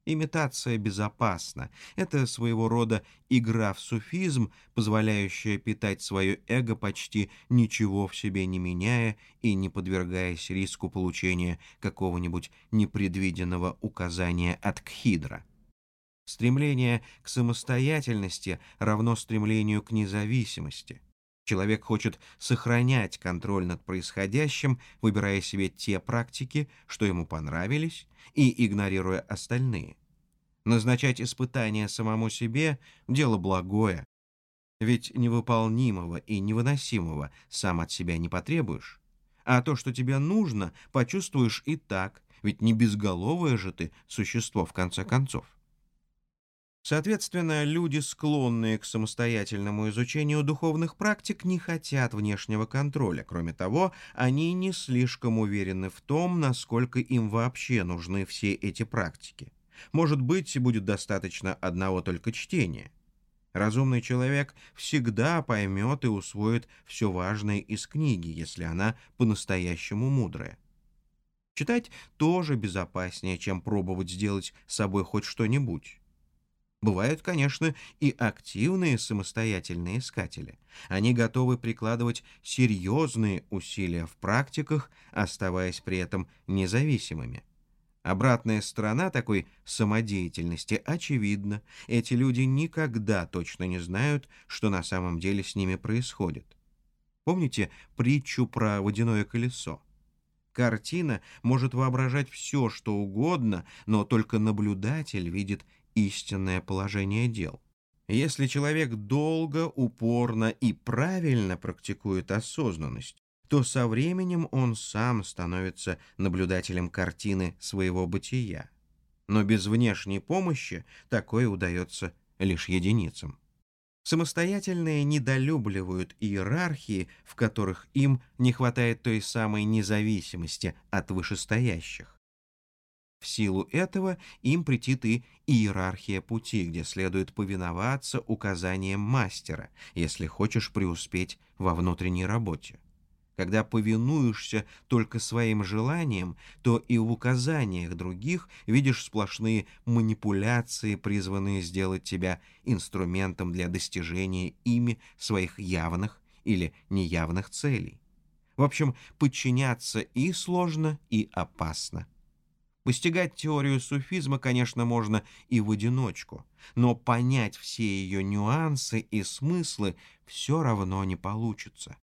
Имитация безопасна. Это своего рода игра в суфизм, позволяющая питать свое эго почти ничего в себе не меняя и не подвергаясь риску получения какого-нибудь непредвиденного указания от Кхидра. Стремление к самостоятельности равно стремлению к независимости. Человек хочет сохранять контроль над происходящим, выбирая себе те практики, что ему понравились, и игнорируя остальные. Назначать испытания самому себе – дело благое, ведь невыполнимого и невыносимого сам от себя не потребуешь. А то, что тебе нужно, почувствуешь и так, ведь не безголовое же ты существо в конце концов. Соответственно, люди, склонные к самостоятельному изучению духовных практик, не хотят внешнего контроля. Кроме того, они не слишком уверены в том, насколько им вообще нужны все эти практики. Может быть, будет достаточно одного только чтения. Разумный человек всегда поймет и усвоит все важное из книги, если она по-настоящему мудрая. Читать тоже безопаснее, чем пробовать сделать с собой хоть что-нибудь. Бывают, конечно, и активные самостоятельные искатели. Они готовы прикладывать серьезные усилия в практиках, оставаясь при этом независимыми. Обратная сторона такой самодеятельности очевидна. Эти люди никогда точно не знают, что на самом деле с ними происходит. Помните притчу про водяное колесо? Картина может воображать все, что угодно, но только наблюдатель видит истинное положение дел. Если человек долго, упорно и правильно практикует осознанность, то со временем он сам становится наблюдателем картины своего бытия. Но без внешней помощи такое удается лишь единицам. Самостоятельные недолюбливают иерархии, в которых им не хватает той самой независимости от вышестоящих. В силу этого им претит и иерархия пути, где следует повиноваться указаниям мастера, если хочешь преуспеть во внутренней работе. Когда повинуешься только своим желаниям, то и в указаниях других видишь сплошные манипуляции, призванные сделать тебя инструментом для достижения ими своих явных или неявных целей. В общем, подчиняться и сложно, и опасно. Постигать теорию суфизма, конечно, можно и в одиночку, но понять все ее нюансы и смыслы все равно не получится.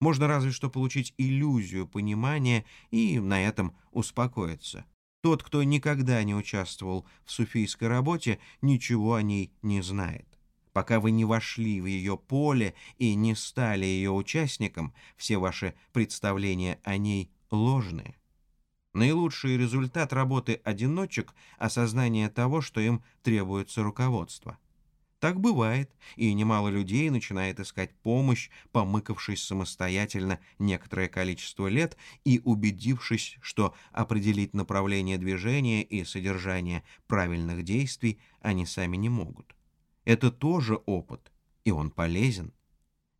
Можно разве что получить иллюзию понимания и на этом успокоиться. Тот, кто никогда не участвовал в суфийской работе, ничего о ней не знает. Пока вы не вошли в ее поле и не стали ее участником, все ваши представления о ней ложные. Наилучший результат работы одиночек – осознание того, что им требуется руководство – так бывает, и немало людей начинает искать помощь, помыкавшись самостоятельно некоторое количество лет и убедившись, что определить направление движения и содержание правильных действий они сами не могут. Это тоже опыт, и он полезен.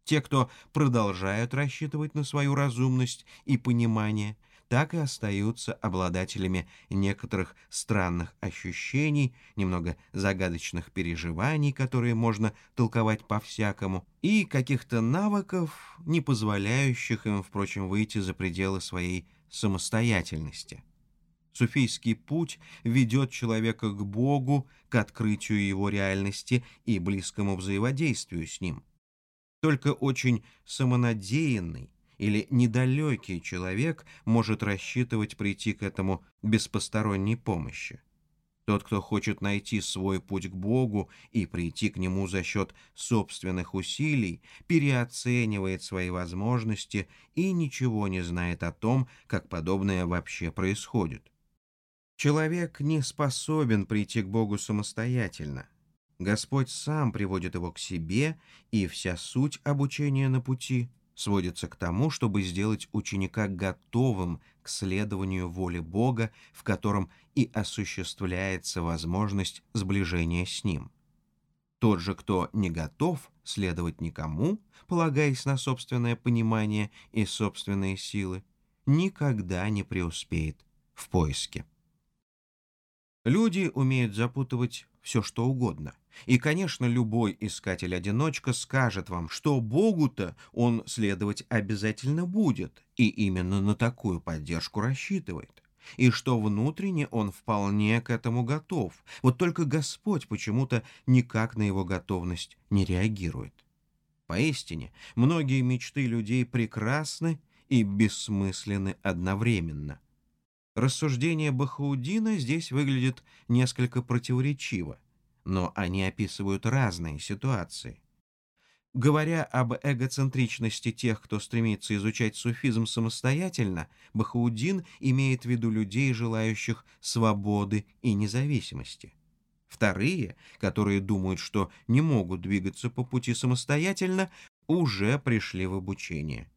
Те, кто продолжают рассчитывать на свою разумность и понимание, так и остаются обладателями некоторых странных ощущений, немного загадочных переживаний, которые можно толковать по-всякому, и каких-то навыков, не позволяющих им, впрочем, выйти за пределы своей самостоятельности. Суфийский путь ведет человека к Богу, к открытию его реальности и близкому взаимодействию с ним. Только очень самонадеянный, или недалекий человек может рассчитывать прийти к этому без посторонней помощи. Тот, кто хочет найти свой путь к Богу и прийти к Нему за счет собственных усилий, переоценивает свои возможности и ничего не знает о том, как подобное вообще происходит. Человек не способен прийти к Богу самостоятельно. Господь сам приводит его к себе, и вся суть обучения на пути сводится к тому, чтобы сделать ученика готовым к следованию воли Бога, в котором и осуществляется возможность сближения с Ним. Тот же, кто не готов следовать никому, полагаясь на собственное понимание и собственные силы, никогда не преуспеет в поиске. Люди умеют запутывать все, что угодно – и, конечно, любой искатель-одиночка скажет вам, что Богу-то он следовать обязательно будет, и именно на такую поддержку рассчитывает, и что внутренне он вполне к этому готов, вот только Господь почему-то никак на его готовность не реагирует. Поистине, многие мечты людей прекрасны и бессмысленны одновременно. Рассуждение Бахаудина здесь выглядит несколько противоречиво но они описывают разные ситуации. Говоря об эгоцентричности тех, кто стремится изучать суфизм самостоятельно, Бахаудин имеет в виду людей, желающих свободы и независимости. Вторые, которые думают, что не могут двигаться по пути самостоятельно, уже пришли в обучение.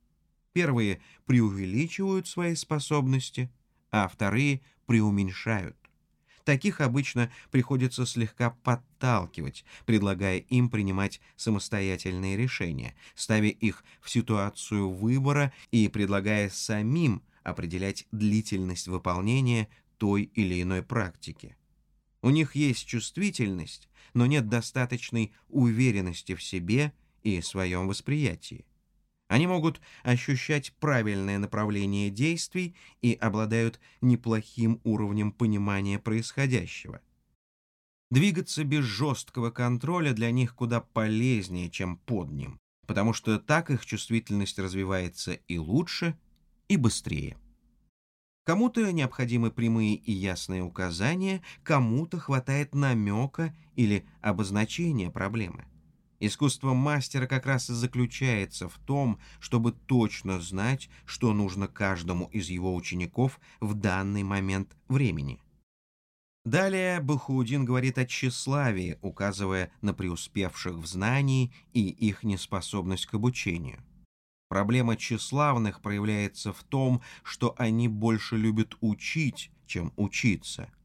Первые преувеличивают свои способности, а вторые преуменьшают. Таких обычно приходится слегка подталкивать, предлагая им принимать самостоятельные решения, ставя их в ситуацию выбора и предлагая самим определять длительность выполнения той или иной практики. У них есть чувствительность, но нет достаточной уверенности в себе и своем восприятии. Они могут ощущать правильное направление действий и обладают неплохим уровнем понимания происходящего. Двигаться без жесткого контроля для них куда полезнее, чем под ним, потому что так их чувствительность развивается и лучше, и быстрее. Кому-то необходимы прямые и ясные указания, кому-то хватает намека или обозначения проблемы. Искусство мастера как раз и заключается в том, чтобы точно знать, что нужно каждому из его учеников в данный момент времени. Далее Бахаудин говорит о тщеславии, указывая на преуспевших в знании и их неспособность к обучению. Проблема тщеславных проявляется в том, что они больше любят учить, чем учиться –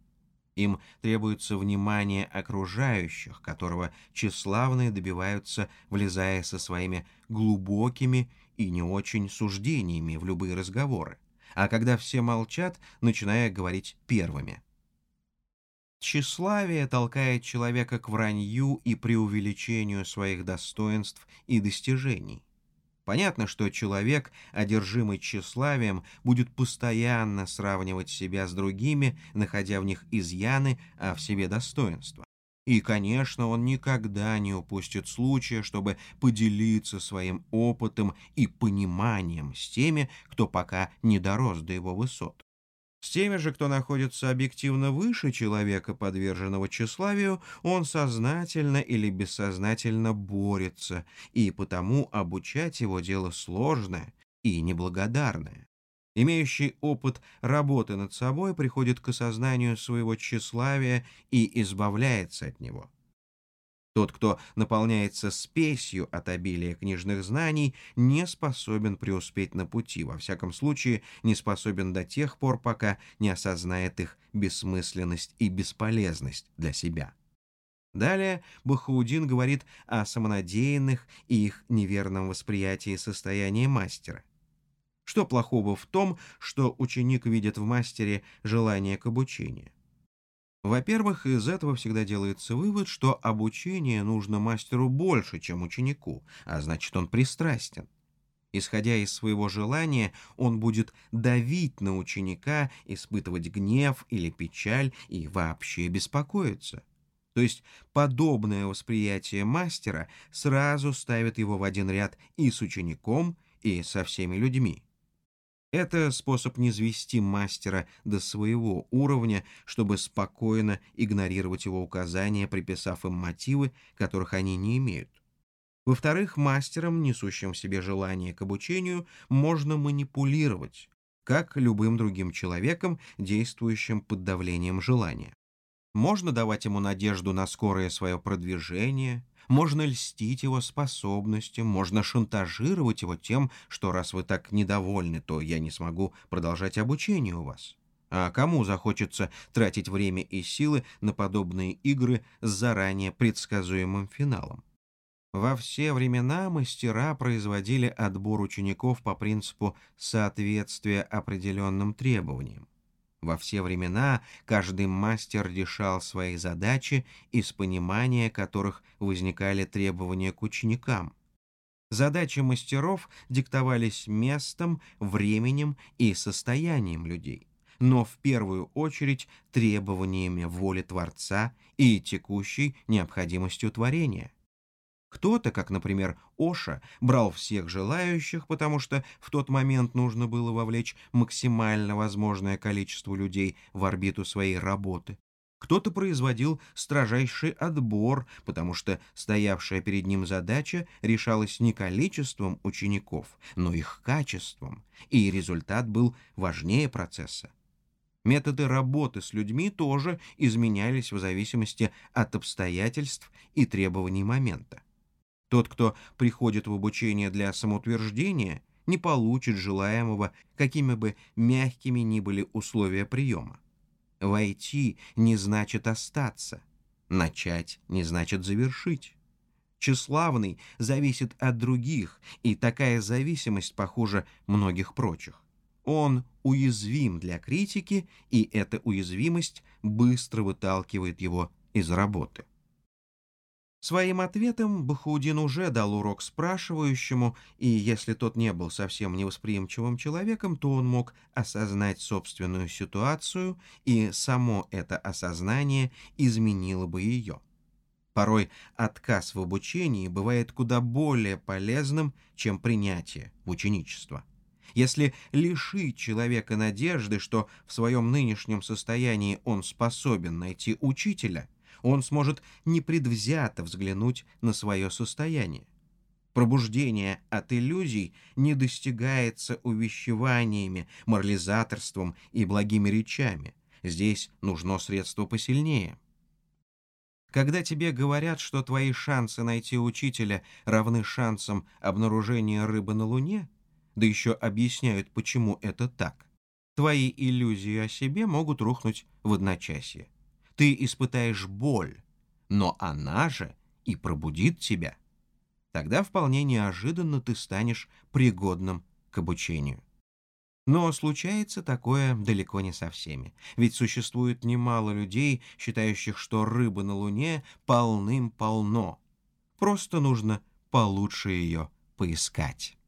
им требуется внимание окружающих, которого тщеславные добиваются, влезая со своими глубокими и не очень суждениями в любые разговоры, а когда все молчат, начиная говорить первыми. Тщеславие толкает человека к вранью и преувеличению своих достоинств и достижений. Понятно, что человек, одержимый тщеславием, будет постоянно сравнивать себя с другими, находя в них изъяны, а в себе достоинства. И, конечно, он никогда не упустит случая, чтобы поделиться своим опытом и пониманием с теми, кто пока не дорос до его высот. С теми же, кто находится объективно выше человека, подверженного тщеславию, он сознательно или бессознательно борется, и потому обучать его дело сложное и неблагодарное. Имеющий опыт работы над собой приходит к осознанию своего тщеславия и избавляется от него. Тот, кто наполняется спесью от обилия книжных знаний, не способен преуспеть на пути, во всяком случае не способен до тех пор, пока не осознает их бессмысленность и бесполезность для себя. Далее Бахаудин говорит о самонадеянных и их неверном восприятии состояния мастера. Что плохого в том, что ученик видит в мастере желание к обучению? Во-первых, из этого всегда делается вывод, что обучение нужно мастеру больше, чем ученику, а значит, он пристрастен. Исходя из своего желания, он будет давить на ученика, испытывать гнев или печаль и вообще беспокоиться. То есть подобное восприятие мастера сразу ставит его в один ряд и с учеником, и со всеми людьми. Это способ не звести мастера до своего уровня, чтобы спокойно игнорировать его указания, приписав им мотивы, которых они не имеют. Во-вторых, мастером, несущим в себе желание к обучению, можно манипулировать, как любым другим человеком, действующим под давлением желания. Можно давать ему надежду на скорое свое продвижение, можно льстить его способностям, можно шантажировать его тем, что раз вы так недовольны, то я не смогу продолжать обучение у вас. А кому захочется тратить время и силы на подобные игры с заранее предсказуемым финалом? Во все времена мастера производили отбор учеников по принципу соответствия определенным требованиям. Во все времена каждый мастер решал свои задачи из понимания которых возникали требования к ученикам. Задачи мастеров диктовались местом, временем и состоянием людей, но в первую очередь требованиями воли Творца и текущей необходимостью творения. Кто-то, как, например, Оша, брал всех желающих, потому что в тот момент нужно было вовлечь максимально возможное количество людей в орбиту своей работы. Кто-то производил строжайший отбор, потому что стоявшая перед ним задача решалась не количеством учеников, но их качеством, и результат был важнее процесса. Методы работы с людьми тоже изменялись в зависимости от обстоятельств и требований момента. Тот, кто приходит в обучение для самоутверждения, не получит желаемого, какими бы мягкими ни были условия приема. Войти не значит остаться, начать не значит завершить. Тщеславный зависит от других, и такая зависимость похуже многих прочих. Он уязвим для критики, и эта уязвимость быстро выталкивает его из работы. Своим ответом Бахаудин уже дал урок спрашивающему, и если тот не был совсем невосприимчивым человеком, то он мог осознать собственную ситуацию, и само это осознание изменило бы ее. Порой отказ в обучении бывает куда более полезным, чем принятие в ученичество. Если лишить человека надежды, что в своем нынешнем состоянии он способен найти учителя – он сможет непредвзято взглянуть на свое состояние. Пробуждение от иллюзий не достигается увещеваниями, морализаторством и благими речами. Здесь нужно средство посильнее. Когда тебе говорят, что твои шансы найти учителя равны шансам обнаружения рыбы на Луне, да еще объясняют, почему это так, твои иллюзии о себе могут рухнуть в одночасье ты испытаешь боль, но она же и пробудит тебя. Тогда вполне неожиданно ты станешь пригодным к обучению. Но случается такое далеко не со всеми. Ведь существует немало людей, считающих, что рыбы на Луне полным-полно. Просто нужно получше ее поискать.